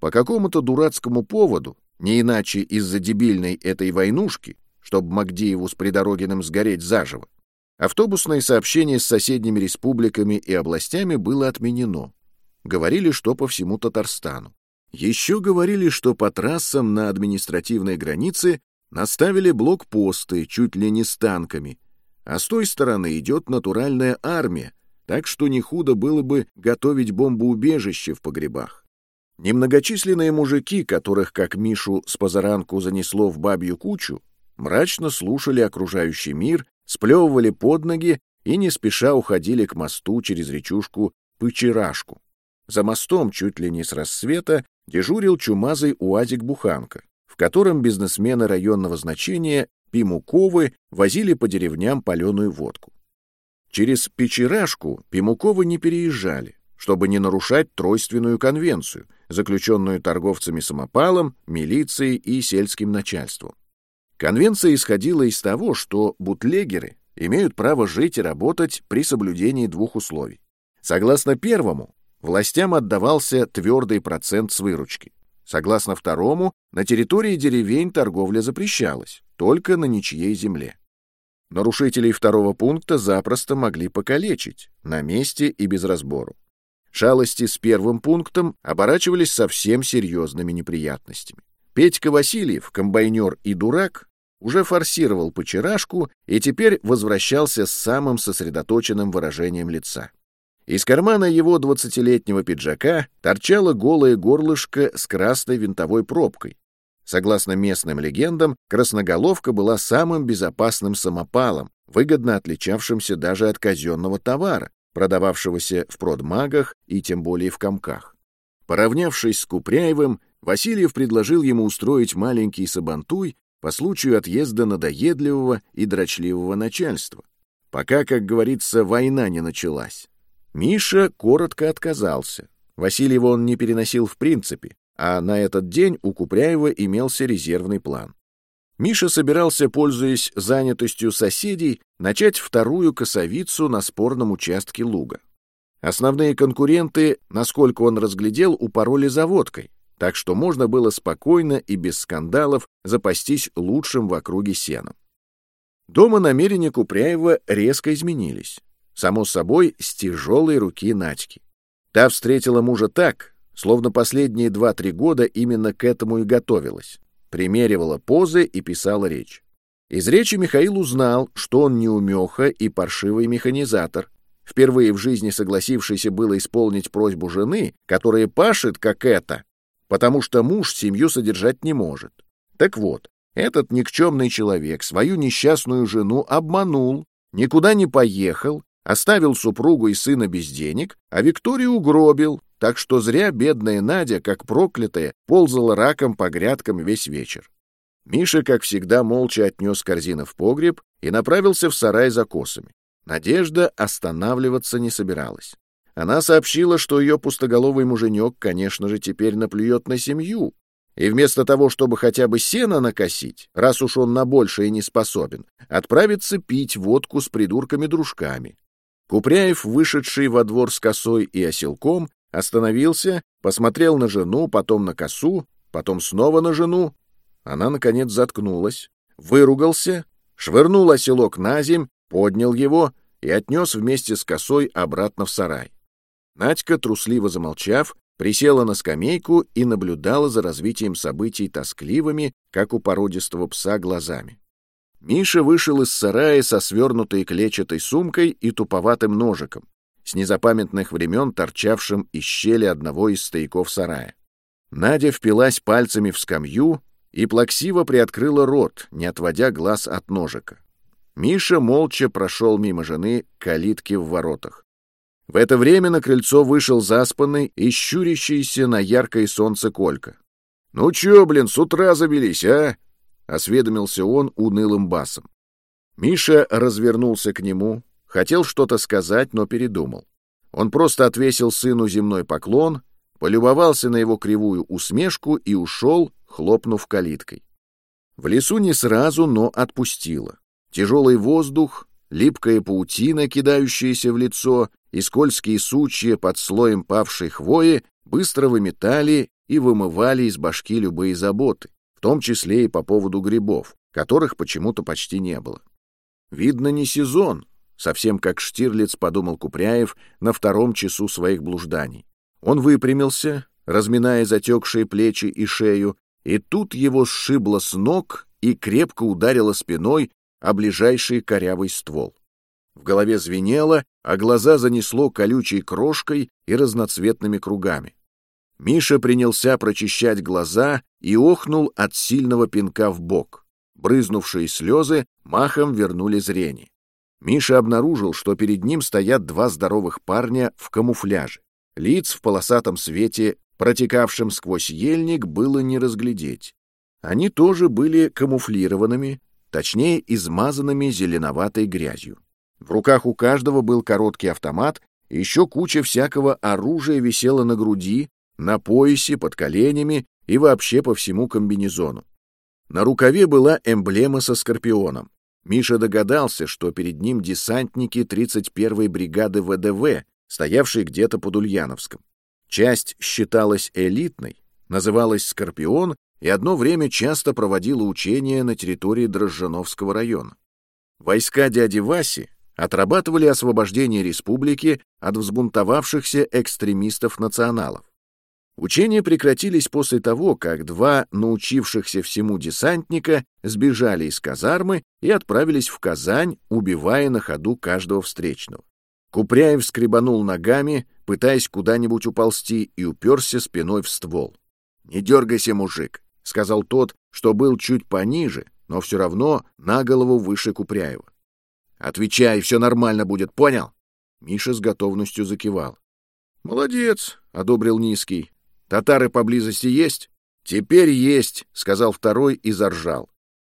По какому-то дурацкому поводу не иначе из-за дебильной этой войнушки, чтобы Магдиеву с Придорогиным сгореть заживо. Автобусное сообщение с соседними республиками и областями было отменено. Говорили, что по всему Татарстану. Еще говорили, что по трассам на административной границе наставили блокпосты чуть ли не с танками, а с той стороны идет натуральная армия, так что не худо было бы готовить бомбоубежище в погребах. Немногочисленные мужики, которых, как Мишу, с позаранку занесло в бабью кучу, мрачно слушали окружающий мир, сплевывали под ноги и не спеша уходили к мосту через речушку Пычерашку. За мостом чуть ли не с рассвета дежурил чумазый уазик-буханка, в котором бизнесмены районного значения Пимуковы возили по деревням паленую водку. Через Печерашку Пимуковы не переезжали, чтобы не нарушать тройственную конвенцию, заключенную торговцами самопалом, милицией и сельским начальством. Конвенция исходила из того, что бутлегеры имеют право жить и работать при соблюдении двух условий. Согласно первому, властям отдавался твердый процент с выручки. Согласно второму, на территории деревень торговля запрещалась, только на ничьей земле. Нарушителей второго пункта запросто могли покалечить, на месте и без разбору. Шалости с первым пунктом оборачивались совсем серьезными неприятностями. Петька Васильев, комбайнер и дурак, уже форсировал почерашку и теперь возвращался с самым сосредоточенным выражением лица. Из кармана его двадцатилетнего пиджака торчало голое горлышко с красной винтовой пробкой. Согласно местным легендам, красноголовка была самым безопасным самопалом, выгодно отличавшимся даже от казенного товара, продававшегося в продмагах и тем более в комках. Поравнявшись с Купряевым, Васильев предложил ему устроить маленький сабантуй по случаю отъезда надоедливого и дрочливого начальства, пока, как говорится, война не началась. Миша коротко отказался. Васильева он не переносил в принципе, а на этот день у Купряева имелся резервный план. Миша собирался, пользуясь занятостью соседей, начать вторую косовицу на спорном участке луга. Основные конкуренты, насколько он разглядел, упороли заводкой, так что можно было спокойно и без скандалов запастись лучшим в округе сеном. Дома намерения Купряева резко изменились само собой, с тяжелой руки Надьки. Та встретила мужа так, словно последние два-три года именно к этому и готовилась. Примеривала позы и писала речь. Из речи Михаил узнал, что он неумеха и паршивый механизатор, впервые в жизни согласившийся было исполнить просьбу жены, которая пашет, как это, потому что муж семью содержать не может. Так вот, этот никчемный человек свою несчастную жену обманул, никуда не поехал Оставил супругу и сына без денег, а Викторию угробил, так что зря бедная Надя, как проклятая, ползала раком по грядкам весь вечер. Миша, как всегда, молча отнес корзину в погреб и направился в сарай за косами. Надежда останавливаться не собиралась. Она сообщила, что ее пустоголовый муженек, конечно же, теперь наплюет на семью, и вместо того, чтобы хотя бы сено накосить, раз уж он на большее не способен, отправится пить водку с придурками-дружками. Купряев, вышедший во двор с косой и оселком, остановился, посмотрел на жену, потом на косу, потом снова на жену. Она, наконец, заткнулась, выругался, швырнул оселок на земь, поднял его и отнес вместе с косой обратно в сарай. Надька, трусливо замолчав, присела на скамейку и наблюдала за развитием событий тоскливыми, как у породистого пса, глазами. Миша вышел из сарая со свернутой клетчатой сумкой и туповатым ножиком, с незапамятных времен торчавшим из щели одного из стояков сарая. Надя впилась пальцами в скамью и плаксиво приоткрыла рот, не отводя глаз от ножика. Миша молча прошел мимо жены к калитке в воротах. В это время на крыльцо вышел заспанный и щурящийся на яркое солнце Колька. — Ну чё, блин, с утра завелись, а? — осведомился он унылым басом. Миша развернулся к нему, хотел что-то сказать, но передумал. Он просто отвесил сыну земной поклон, полюбовался на его кривую усмешку и ушел, хлопнув калиткой. В лесу не сразу, но отпустило. Тяжелый воздух, липкая паутина, кидающаяся в лицо, и скользкие сучья под слоем павшей хвои быстро выметали и вымывали из башки любые заботы в том числе и по поводу грибов, которых почему-то почти не было. Видно, не сезон, совсем как Штирлиц подумал Купряев на втором часу своих блужданий. Он выпрямился, разминая затекшие плечи и шею, и тут его сшибло с ног и крепко ударило спиной о ближайший корявый ствол. В голове звенело, а глаза занесло колючей крошкой и разноцветными кругами. Миша принялся прочищать глаза и охнул от сильного пинка в бок. Брызнувшие слезы махом вернули зрение. Миша обнаружил, что перед ним стоят два здоровых парня в камуфляже. Лиц в полосатом свете, протекавшем сквозь ельник, было не разглядеть. Они тоже были камуфлированными, точнее, измазанными зеленоватой грязью. В руках у каждого был короткий автомат, еще куча всякого оружия висела на груди, на поясе, под коленями и вообще по всему комбинезону. На рукаве была эмблема со скорпионом. Миша догадался, что перед ним десантники 31-й бригады ВДВ, стоявшие где-то под Ульяновском. Часть считалась элитной, называлась «Скорпион» и одно время часто проводила учения на территории Дрожжановского района. Войска дяди Васи отрабатывали освобождение республики от взбунтовавшихся экстремистов-националов. Учения прекратились после того, как два научившихся всему десантника сбежали из казармы и отправились в Казань, убивая на ходу каждого встречного. Купряев скребанул ногами, пытаясь куда-нибудь уползти, и уперся спиной в ствол. «Не дергайся, мужик», — сказал тот, что был чуть пониже, но все равно на голову выше Купряева. «Отвечай, все нормально будет, понял?» Миша с готовностью закивал. «Молодец», — одобрил Низкий. «Татары поблизости есть?» «Теперь есть», — сказал второй и заржал.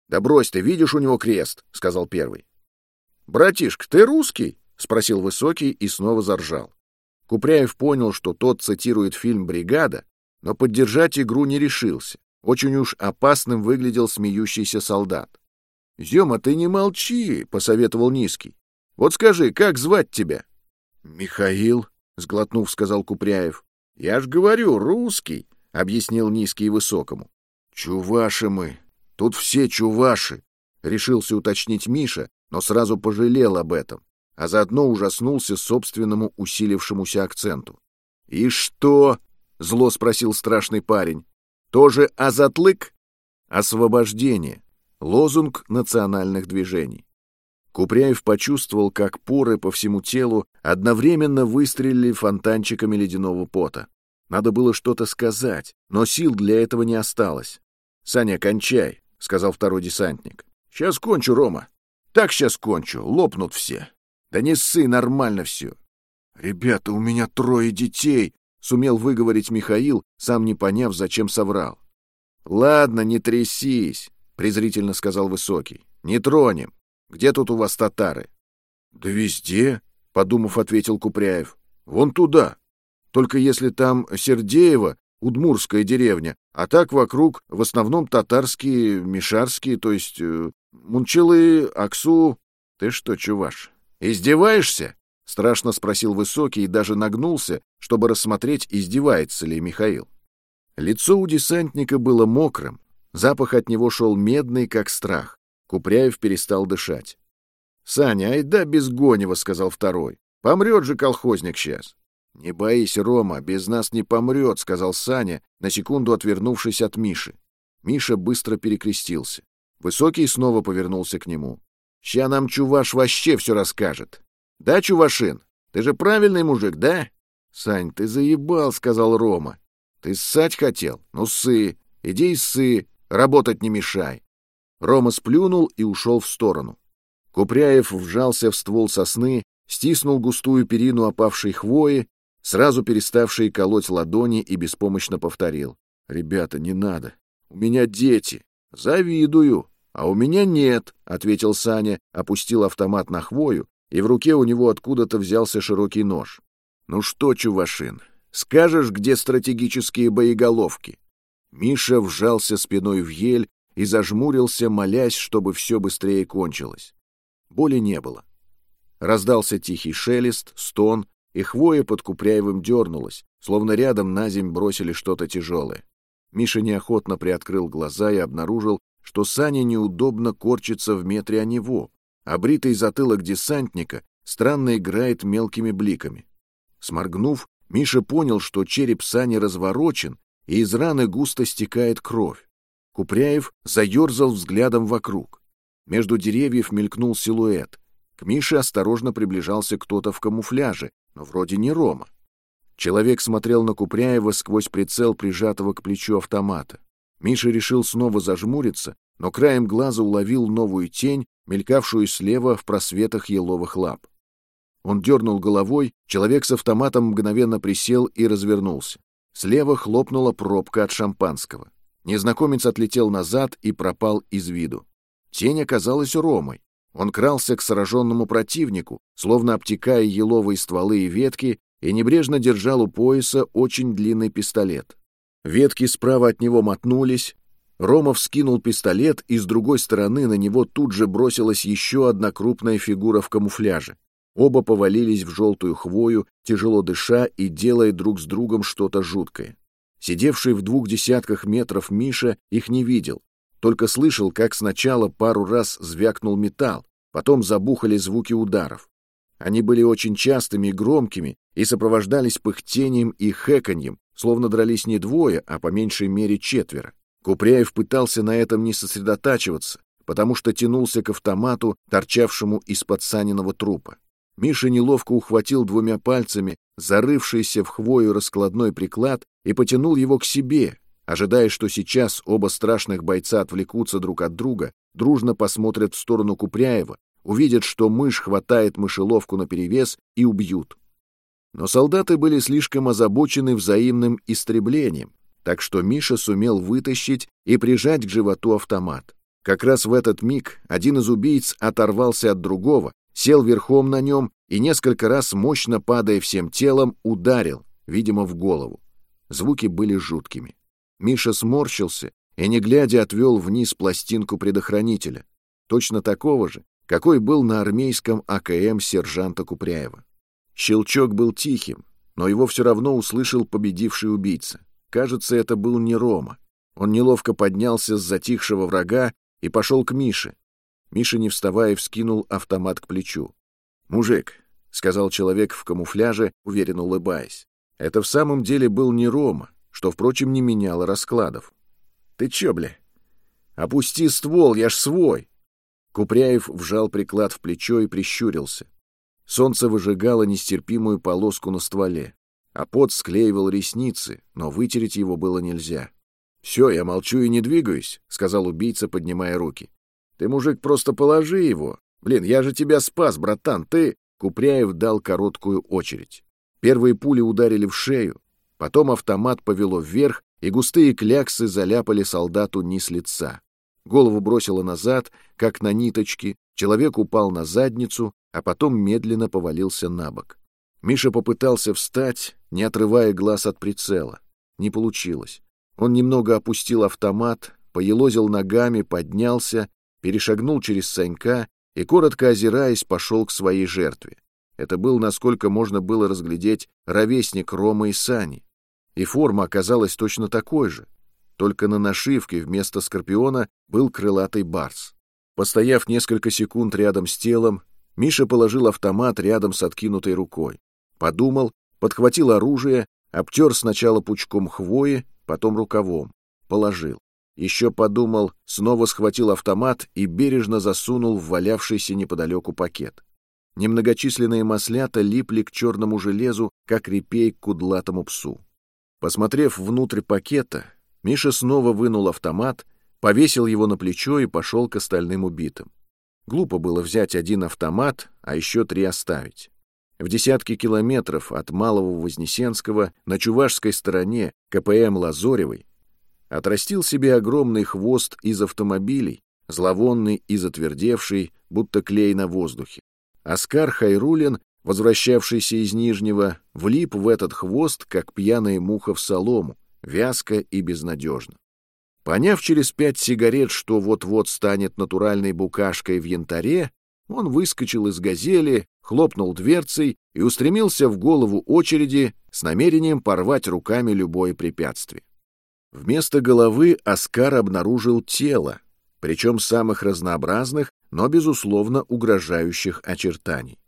«Да брось ты, видишь у него крест», — сказал первый. «Братишка, ты русский?» — спросил Высокий и снова заржал. Купряев понял, что тот цитирует фильм «Бригада», но поддержать игру не решился. Очень уж опасным выглядел смеющийся солдат. — Зема, ты не молчи, — посоветовал Низкий. — Вот скажи, как звать тебя? — Михаил, — сглотнув, сказал Купряев. — Я ж говорю, русский, — объяснил Низкий Высокому. — Чуваши мы. Тут все чуваши, — решился уточнить Миша, но сразу пожалел об этом, а заодно ужаснулся собственному усилившемуся акценту. — И что? — зло спросил страшный парень. — Тоже азатлык? — Освобождение. Лозунг национальных движений. Купряев почувствовал, как поры по всему телу одновременно выстрелили фонтанчиками ледяного пота. Надо было что-то сказать, но сил для этого не осталось. — Саня, кончай, — сказал второй десантник. — Сейчас кончу, Рома. Так сейчас кончу, лопнут все. Да не ссы, нормально все. — Ребята, у меня трое детей, — сумел выговорить Михаил, сам не поняв, зачем соврал. — Ладно, не трясись. — презрительно сказал Высокий. «Не тронем. Где тут у вас татары?» «Да везде», — подумав, ответил Купряев. «Вон туда. Только если там Сердеево, удмурская деревня, а так вокруг в основном татарские, мишарские, то есть э, Мунчилы, Аксу... Ты что, чуваш, издеваешься?» — страшно спросил Высокий и даже нагнулся, чтобы рассмотреть, издевается ли Михаил. Лицо у десантника было мокрым, Запах от него шел медный, как страх. Купряев перестал дышать. — Саня, айда без Гонева, — сказал второй. — Помрет же колхозник сейчас. — Не боись, Рома, без нас не помрет, — сказал Саня, на секунду отвернувшись от Миши. Миша быстро перекрестился. Высокий снова повернулся к нему. — Ща нам Чуваш вообще все расскажет. — Да, Чувашин? Ты же правильный мужик, да? — Сань, ты заебал, — сказал Рома. — Ты ссать хотел? Ну, ссы. Иди и ссы. Работать не мешай. Рома сплюнул и ушел в сторону. Купряев вжался в ствол сосны, стиснул густую перину опавшей хвои, сразу переставшей колоть ладони и беспомощно повторил. «Ребята, не надо. У меня дети. Завидую. А у меня нет», — ответил Саня, опустил автомат на хвою, и в руке у него откуда-то взялся широкий нож. «Ну что, Чувашин, скажешь, где стратегические боеголовки?» Миша вжался спиной в ель и зажмурился, молясь, чтобы все быстрее кончилось. Боли не было. Раздался тихий шелест, стон, и хвоя под Купряевым дернулась, словно рядом на земь бросили что-то тяжелое. Миша неохотно приоткрыл глаза и обнаружил, что Саня неудобно корчится в метре от него, а бритый затылок десантника странно играет мелкими бликами. Сморгнув, Миша понял, что череп Сани разворочен, и из раны густо стекает кровь. Купряев заерзал взглядом вокруг. Между деревьев мелькнул силуэт. К Мише осторожно приближался кто-то в камуфляже, но вроде не Рома. Человек смотрел на Купряева сквозь прицел прижатого к плечу автомата. Миша решил снова зажмуриться, но краем глаза уловил новую тень, мелькавшую слева в просветах еловых лап. Он дернул головой, человек с автоматом мгновенно присел и развернулся. Слева хлопнула пробка от шампанского. Незнакомец отлетел назад и пропал из виду. Тень оказалась Ромой. Он крался к сраженному противнику, словно обтекая еловые стволы и ветки, и небрежно держал у пояса очень длинный пистолет. Ветки справа от него мотнулись, Ромов скинул пистолет, и с другой стороны на него тут же бросилась еще одна крупная фигура в камуфляже. Оба повалились в желтую хвою, тяжело дыша и делая друг с другом что-то жуткое. Сидевший в двух десятках метров Миша их не видел, только слышал, как сначала пару раз звякнул металл, потом забухали звуки ударов. Они были очень частыми и громкими и сопровождались пыхтением и хэканьем, словно дрались не двое, а по меньшей мере четверо. Купряев пытался на этом не сосредотачиваться, потому что тянулся к автомату, торчавшему из-под Саниного трупа. Миша неловко ухватил двумя пальцами зарывшийся в хвою раскладной приклад и потянул его к себе, ожидая, что сейчас оба страшных бойца отвлекутся друг от друга, дружно посмотрят в сторону Купряева, увидят, что мышь хватает мышеловку наперевес и убьют. Но солдаты были слишком озабочены взаимным истреблением, так что Миша сумел вытащить и прижать к животу автомат. Как раз в этот миг один из убийц оторвался от другого, сел верхом на нем и несколько раз, мощно падая всем телом, ударил, видимо, в голову. Звуки были жуткими. Миша сморщился и, не глядя, отвел вниз пластинку предохранителя, точно такого же, какой был на армейском АКМ сержанта Купряева. Щелчок был тихим, но его все равно услышал победивший убийца. Кажется, это был не Рома. Он неловко поднялся с затихшего врага и пошел к Мише. Миша, не вставая, вскинул автомат к плечу. «Мужик», — сказал человек в камуфляже, уверенно улыбаясь, — «это в самом деле был не Рома, что, впрочем, не меняло раскладов». «Ты чё, бля? Опусти ствол, я ж свой!» Купряев вжал приклад в плечо и прищурился. Солнце выжигало нестерпимую полоску на стволе а пот склеивал ресницы, но вытереть его было нельзя. «Все, я молчу и не двигаюсь», — сказал убийца, поднимая руки. «Ты, мужик, просто положи его. Блин, я же тебя спас, братан, ты...» Купряев дал короткую очередь. Первые пули ударили в шею, потом автомат повело вверх, и густые кляксы заляпали солдату низ лица. Голову бросило назад, как на ниточке, человек упал на задницу, а потом медленно повалился на бок. Миша попытался встать, не отрывая глаз от прицела. Не получилось. Он немного опустил автомат, поелозил ногами, поднялся, перешагнул через Санька и, коротко озираясь, пошел к своей жертве. Это был, насколько можно было разглядеть, ровесник Рома и Сани. И форма оказалась точно такой же, только на нашивке вместо скорпиона был крылатый барс. Постояв несколько секунд рядом с телом, Миша положил автомат рядом с откинутой рукой. Подумал, подхватил оружие, обтер сначала пучком хвои, потом рукавом. Положил. Еще подумал, снова схватил автомат и бережно засунул в валявшийся неподалеку пакет. Немногочисленные маслята липли к черному железу, как репей к кудлатому псу. Посмотрев внутрь пакета, Миша снова вынул автомат, повесил его на плечо и пошел к остальным убитым. Глупо было взять один автомат, а еще три оставить. В десятки километров от Малого Вознесенского на чувашской стороне КПМ Лазоревой отрастил себе огромный хвост из автомобилей, зловонный и затвердевший, будто клей на воздухе. Оскар Хайрулин, возвращавшийся из Нижнего, влип в этот хвост, как пьяная муха в солому, вязко и безнадежно. Поняв через пять сигарет, что вот-вот станет натуральной букашкой в янтаре, он выскочил из газели, хлопнул дверцей и устремился в голову очереди с намерением порвать руками любое препятствие. Вместо головы Оскар обнаружил тело, причем самых разнообразных, но, безусловно, угрожающих очертаний.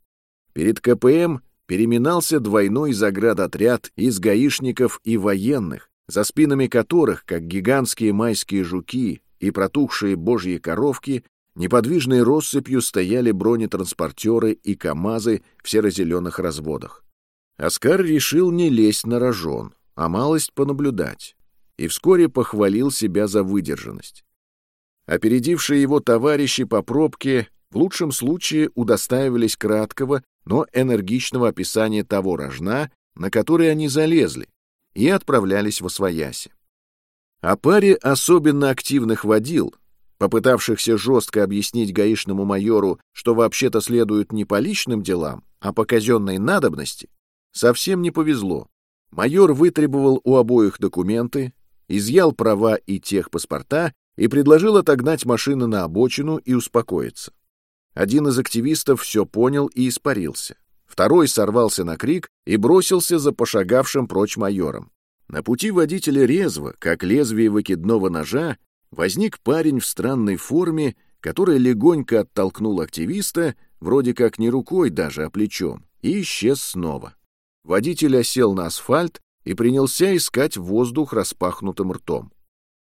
Перед КПМ переминался двойной заградотряд из гаишников и военных, за спинами которых, как гигантские майские жуки и протухшие божьи коровки, Неподвижной россыпью стояли бронетранспортеры и КАМАЗы в серо-зеленых разводах. Оскар решил не лезть на рожон, а малость понаблюдать, и вскоре похвалил себя за выдержанность. Опередившие его товарищи по пробке в лучшем случае удостаивались краткого, но энергичного описания того рожна, на который они залезли, и отправлялись в Освояси. О паре особенно активных водил, попытавшихся жестко объяснить гаишному майору, что вообще-то следует не по личным делам, а по казенной надобности, совсем не повезло. Майор вытребовал у обоих документы, изъял права и техпаспорта и предложил отогнать машины на обочину и успокоиться. Один из активистов все понял и испарился. Второй сорвался на крик и бросился за пошагавшим прочь майором. На пути водителя резво, как лезвие выкидного ножа, возник парень в странной форме, который легонько оттолкнул активиста, вроде как не рукой даже, а плечом, и исчез снова. Водитель осел на асфальт и принялся искать воздух распахнутым ртом.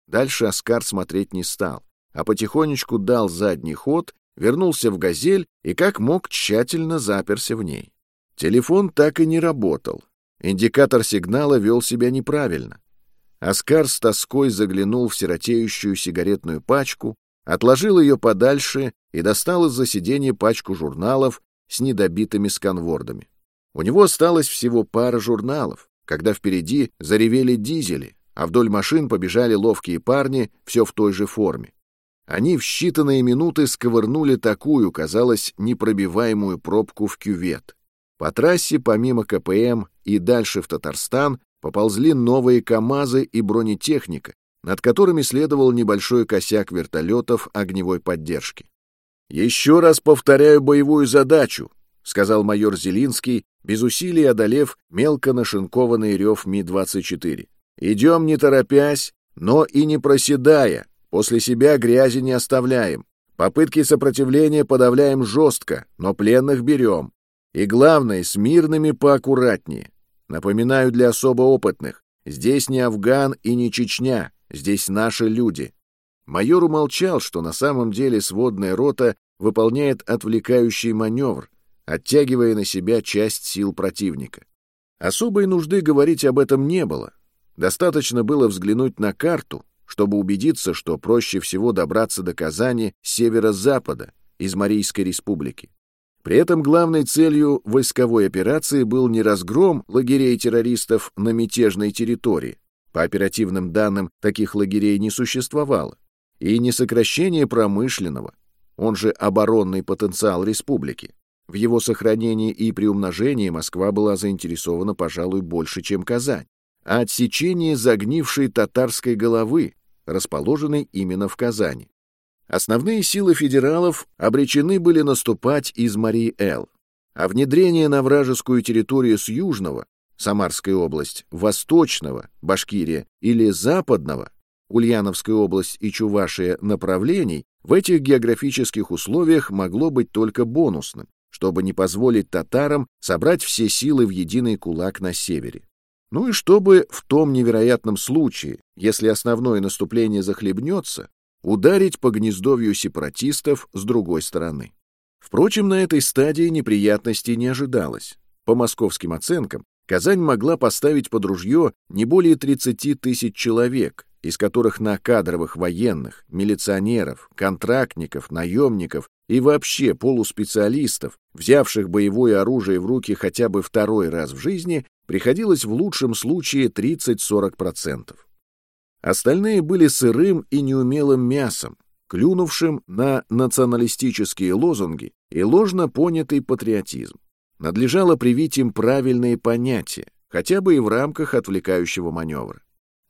Дальше Оскар смотреть не стал, а потихонечку дал задний ход, вернулся в «Газель» и как мог тщательно заперся в ней. Телефон так и не работал. Индикатор сигнала вел себя неправильно. Оскар с тоской заглянул в сиротеющую сигаретную пачку, отложил ее подальше и достал из-за сиденья пачку журналов с недобитыми сканвордами. У него осталось всего пара журналов, когда впереди заревели дизели, а вдоль машин побежали ловкие парни, все в той же форме. Они в считанные минуты сковырнули такую, казалось, непробиваемую пробку в кювет. По трассе, помимо КПМ и дальше в Татарстан, поползли новые КАМАЗы и бронетехника, над которыми следовал небольшой косяк вертолетов огневой поддержки. «Еще раз повторяю боевую задачу», — сказал майор Зелинский, без усилий одолев мелко нашинкованный рев Ми-24. Идем не торопясь, но и не проседая, после себя грязи не оставляем. Попытки сопротивления подавляем жестко, но пленных берем. И главное, с мирными поаккуратнее. Напоминаю для особо опытных, здесь не Афган и не Чечня, здесь наши люди. Майор умолчал, что на самом деле сводная рота выполняет отвлекающий маневр, оттягивая на себя часть сил противника. Особой нужды говорить об этом не было. Достаточно было взглянуть на карту, чтобы убедиться, что проще всего добраться до Казани с северо-запада, из Марийской республики. При этом главной целью войсковой операции был не разгром лагерей террористов на мятежной территории, по оперативным данным таких лагерей не существовало, и не сокращение промышленного, он же оборонный потенциал республики. В его сохранении и приумножении Москва была заинтересована, пожалуй, больше, чем Казань а отсечение загнившей татарской головы, расположенной именно в Казани. Основные силы федералов обречены были наступать из Марии-Эл, а внедрение на вражескую территорию с южного, Самарская область, восточного, Башкирия, или западного, Ульяновская область и Чувашия направлений в этих географических условиях могло быть только бонусным, чтобы не позволить татарам собрать все силы в единый кулак на севере. Ну и чтобы в том невероятном случае, если основное наступление захлебнется, ударить по гнездовью сепаратистов с другой стороны. Впрочем, на этой стадии неприятностей не ожидалось. По московским оценкам, Казань могла поставить под ружье не более 30 тысяч человек, из которых на кадровых военных, милиционеров, контрактников, наемников и вообще полуспециалистов, взявших боевое оружие в руки хотя бы второй раз в жизни, приходилось в лучшем случае 30-40%. Остальные были сырым и неумелым мясом, клюнувшим на националистические лозунги и ложно понятый патриотизм. Надлежало привить им правильные понятия, хотя бы и в рамках отвлекающего маневра.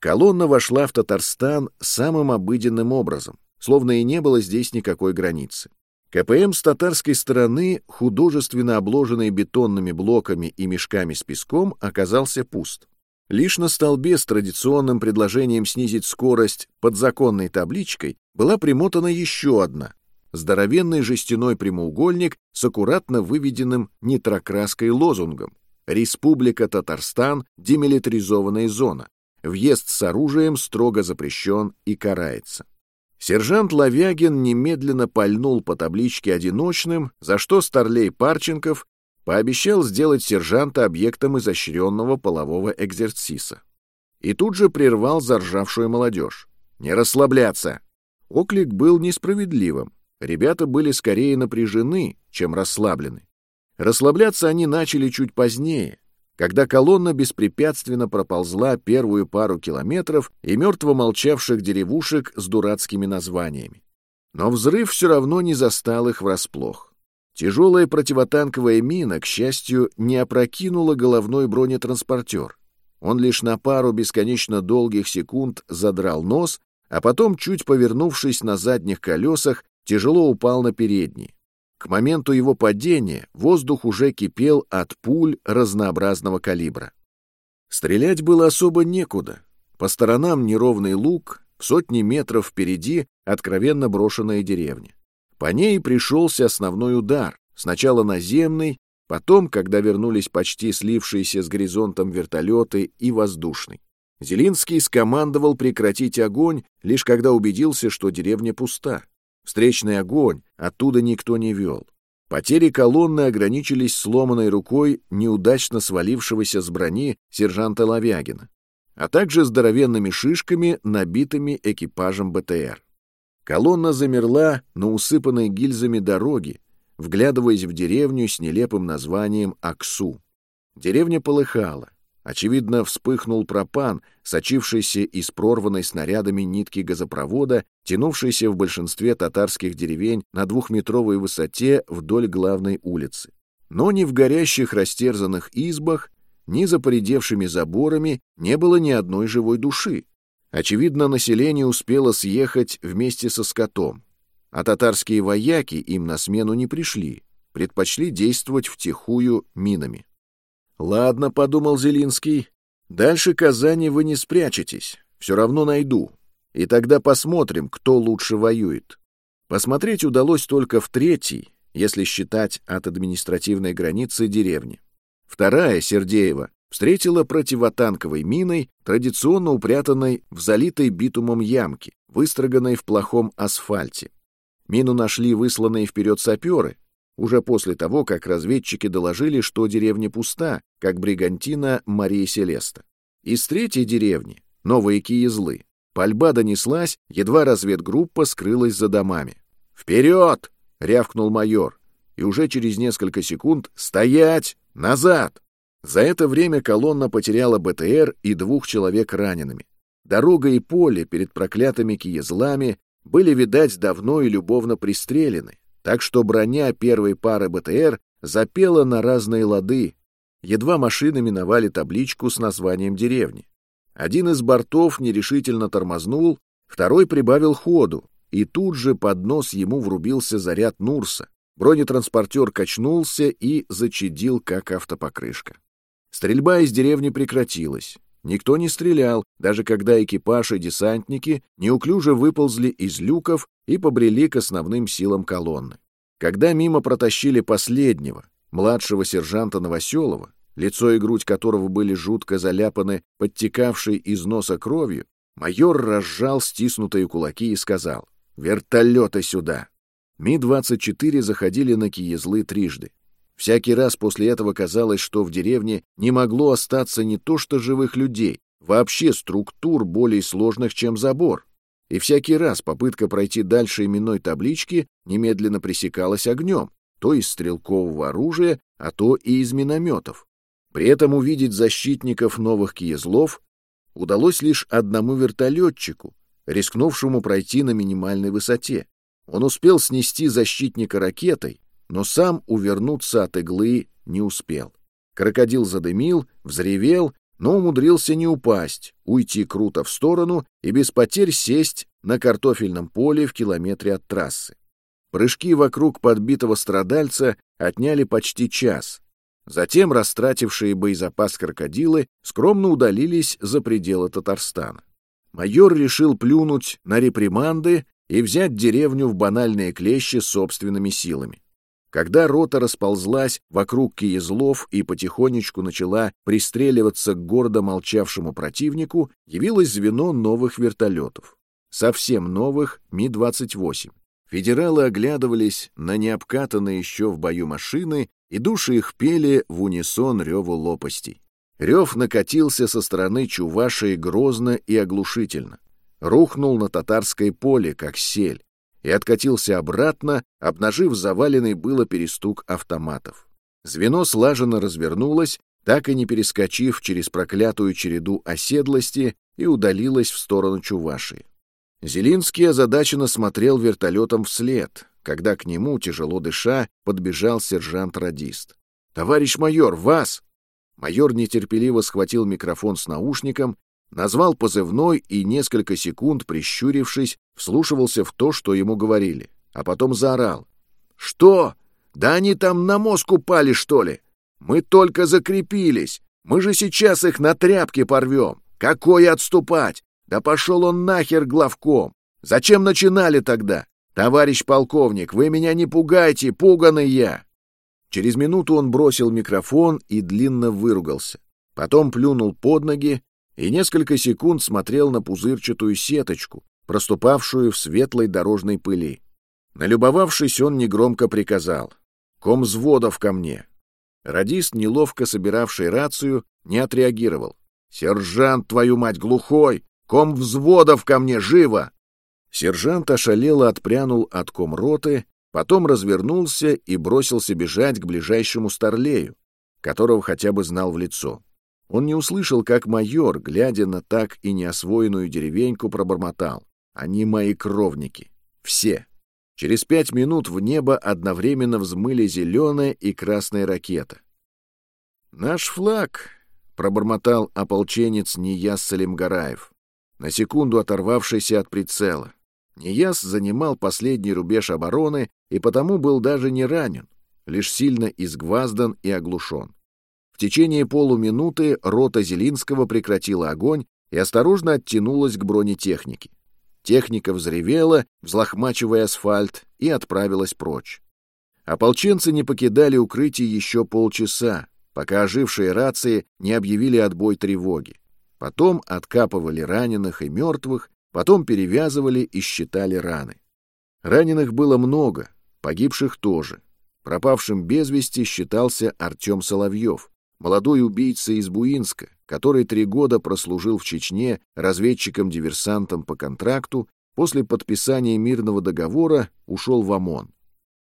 Колонна вошла в Татарстан самым обыденным образом, словно и не было здесь никакой границы. КПМ с татарской стороны, художественно обложенный бетонными блоками и мешками с песком, оказался пуст. Лишь на столбе с традиционным предложением снизить скорость под законной табличкой была примотана еще одна — здоровенный жестяной прямоугольник с аккуратно выведенным нитрокраской лозунгом «Республика Татарстан. Демилитаризованная зона. Въезд с оружием строго запрещен и карается». Сержант Лавягин немедленно пальнул по табличке одиночным, за что Старлей Парченков пообещал сделать сержанта объектом изощренного полового экзерсиса. И тут же прервал заржавшую молодежь. «Не расслабляться!» Оклик был несправедливым. Ребята были скорее напряжены, чем расслаблены. Расслабляться они начали чуть позднее, когда колонна беспрепятственно проползла первую пару километров и мертво молчавших деревушек с дурацкими названиями. Но взрыв все равно не застал их врасплох. Тяжелая противотанковая мина, к счастью, не опрокинула головной бронетранспортер. Он лишь на пару бесконечно долгих секунд задрал нос, а потом, чуть повернувшись на задних колесах, тяжело упал на передние. К моменту его падения воздух уже кипел от пуль разнообразного калибра. Стрелять было особо некуда. По сторонам неровный луг, в сотни метров впереди откровенно брошенная деревня. По ней пришелся основной удар, сначала наземный, потом, когда вернулись почти слившиеся с горизонтом вертолеты и воздушный. Зелинский скомандовал прекратить огонь, лишь когда убедился, что деревня пуста. Встречный огонь оттуда никто не вел. Потери колонны ограничились сломанной рукой неудачно свалившегося с брони сержанта Ловягина, а также здоровенными шишками, набитыми экипажем БТР. Колонна замерла на усыпанной гильзами дороге, вглядываясь в деревню с нелепым названием Аксу. Деревня полыхала. Очевидно, вспыхнул пропан, сочившийся из прорванной снарядами нитки газопровода, тянувшейся в большинстве татарских деревень на двухметровой высоте вдоль главной улицы. Но ни в горящих растерзанных избах, ни за поредевшими заборами не было ни одной живой души. Очевидно, население успело съехать вместе со скотом, а татарские вояки им на смену не пришли, предпочли действовать втихую минами. «Ладно», — подумал Зелинский, — «дальше Казани вы не спрячетесь, все равно найду, и тогда посмотрим, кто лучше воюет». Посмотреть удалось только в третьей, если считать от административной границы деревни. Вторая, Сердеева, встретила противотанковой миной, традиционно упрятанной в залитой битумом ямке, выстроганной в плохом асфальте. Мину нашли высланные вперед саперы, уже после того, как разведчики доложили, что деревня пуста, как бригантина Марии Селеста. Из третьей деревни, Новые Киезлы, пальба донеслась, едва разведгруппа скрылась за домами. «Вперед!» — рявкнул майор, и уже через несколько секунд «Стоять! Назад!» За это время колонна потеряла БТР и двух человек ранеными. Дорога и поле перед проклятыми киезлами были, видать, давно и любовно пристрелены, так что броня первой пары БТР запела на разные лады, едва машины миновали табличку с названием деревни. Один из бортов нерешительно тормознул, второй прибавил ходу, и тут же под нос ему врубился заряд Нурса. Бронетранспортер качнулся и зачадил, как автопокрышка. Стрельба из деревни прекратилась. Никто не стрелял, даже когда экипаж и десантники неуклюже выползли из люков и побрели к основным силам колонны. Когда мимо протащили последнего, младшего сержанта Новоселова, лицо и грудь которого были жутко заляпаны, подтекавшей из носа кровью, майор разжал стиснутые кулаки и сказал «Вертолеты сюда!». Ми-24 заходили на Киезлы трижды. Всякий раз после этого казалось, что в деревне не могло остаться не то что живых людей, вообще структур более сложных, чем забор. И всякий раз попытка пройти дальше именной таблички немедленно пресекалась огнем, то из стрелкового оружия, а то и из минометов. При этом увидеть защитников новых киезлов удалось лишь одному вертолетчику, рискнувшему пройти на минимальной высоте. Он успел снести защитника ракетой, но сам увернуться от иглы не успел. Крокодил задымил, взревел, но умудрился не упасть, уйти круто в сторону и без потерь сесть на картофельном поле в километре от трассы. Прыжки вокруг подбитого страдальца отняли почти час. Затем растратившие боезапас крокодилы скромно удалились за пределы Татарстана. Майор решил плюнуть на реприманды и взять деревню в банальные клещи собственными силами. Когда рота расползлась вокруг Киезлов и потихонечку начала пристреливаться к гордо молчавшему противнику, явилось звено новых вертолетов. Совсем новых Ми-28. Федералы оглядывались на необкатанные еще в бою машины, и души их пели в унисон реву лопастей. Рев накатился со стороны Чувашии грозно и оглушительно. Рухнул на татарское поле, как сель, и откатился обратно, обнажив заваленный было перестук автоматов. Звено слаженно развернулось, так и не перескочив через проклятую череду оседлости, и удалилось в сторону Чувашии. Зелинский озадаченно смотрел вертолетом вслед, когда к нему, тяжело дыша, подбежал сержант-радист. «Товарищ майор, вас!» Майор нетерпеливо схватил микрофон с наушником, назвал позывной и несколько секунд, прищурившись, вслушивался в то, что ему говорили, а потом заорал. «Что? Да они там на мозг упали, что ли? Мы только закрепились. Мы же сейчас их на тряпке порвем. Какое отступать? Да пошел он нахер главком! Зачем начинали тогда? Товарищ полковник, вы меня не пугайте, пуганый я!» Через минуту он бросил микрофон и длинно выругался. Потом плюнул под ноги и несколько секунд смотрел на пузырчатую сеточку, проступавшую в светлой дорожной пыли. Налюбовавшись, он негромко приказал. «Ком взводов ко мне!» Радист, неловко собиравший рацию, не отреагировал. «Сержант, твою мать, глухой! Ком взводов ко мне, живо!» Сержант ошалело отпрянул от комроты, потом развернулся и бросился бежать к ближайшему старлею, которого хотя бы знал в лицо. Он не услышал, как майор, глядя на так и не освоенную деревеньку, пробормотал. «Они мои кровники. Все». Через пять минут в небо одновременно взмыли зеленая и красная ракета. «Наш флаг», — пробормотал ополченец Нияс Салимгараев на секунду оторвавшийся от прицела. Нияс занимал последний рубеж обороны и потому был даже не ранен, лишь сильно изгваздан и оглушен. В течение полуминуты рота Зелинского прекратила огонь и осторожно оттянулась к бронетехнике. Техника взревела, взлохмачивая асфальт, и отправилась прочь. Ополченцы не покидали укрытие еще полчаса, пока ожившие рации не объявили отбой тревоги. Потом откапывали раненых и мертвых, потом перевязывали и считали раны. Раненых было много, погибших тоже. Пропавшим без вести считался Артем Соловьев, молодой убийца из Буинска, который три года прослужил в Чечне разведчиком-диверсантом по контракту, после подписания мирного договора ушел в ОМОН.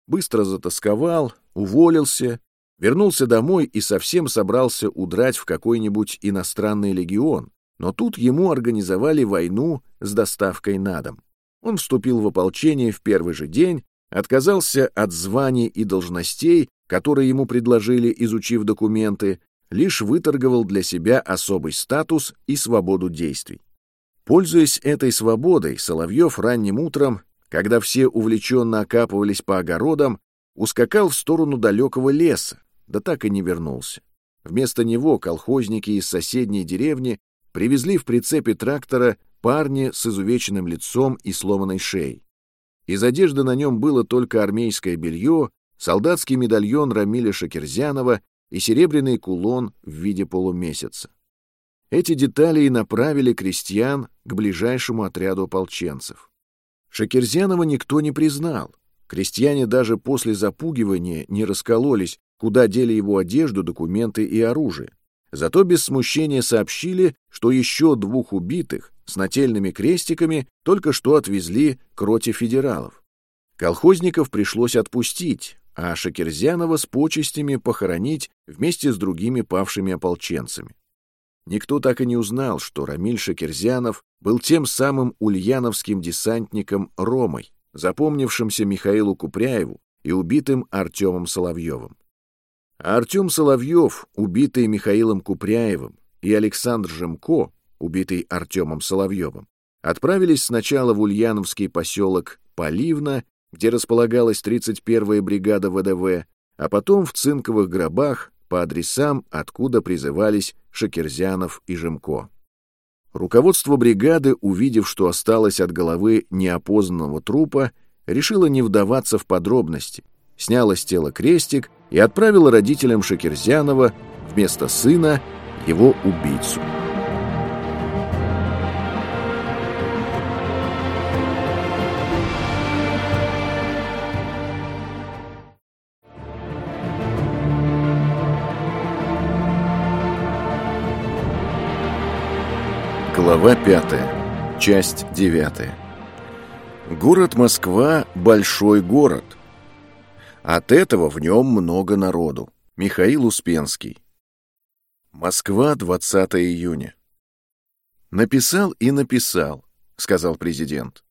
Быстро затасковал, уволился Вернулся домой и совсем собрался удрать в какой-нибудь иностранный легион, но тут ему организовали войну с доставкой на дом. Он вступил в ополчение в первый же день, отказался от званий и должностей, которые ему предложили, изучив документы, лишь выторговал для себя особый статус и свободу действий. Пользуясь этой свободой, Соловьев ранним утром, когда все увлеченно окапывались по огородам, ускакал в сторону далекого леса, да так и не вернулся. Вместо него колхозники из соседней деревни привезли в прицепе трактора парня с изувеченным лицом и сломанной шеей. Из одежды на нем было только армейское белье, солдатский медальон Рамиля Шакерзянова и серебряный кулон в виде полумесяца. Эти детали и направили крестьян к ближайшему отряду ополченцев. Шакерзянова никто не признал. Крестьяне даже после запугивания не раскололись, куда дели его одежду, документы и оружие. Зато без смущения сообщили, что еще двух убитых с нательными крестиками только что отвезли к роте федералов. Колхозников пришлось отпустить, а Шакерзянова с почестями похоронить вместе с другими павшими ополченцами. Никто так и не узнал, что Рамиль Шакерзянов был тем самым ульяновским десантником Ромой, запомнившимся Михаилу Купряеву и убитым Артемом Соловьевым. А Артем Соловьев, убитый Михаилом Купряевым, и Александр Жемко, убитый Артемом Соловьевым, отправились сначала в Ульяновский поселок Поливно, где располагалась 31-я бригада ВДВ, а потом в цинковых гробах по адресам, откуда призывались Шакерзянов и Жемко. Руководство бригады, увидев, что осталось от головы неопознанного трупа, решило не вдаваться в подробности, сняло с тела крестик и отправила родителям Шакерзянова вместо сына его убийцу. Глава 5. Часть 9. Город Москва – большой город. От этого в нем много народу. Михаил Успенский. Москва, 20 июня. «Написал и написал», — сказал президент.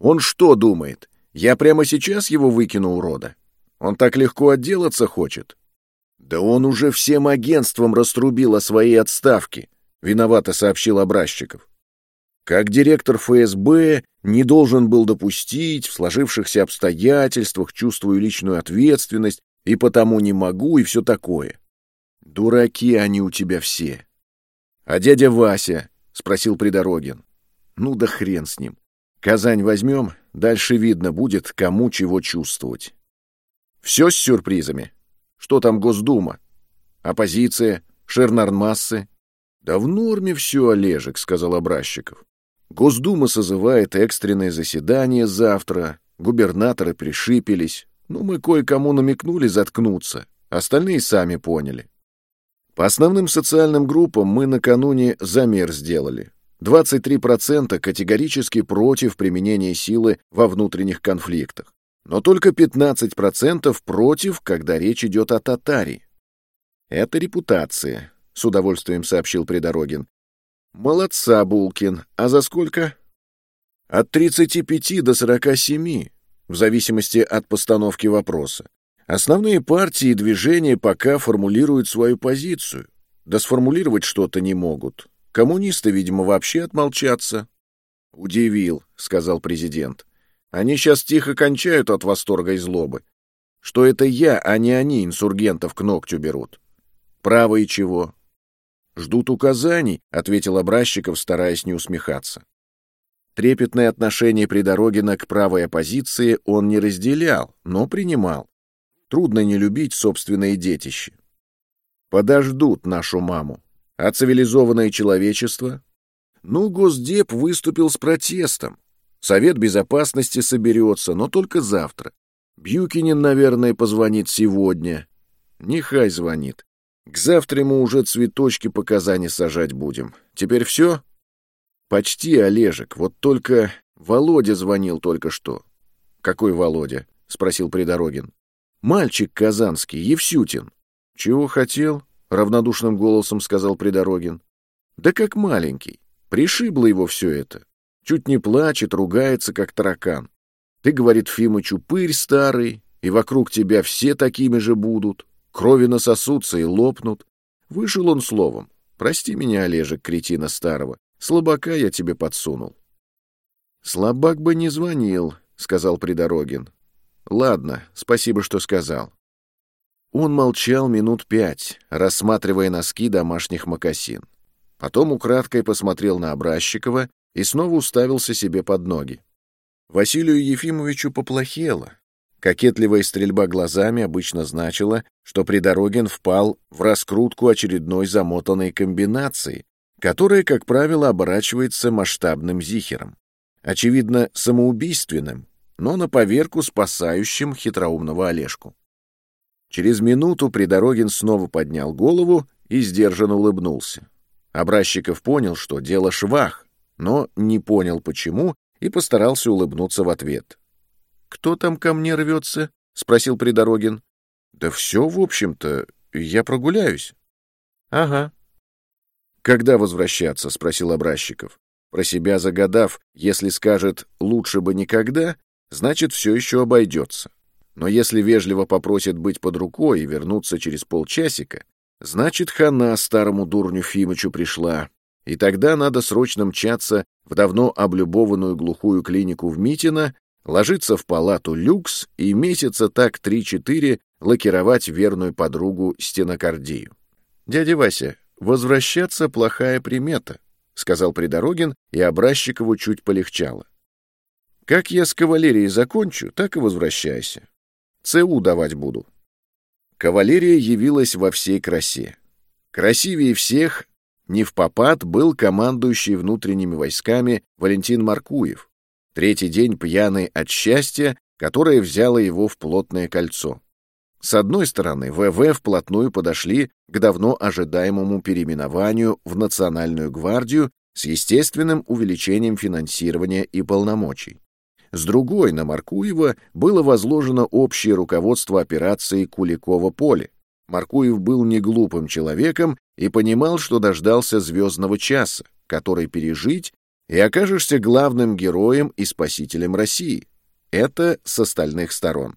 «Он что думает? Я прямо сейчас его выкину, урода? Он так легко отделаться хочет?» «Да он уже всем агентствам раструбил о своей отставке», — виновато сообщил Образчиков. Как директор ФСБ не должен был допустить в сложившихся обстоятельствах, чувствую личную ответственность, и потому не могу, и все такое. Дураки они у тебя все. А дядя Вася, — спросил Придорогин. Ну да хрен с ним. Казань возьмем, дальше видно будет, кому чего чувствовать. Все с сюрпризами. Что там Госдума? Оппозиция? Шернармассы? Да в норме все, Олежек, — сказал Образчиков. Госдума созывает экстренное заседание завтра, губернаторы пришипелись. Ну, мы кое-кому намекнули заткнуться, остальные сами поняли. По основным социальным группам мы накануне замер сделали. 23% категорически против применения силы во внутренних конфликтах, но только 15% против, когда речь идет о татаре. Это репутация, с удовольствием сообщил Придорогин. Молодца, Булкин. А за сколько? От 35 до 47, в зависимости от постановки вопроса. Основные партии и движения пока формулируют свою позицию. Да сформулировать что-то не могут. Коммунисты, видимо, вообще отмолчатся. «Удивил», — сказал президент. «Они сейчас тихо кончают от восторга и злобы. Что это я, а не они инсургентов к ногтю берут. Право и чего?» «Ждут указаний», — ответил Образчиков, стараясь не усмехаться. Трепетное отношение Придорогина к правой оппозиции он не разделял, но принимал. Трудно не любить собственные детище. Подождут нашу маму. А цивилизованное человечество? Ну, Госдеп выступил с протестом. Совет Безопасности соберется, но только завтра. Бьюкинин, наверное, позвонит сегодня. Нехай звонит. К завтраму уже цветочки по Казани сажать будем. Теперь все? Почти, Олежек. Вот только Володя звонил только что. Какой Володя? — спросил Придорогин. Мальчик казанский, Евсютин. Чего хотел? Равнодушным голосом сказал Придорогин. Да как маленький. Пришибло его все это. Чуть не плачет, ругается, как таракан. Ты, говорит Фимыч, упырь старый, и вокруг тебя все такими же будут. Крови насосутся и лопнут. Вышел он словом. Прости меня, Олежек, кретина старого. Слабака я тебе подсунул. Слабак бы не звонил, сказал Придорогин. Ладно, спасибо, что сказал. Он молчал минут пять, рассматривая носки домашних мокасин. Потом украдкой посмотрел на Образчикова и снова уставился себе под ноги. Василию Ефимовичу поплохело. Кокетливая стрельба глазами обычно значила, что Придорогин впал в раскрутку очередной замотанной комбинации, которая, как правило, оборачивается масштабным зихером. Очевидно, самоубийственным, но на поверку спасающим хитроумного Олежку. Через минуту Придорогин снова поднял голову и сдержанно улыбнулся. Образчиков понял, что дело швах, но не понял почему и постарался улыбнуться в ответ. «Кто там ко мне рвется?» — спросил Придорогин. «Да все, в общем-то, я прогуляюсь». «Ага». «Когда возвращаться?» — спросил Образчиков. Про себя загадав, если скажет «лучше бы никогда», значит, все еще обойдется. Но если вежливо попросит быть под рукой и вернуться через полчасика, значит, хана старому дурню Фимычу пришла, и тогда надо срочно мчаться в давно облюбованную глухую клинику в Митино, ложиться в палату люкс и месяца так три-четыре лакировать верную подругу стенокардию. «Дядя Вася, возвращаться плохая примета», — сказал Придорогин, и Образчикову чуть полегчало. Как я с кавалерией закончу, так и возвращайся. ЦУ давать буду. Кавалерия явилась во всей красе. Красивее всех, не в попад, был командующий внутренними войсками Валентин Маркуев, третий день пьяный от счастья, которое взяло его в плотное кольцо. С одной стороны, ВВ вплотную подошли к давно ожидаемому переименованию в Национальную гвардию с естественным увеличением финансирования и полномочий. С другой, на Маркуева было возложено общее руководство операцией Куликово-Поле. Маркуев был не глупым человеком и понимал, что дождался звездного часа, который пережить, и окажешься главным героем и спасителем России. Это с остальных сторон.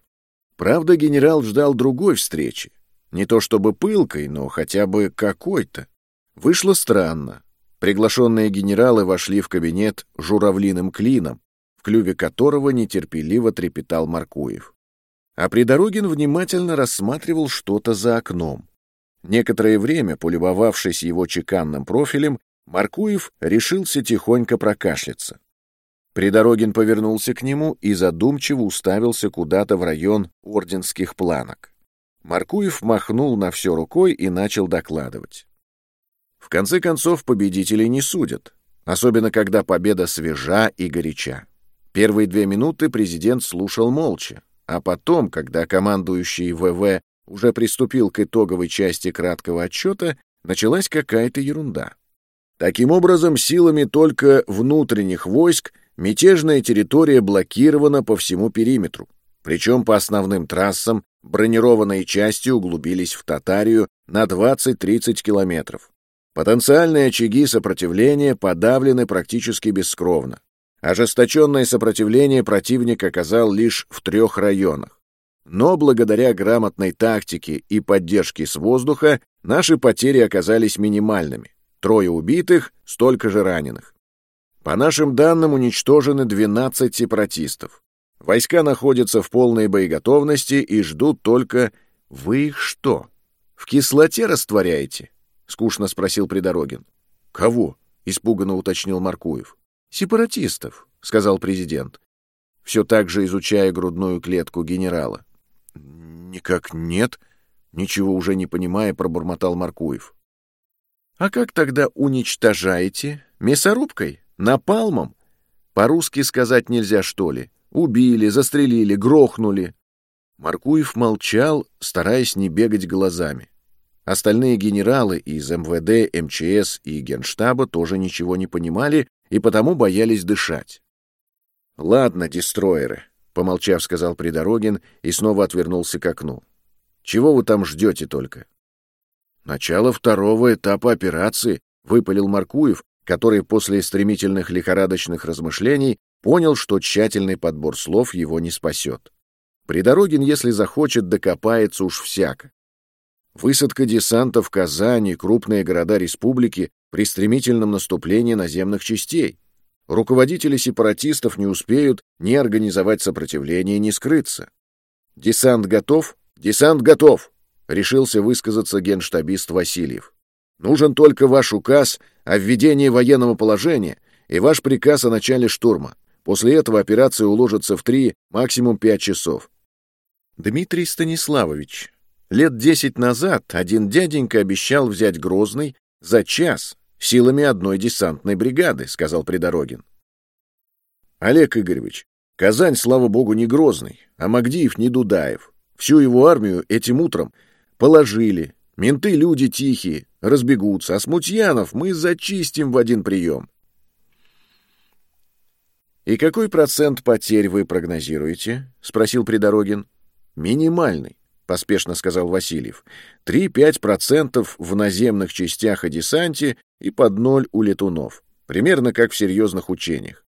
Правда, генерал ждал другой встречи. Не то чтобы пылкой, но хотя бы какой-то. Вышло странно. Приглашенные генералы вошли в кабинет журавлиным клином, в клюве которого нетерпеливо трепетал Маркуев. А Придорогин внимательно рассматривал что-то за окном. Некоторое время, полюбовавшись его чеканным профилем, Маркуев решился тихонько прокашляться. Придорогин повернулся к нему и задумчиво уставился куда-то в район орденских планок. Маркуев махнул на все рукой и начал докладывать. В конце концов, победителей не судят, особенно когда победа свежа и горяча. Первые две минуты президент слушал молча, а потом, когда командующий ВВ уже приступил к итоговой части краткого отчета, началась какая-то ерунда. Таким образом, силами только внутренних войск мятежная территория блокирована по всему периметру. Причем по основным трассам бронированные части углубились в Татарию на 20-30 километров. Потенциальные очаги сопротивления подавлены практически бескровно. Ожесточенное сопротивление противник оказал лишь в трех районах. Но благодаря грамотной тактике и поддержке с воздуха наши потери оказались минимальными. Трое убитых, столько же раненых. По нашим данным, уничтожены 12 сепаратистов. Войска находятся в полной боеготовности и ждут только... Вы их что, в кислоте растворяете? — скучно спросил Придорогин. — Кого? — испуганно уточнил Маркуев. — Сепаратистов, — сказал президент, все так же изучая грудную клетку генерала. — Никак нет, — ничего уже не понимая, пробормотал Маркуев. — А как тогда уничтожаете? Мясорубкой? Напалмом? По-русски сказать нельзя, что ли? Убили, застрелили, грохнули. Маркуев молчал, стараясь не бегать глазами. Остальные генералы из МВД, МЧС и Генштаба тоже ничего не понимали и потому боялись дышать. «Ладно, дестроеры», — помолчав, сказал Придорогин и снова отвернулся к окну. «Чего вы там ждете только?» «Начало второго этапа операции», — выпалил Маркуев, который после стремительных лихорадочных размышлений понял, что тщательный подбор слов его не спасет. Придорогин, если захочет, докопается уж всяко. Высадка десанта в Казани, крупные города республики при стремительном наступлении наземных частей. Руководители сепаратистов не успеют ни организовать сопротивление, ни скрыться. «Десант готов? Десант готов!» — решился высказаться генштабист Васильев. Нужен только ваш указ о введении военного положения и ваш приказ о начале штурма. После этого операция уложится в три, максимум пять часов. Дмитрий Станиславович, лет десять назад один дяденька обещал взять Грозный за час силами одной десантной бригады, сказал Придорогин. Олег Игоревич, Казань, слава богу, не Грозный, а Магдиев не Дудаев. Всю его армию этим утром положили. Менты люди тихие, разбегутся, а смутьянов мы зачистим в один прием. «И какой процент потерь вы прогнозируете?» — спросил Придорогин. «Минимальный», — поспешно сказал Васильев. «Три-пять процентов в наземных частях и десанте и под ноль у летунов. Примерно как в серьезных учениях».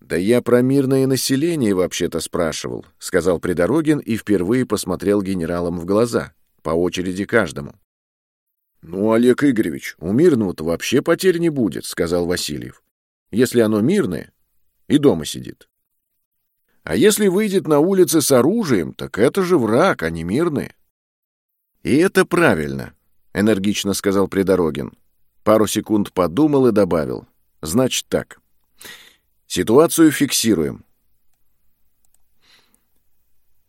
«Да я про мирное население вообще-то спрашивал», — сказал Придорогин и впервые посмотрел генералам в глаза, по очереди каждому. «Ну, Олег Игоревич, у мирного-то вообще потерь не будет», — сказал Васильев. «Если оно мирное, и дома сидит. А если выйдет на улицы с оружием, так это же враг, а не мирный». «И это правильно», — энергично сказал Придорогин. Пару секунд подумал и добавил. «Значит так. Ситуацию фиксируем.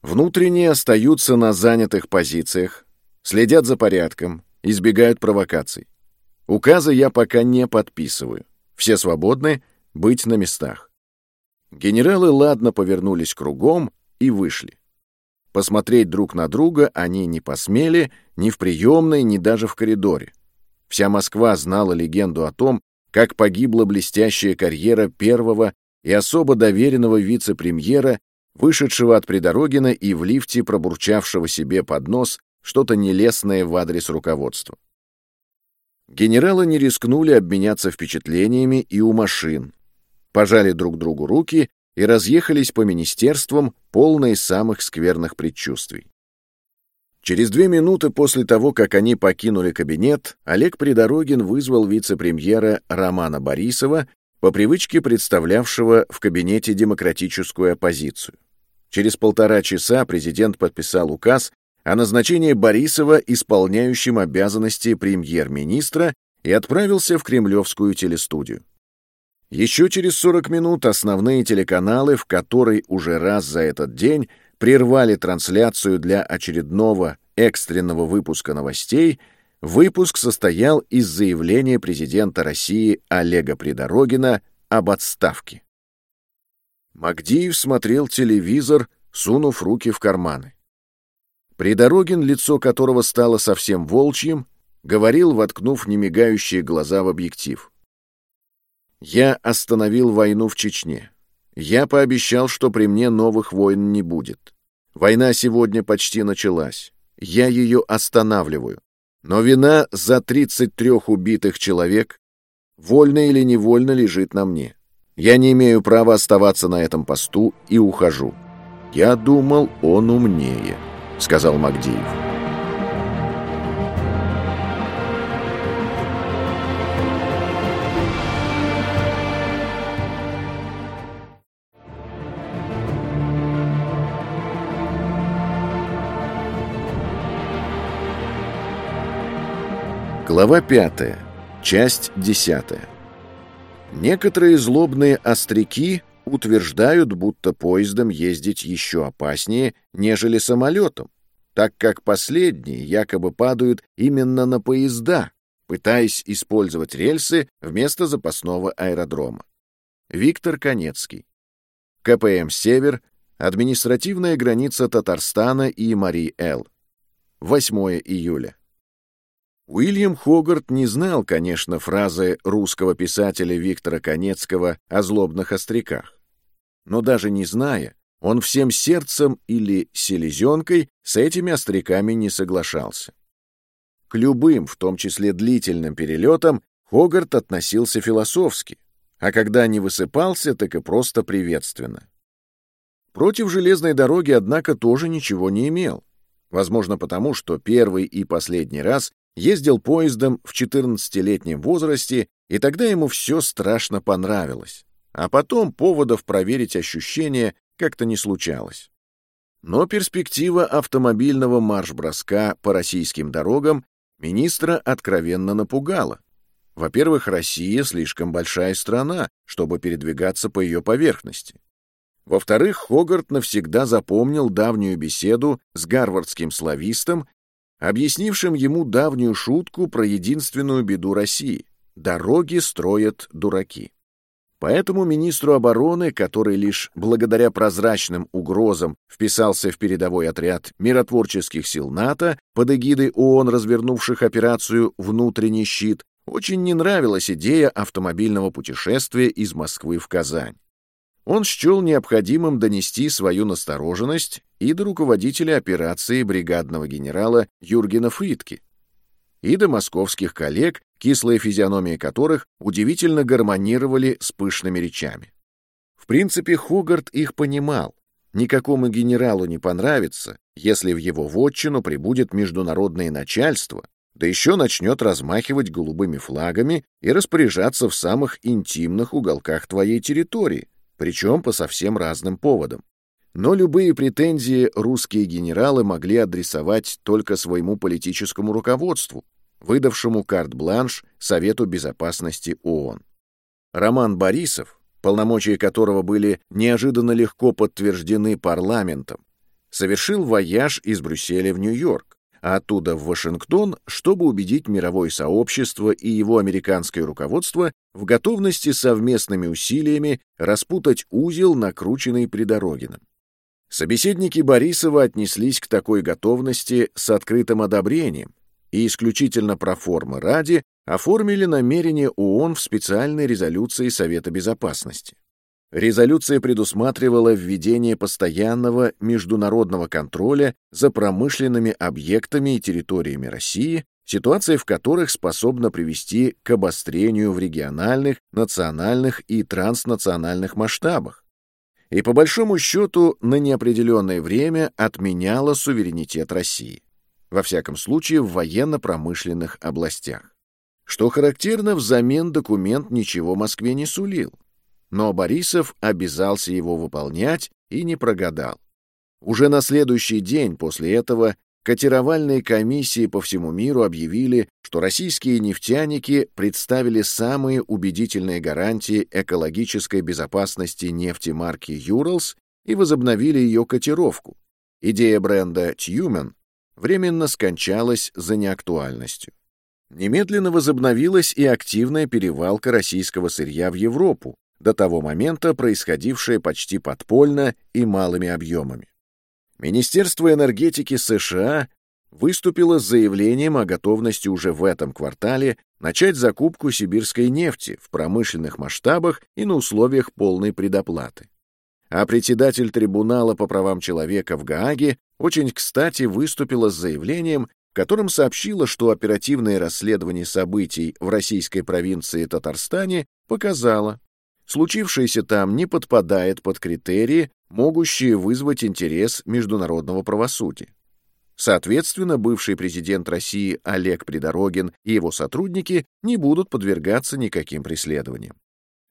Внутренние остаются на занятых позициях, следят за порядком, избегают провокаций. Указы я пока не подписываю. Все свободны быть на местах. Генералы ладно повернулись кругом и вышли. Посмотреть друг на друга они не посмели ни в приемной, ни даже в коридоре. Вся Москва знала легенду о том, как погибла блестящая карьера первого и особо доверенного вице-премьера, вышедшего от Придорогина и в лифте пробурчавшего себе под нос что-то нелестное в адрес руководства. Генералы не рискнули обменяться впечатлениями и у машин, пожали друг другу руки и разъехались по министерствам, полные самых скверных предчувствий. Через две минуты после того, как они покинули кабинет, Олег Придорогин вызвал вице-премьера Романа Борисова, по привычке представлявшего в кабинете демократическую оппозицию. Через полтора часа президент подписал указ о назначении Борисова исполняющим обязанности премьер-министра и отправился в кремлевскую телестудию. Еще через 40 минут основные телеканалы, в которой уже раз за этот день прервали трансляцию для очередного экстренного выпуска новостей, выпуск состоял из заявления президента России Олега Придорогина об отставке. Магдиев смотрел телевизор, сунув руки в карманы. Придорогин, лицо которого стало совсем волчьим, говорил, воткнув немигающие глаза в объектив. «Я остановил войну в Чечне. Я пообещал, что при мне новых войн не будет. Война сегодня почти началась. Я ее останавливаю. Но вина за 33 убитых человек, вольно или невольно, лежит на мне. Я не имею права оставаться на этом посту и ухожу. Я думал, он умнее», — сказал Магдиев. Глава 5. Часть 10. Некоторые злобные остряки утверждают, будто поездом ездить еще опаснее, нежели самолетом, так как последние якобы падают именно на поезда, пытаясь использовать рельсы вместо запасного аэродрома. Виктор Конецкий. КПМ «Север», административная граница Татарстана и Марий-Эл. 8 июля. Уильям Хогарт не знал, конечно, фразы русского писателя Виктора Конецкого о злобных остряках. Но даже не зная, он всем сердцем или селезенкой с этими остряками не соглашался. К любым, в том числе длительным перелетам, Хогарт относился философски, а когда не высыпался, так и просто приветственно. Против железной дороги, однако, тоже ничего не имел. Возможно, потому что первый и последний раз ездил поездом в 14-летнем возрасте, и тогда ему все страшно понравилось. А потом поводов проверить ощущения как-то не случалось. Но перспектива автомобильного марш-броска по российским дорогам министра откровенно напугала. Во-первых, Россия слишком большая страна, чтобы передвигаться по ее поверхности. Во-вторых, Хогарт навсегда запомнил давнюю беседу с гарвардским славистом объяснившим ему давнюю шутку про единственную беду России — дороги строят дураки. Поэтому министру обороны, который лишь благодаря прозрачным угрозам вписался в передовой отряд миротворческих сил НАТО под эгидой ООН, развернувших операцию «Внутренний щит», очень не нравилась идея автомобильного путешествия из Москвы в Казань. Он счел необходимым донести свою настороженность и до руководителя операции бригадного генерала Юргена Фридки, и до московских коллег, кислые физиономии которых удивительно гармонировали с пышными речами. В принципе, Хогарт их понимал. Никакому генералу не понравится, если в его вотчину прибудет международное начальство, да еще начнет размахивать голубыми флагами и распоряжаться в самых интимных уголках твоей территории, причем по совсем разным поводам. Но любые претензии русские генералы могли адресовать только своему политическому руководству, выдавшему карт-бланш Совету Безопасности ООН. Роман Борисов, полномочия которого были неожиданно легко подтверждены парламентом, совершил вояж из Брюсселя в Нью-Йорк, а оттуда в Вашингтон, чтобы убедить мировое сообщество и его американское руководство в готовности совместными усилиями распутать узел, накрученный Придорогиным. Собеседники Борисова отнеслись к такой готовности с открытым одобрением и исключительно про формы ради оформили намерение ООН в специальной резолюции Совета Безопасности. Резолюция предусматривала введение постоянного международного контроля за промышленными объектами и территориями России, ситуация в которых способна привести к обострению в региональных, национальных и транснациональных масштабах. И по большому счету на неопределенное время отменяла суверенитет России. Во всяком случае, в военно-промышленных областях. Что характерно, взамен документ ничего Москве не сулил но Борисов обязался его выполнять и не прогадал. Уже на следующий день после этого котировальные комиссии по всему миру объявили, что российские нефтяники представили самые убедительные гарантии экологической безопасности нефти марки «Юралс» и возобновили ее котировку. Идея бренда «Тьюмен» временно скончалась за неактуальностью. Немедленно возобновилась и активная перевалка российского сырья в Европу, до того момента происходившее почти подпольно и малыми объемами. Министерство энергетики США выступило с заявлением о готовности уже в этом квартале начать закупку сибирской нефти в промышленных масштабах и на условиях полной предоплаты. А председатель трибунала по правам человека в Гааге очень кстати выступила с заявлением, в котором сообщила, что оперативное расследование событий в российской провинции Татарстане показало, случившееся там не подпадает под критерии, могущие вызвать интерес международного правосудия. Соответственно, бывший президент России Олег Придорогин и его сотрудники не будут подвергаться никаким преследованиям.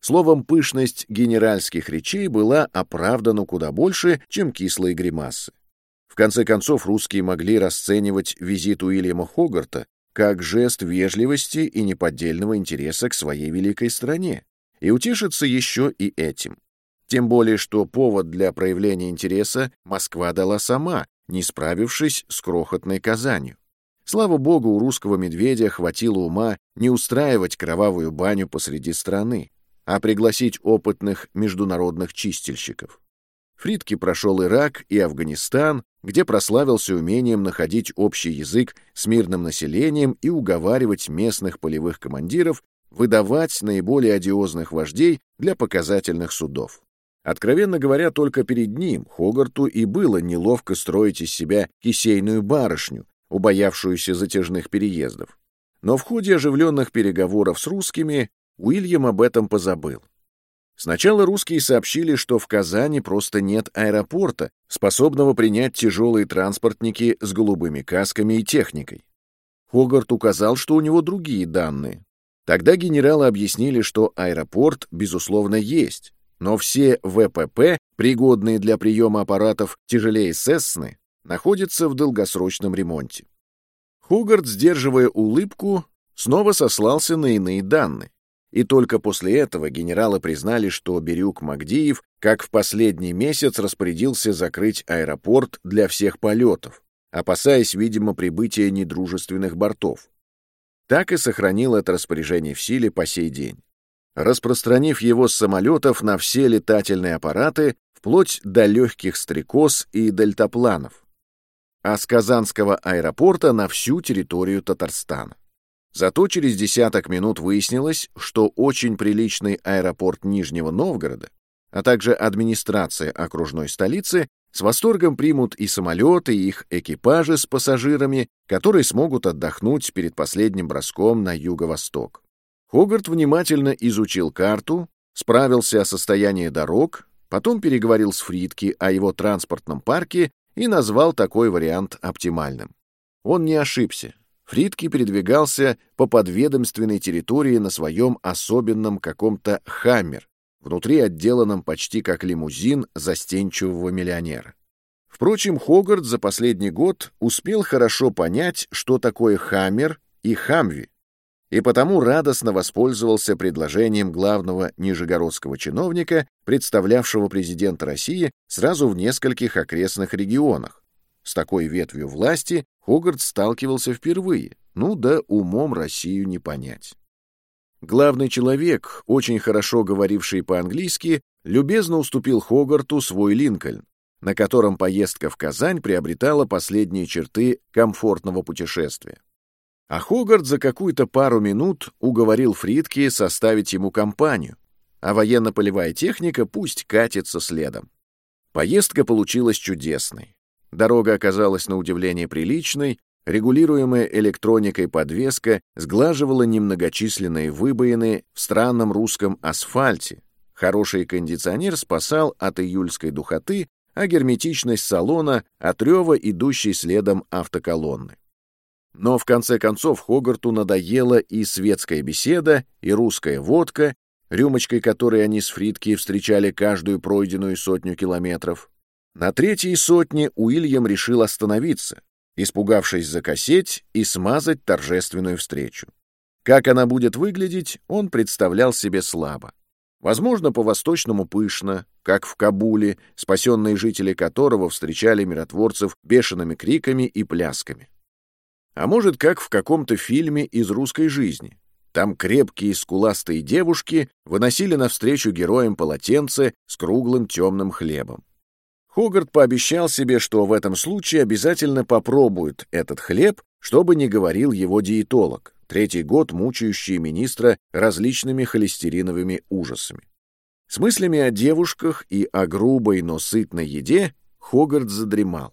Словом, пышность генеральских речей была оправдана куда больше, чем кислые гримасы. В конце концов, русские могли расценивать визит Уильяма Хогарта как жест вежливости и неподдельного интереса к своей великой стране, и утешиться еще и этим. Тем более, что повод для проявления интереса Москва дала сама, не справившись с крохотной Казанью. Слава богу, у русского медведя хватило ума не устраивать кровавую баню посреди страны, а пригласить опытных международных чистильщиков. Фридки прошел Ирак и Афганистан, где прославился умением находить общий язык с мирным населением и уговаривать местных полевых командиров выдавать наиболее одиозных вождей для показательных судов. Откровенно говоря, только перед ним, Хогарту, и было неловко строить из себя кисейную барышню, убоявшуюся затяжных переездов. Но в ходе оживленных переговоров с русскими Уильям об этом позабыл. Сначала русские сообщили, что в Казани просто нет аэропорта, способного принять тяжелые транспортники с голубыми касками и техникой. Хогарт указал, что у него другие данные, Тогда генералы объяснили, что аэропорт, безусловно, есть, но все ВПП, пригодные для приема аппаратов тяжелее Сесны, находятся в долгосрочном ремонте. Хугарт, сдерживая улыбку, снова сослался на иные данные. И только после этого генералы признали, что Бирюк Магдиев, как в последний месяц, распорядился закрыть аэропорт для всех полетов, опасаясь, видимо, прибытия недружественных бортов так и сохранил это распоряжение в силе по сей день, распространив его с самолетов на все летательные аппараты, вплоть до легких стрекоз и дельтапланов, а с Казанского аэропорта на всю территорию Татарстана. Зато через десяток минут выяснилось, что очень приличный аэропорт Нижнего Новгорода, а также администрация окружной столицы с восторгом примут и самолеты, и их экипажи с пассажирами, которые смогут отдохнуть перед последним броском на юго-восток. Хогарт внимательно изучил карту, справился о состоянии дорог, потом переговорил с Фридки о его транспортном парке и назвал такой вариант оптимальным. Он не ошибся. Фридки передвигался по подведомственной территории на своем особенном каком-то «Хаммер», внутри отделанном почти как лимузин застенчивого миллионера. Впрочем, Хогарт за последний год успел хорошо понять, что такое «Хаммер» и «Хамви», и потому радостно воспользовался предложением главного нижегородского чиновника, представлявшего президента России сразу в нескольких окрестных регионах. С такой ветвью власти Хогарт сталкивался впервые, ну да умом Россию не понять. Главный человек, очень хорошо говоривший по-английски, любезно уступил Хогарту свой Линкольн, на котором поездка в Казань приобретала последние черты комфортного путешествия. А Хогарт за какую-то пару минут уговорил Фридке составить ему компанию, а военно-полевая техника пусть катится следом. Поездка получилась чудесной. Дорога оказалась на удивление приличной, регулируемая электроникой подвеска сглаживала немногочисленные выбоины в странном русском асфальте. Хороший кондиционер спасал от июльской духоты, а герметичность салона — от рева, идущей следом автоколонны. Но в конце концов Хогарту надоела и светская беседа, и русская водка, рюмочкой которой они с Фридки встречали каждую пройденную сотню километров. На третьей сотне Уильям решил остановиться, испугавшись закосеть и смазать торжественную встречу. Как она будет выглядеть, он представлял себе слабо. Возможно, по-восточному пышно, как в Кабуле, спасенные жители которого встречали миротворцев бешеными криками и плясками. А может, как в каком-то фильме из русской жизни. Там крепкие скуластые девушки выносили навстречу героям полотенце с круглым темным хлебом. Хогарт пообещал себе, что в этом случае обязательно попробует этот хлеб, чтобы не говорил его диетолог, третий год мучающий министра различными холестериновыми ужасами. С мыслями о девушках и о грубой, но сытной еде Хогарт задремал.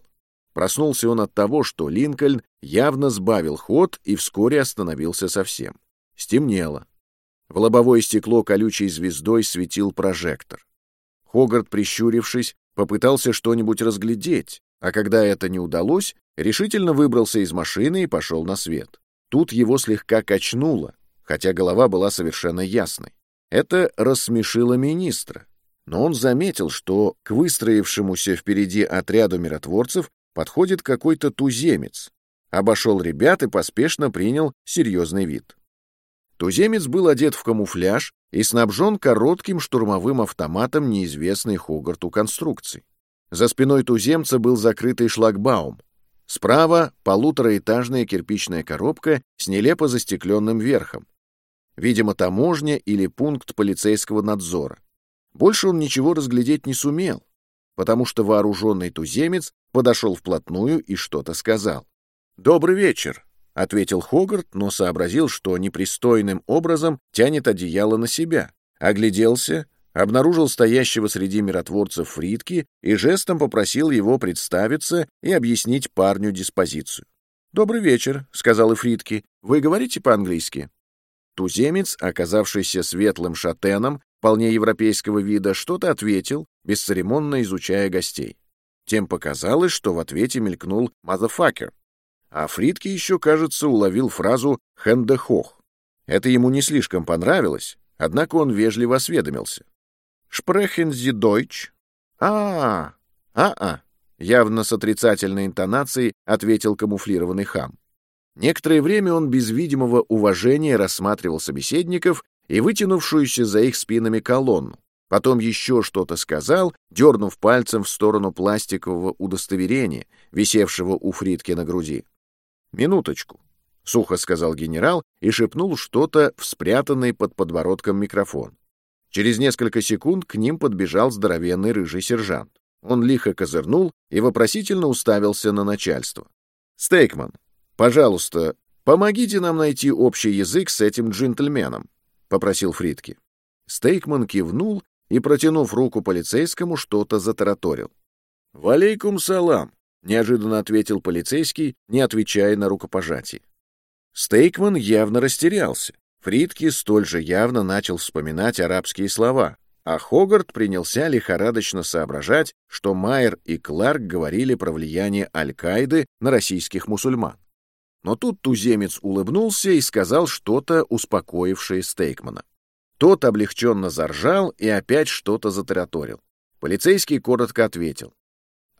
Проснулся он от того, что Линкольн явно сбавил ход и вскоре остановился совсем. Стемнело. В лобовое стекло колючей звездой светил прожектор. Хогарт, прищурившись, попытался что-нибудь разглядеть, а когда это не удалось, решительно выбрался из машины и пошел на свет. Тут его слегка качнуло, хотя голова была совершенно ясной. Это рассмешило министра, но он заметил, что к выстроившемуся впереди отряду миротворцев подходит какой-то туземец, обошел ребят и поспешно принял серьезный вид. Туземец был одет в камуфляж и снабжен коротким штурмовым автоматом неизвестной Хогарту конструкции. За спиной туземца был закрытый шлагбаум. Справа — полутораэтажная кирпичная коробка с нелепо застекленным верхом. Видимо, таможня или пункт полицейского надзора. Больше он ничего разглядеть не сумел, потому что вооруженный туземец подошел вплотную и что-то сказал. «Добрый вечер», — ответил Хогарт, но сообразил, что непристойным образом тянет одеяло на себя. Огляделся, обнаружил стоящего среди миротворцев Фридки и жестом попросил его представиться и объяснить парню диспозицию. «Добрый вечер», — сказал Фридки. «Вы говорите по-английски?» Туземец, оказавшийся светлым шатеном, вполне европейского вида, что-то ответил, бесцеремонно изучая гостей. Тем показалось, что в ответе мелькнул «motherfucker». А Фридке еще, кажется, уловил фразу «хэндехох». Это ему не слишком понравилось, однако он вежливо осведомился. «Шпрехен зи дойч?» «А, а-а», явно с отрицательной интонацией ответил камуфлированный хам. Некоторое время он без видимого уважения рассматривал собеседников и вытянувшуюся за их спинами колонну. Потом еще что-то сказал, дернув пальцем в сторону пластикового удостоверения, висевшего у Фридки на груди. «Минуточку», — сухо сказал генерал и шепнул что-то в спрятанный под подбородком микрофон. Через несколько секунд к ним подбежал здоровенный рыжий сержант. Он лихо козырнул и вопросительно уставился на начальство. «Стейкман, пожалуйста, помогите нам найти общий язык с этим джентльменом», — попросил Фридки. Стейкман кивнул и, протянув руку полицейскому, что-то затараторил. «Валейкум салам», — неожиданно ответил полицейский, не отвечая на рукопожатие. Стейкман явно растерялся. Фридки столь же явно начал вспоминать арабские слова, а Хогарт принялся лихорадочно соображать, что Майер и Кларк говорили про влияние Аль-Каиды на российских мусульман. Но тут туземец улыбнулся и сказал что-то, успокоившее Стейкмана. Тот облегченно заржал и опять что-то затараторил. Полицейский коротко ответил.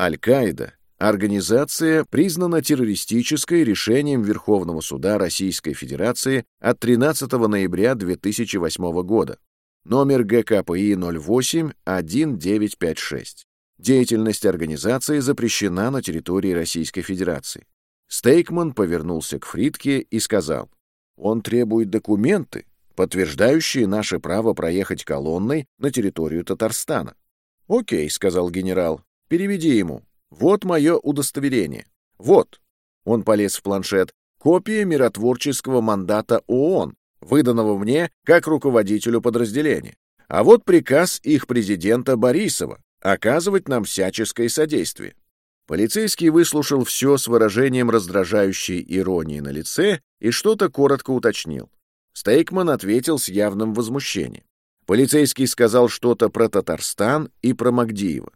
Аль-Каида Организация признана террористической решением Верховного суда Российской Федерации от 13 ноября 2008 года, номер ГКПИ 08-1956. Деятельность организации запрещена на территории Российской Федерации. Стейкман повернулся к Фридке и сказал, «Он требует документы, подтверждающие наше право проехать колонной на территорию Татарстана». «Окей», — сказал генерал, — «переведи ему». Вот мое удостоверение. Вот. Он полез в планшет. копия миротворческого мандата ООН, выданного мне как руководителю подразделения. А вот приказ их президента Борисова оказывать нам всяческое содействие. Полицейский выслушал все с выражением раздражающей иронии на лице и что-то коротко уточнил. Стейкман ответил с явным возмущением. Полицейский сказал что-то про Татарстан и про Магдиева.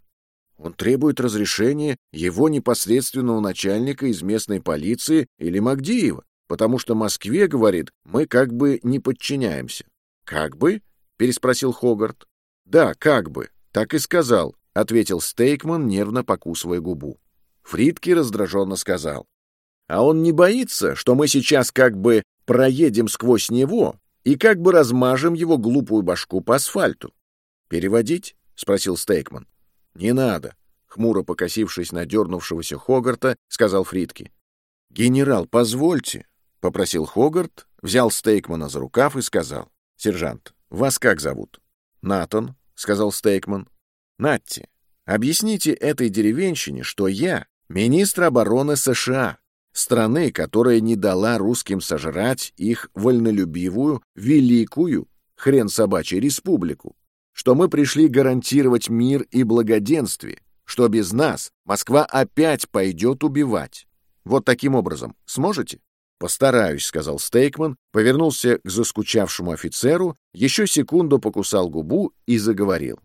Он требует разрешения его непосредственного начальника из местной полиции или Магдиева, потому что Москве, говорит, мы как бы не подчиняемся. «Как бы?» — переспросил Хогарт. «Да, как бы. Так и сказал», — ответил Стейкман, нервно покусывая губу. Фридки раздраженно сказал. «А он не боится, что мы сейчас как бы проедем сквозь него и как бы размажем его глупую башку по асфальту?» «Переводить?» — спросил Стейкман. «Не надо», — хмуро покосившись на дернувшегося Хогарта, сказал Фридки. «Генерал, позвольте», — попросил Хогарт, взял Стейкмана за рукав и сказал. «Сержант, вас как зовут?» «Натан», — сказал Стейкман. «Натти, объясните этой деревенщине, что я министр обороны США, страны, которая не дала русским сожрать их вольнолюбивую, великую, хрен собачий, республику, что мы пришли гарантировать мир и благоденствие, что без нас Москва опять пойдет убивать. Вот таким образом. Сможете? «Постараюсь», — сказал Стейкман, повернулся к заскучавшему офицеру, еще секунду покусал губу и заговорил.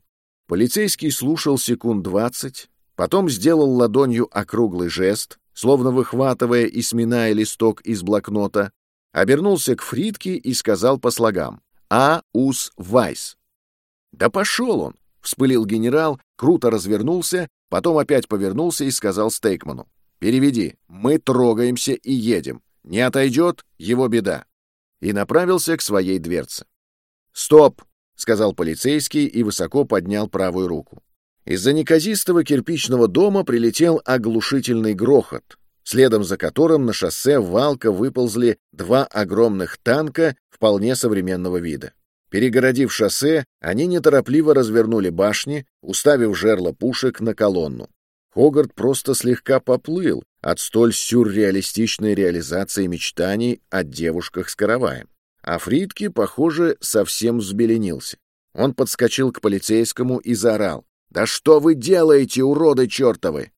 Полицейский слушал секунд двадцать, потом сделал ладонью округлый жест, словно выхватывая и сминая листок из блокнота, обернулся к Фридке и сказал по слогам «А. Ус Вайс». «Да пошел он!» — вспылил генерал, круто развернулся, потом опять повернулся и сказал Стейкману. «Переведи, мы трогаемся и едем. Не отойдет — его беда». И направился к своей дверце. «Стоп!» — сказал полицейский и высоко поднял правую руку. Из-за неказистого кирпичного дома прилетел оглушительный грохот, следом за которым на шоссе Валка выползли два огромных танка вполне современного вида. Перегородив шоссе, они неторопливо развернули башни, уставив жерла пушек на колонну. Хогарт просто слегка поплыл от столь сюрреалистичной реализации мечтаний о девушках с караваем. А Фридке, похоже, совсем взбеленился. Он подскочил к полицейскому и заорал. «Да что вы делаете, уроды чертовы!»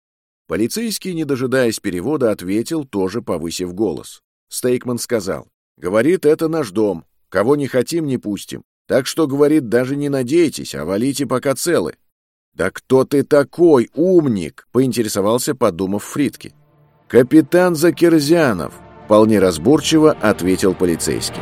Полицейский, не дожидаясь перевода, ответил, тоже повысив голос. Стейкман сказал. «Говорит, это наш дом. Кого не хотим, не пустим. Так что, говорит, даже не надейтесь, а валите пока целы. «Да кто ты такой, умник?» — поинтересовался, подумав Фридки. «Капитан Закерзянов», — вполне разборчиво ответил полицейский.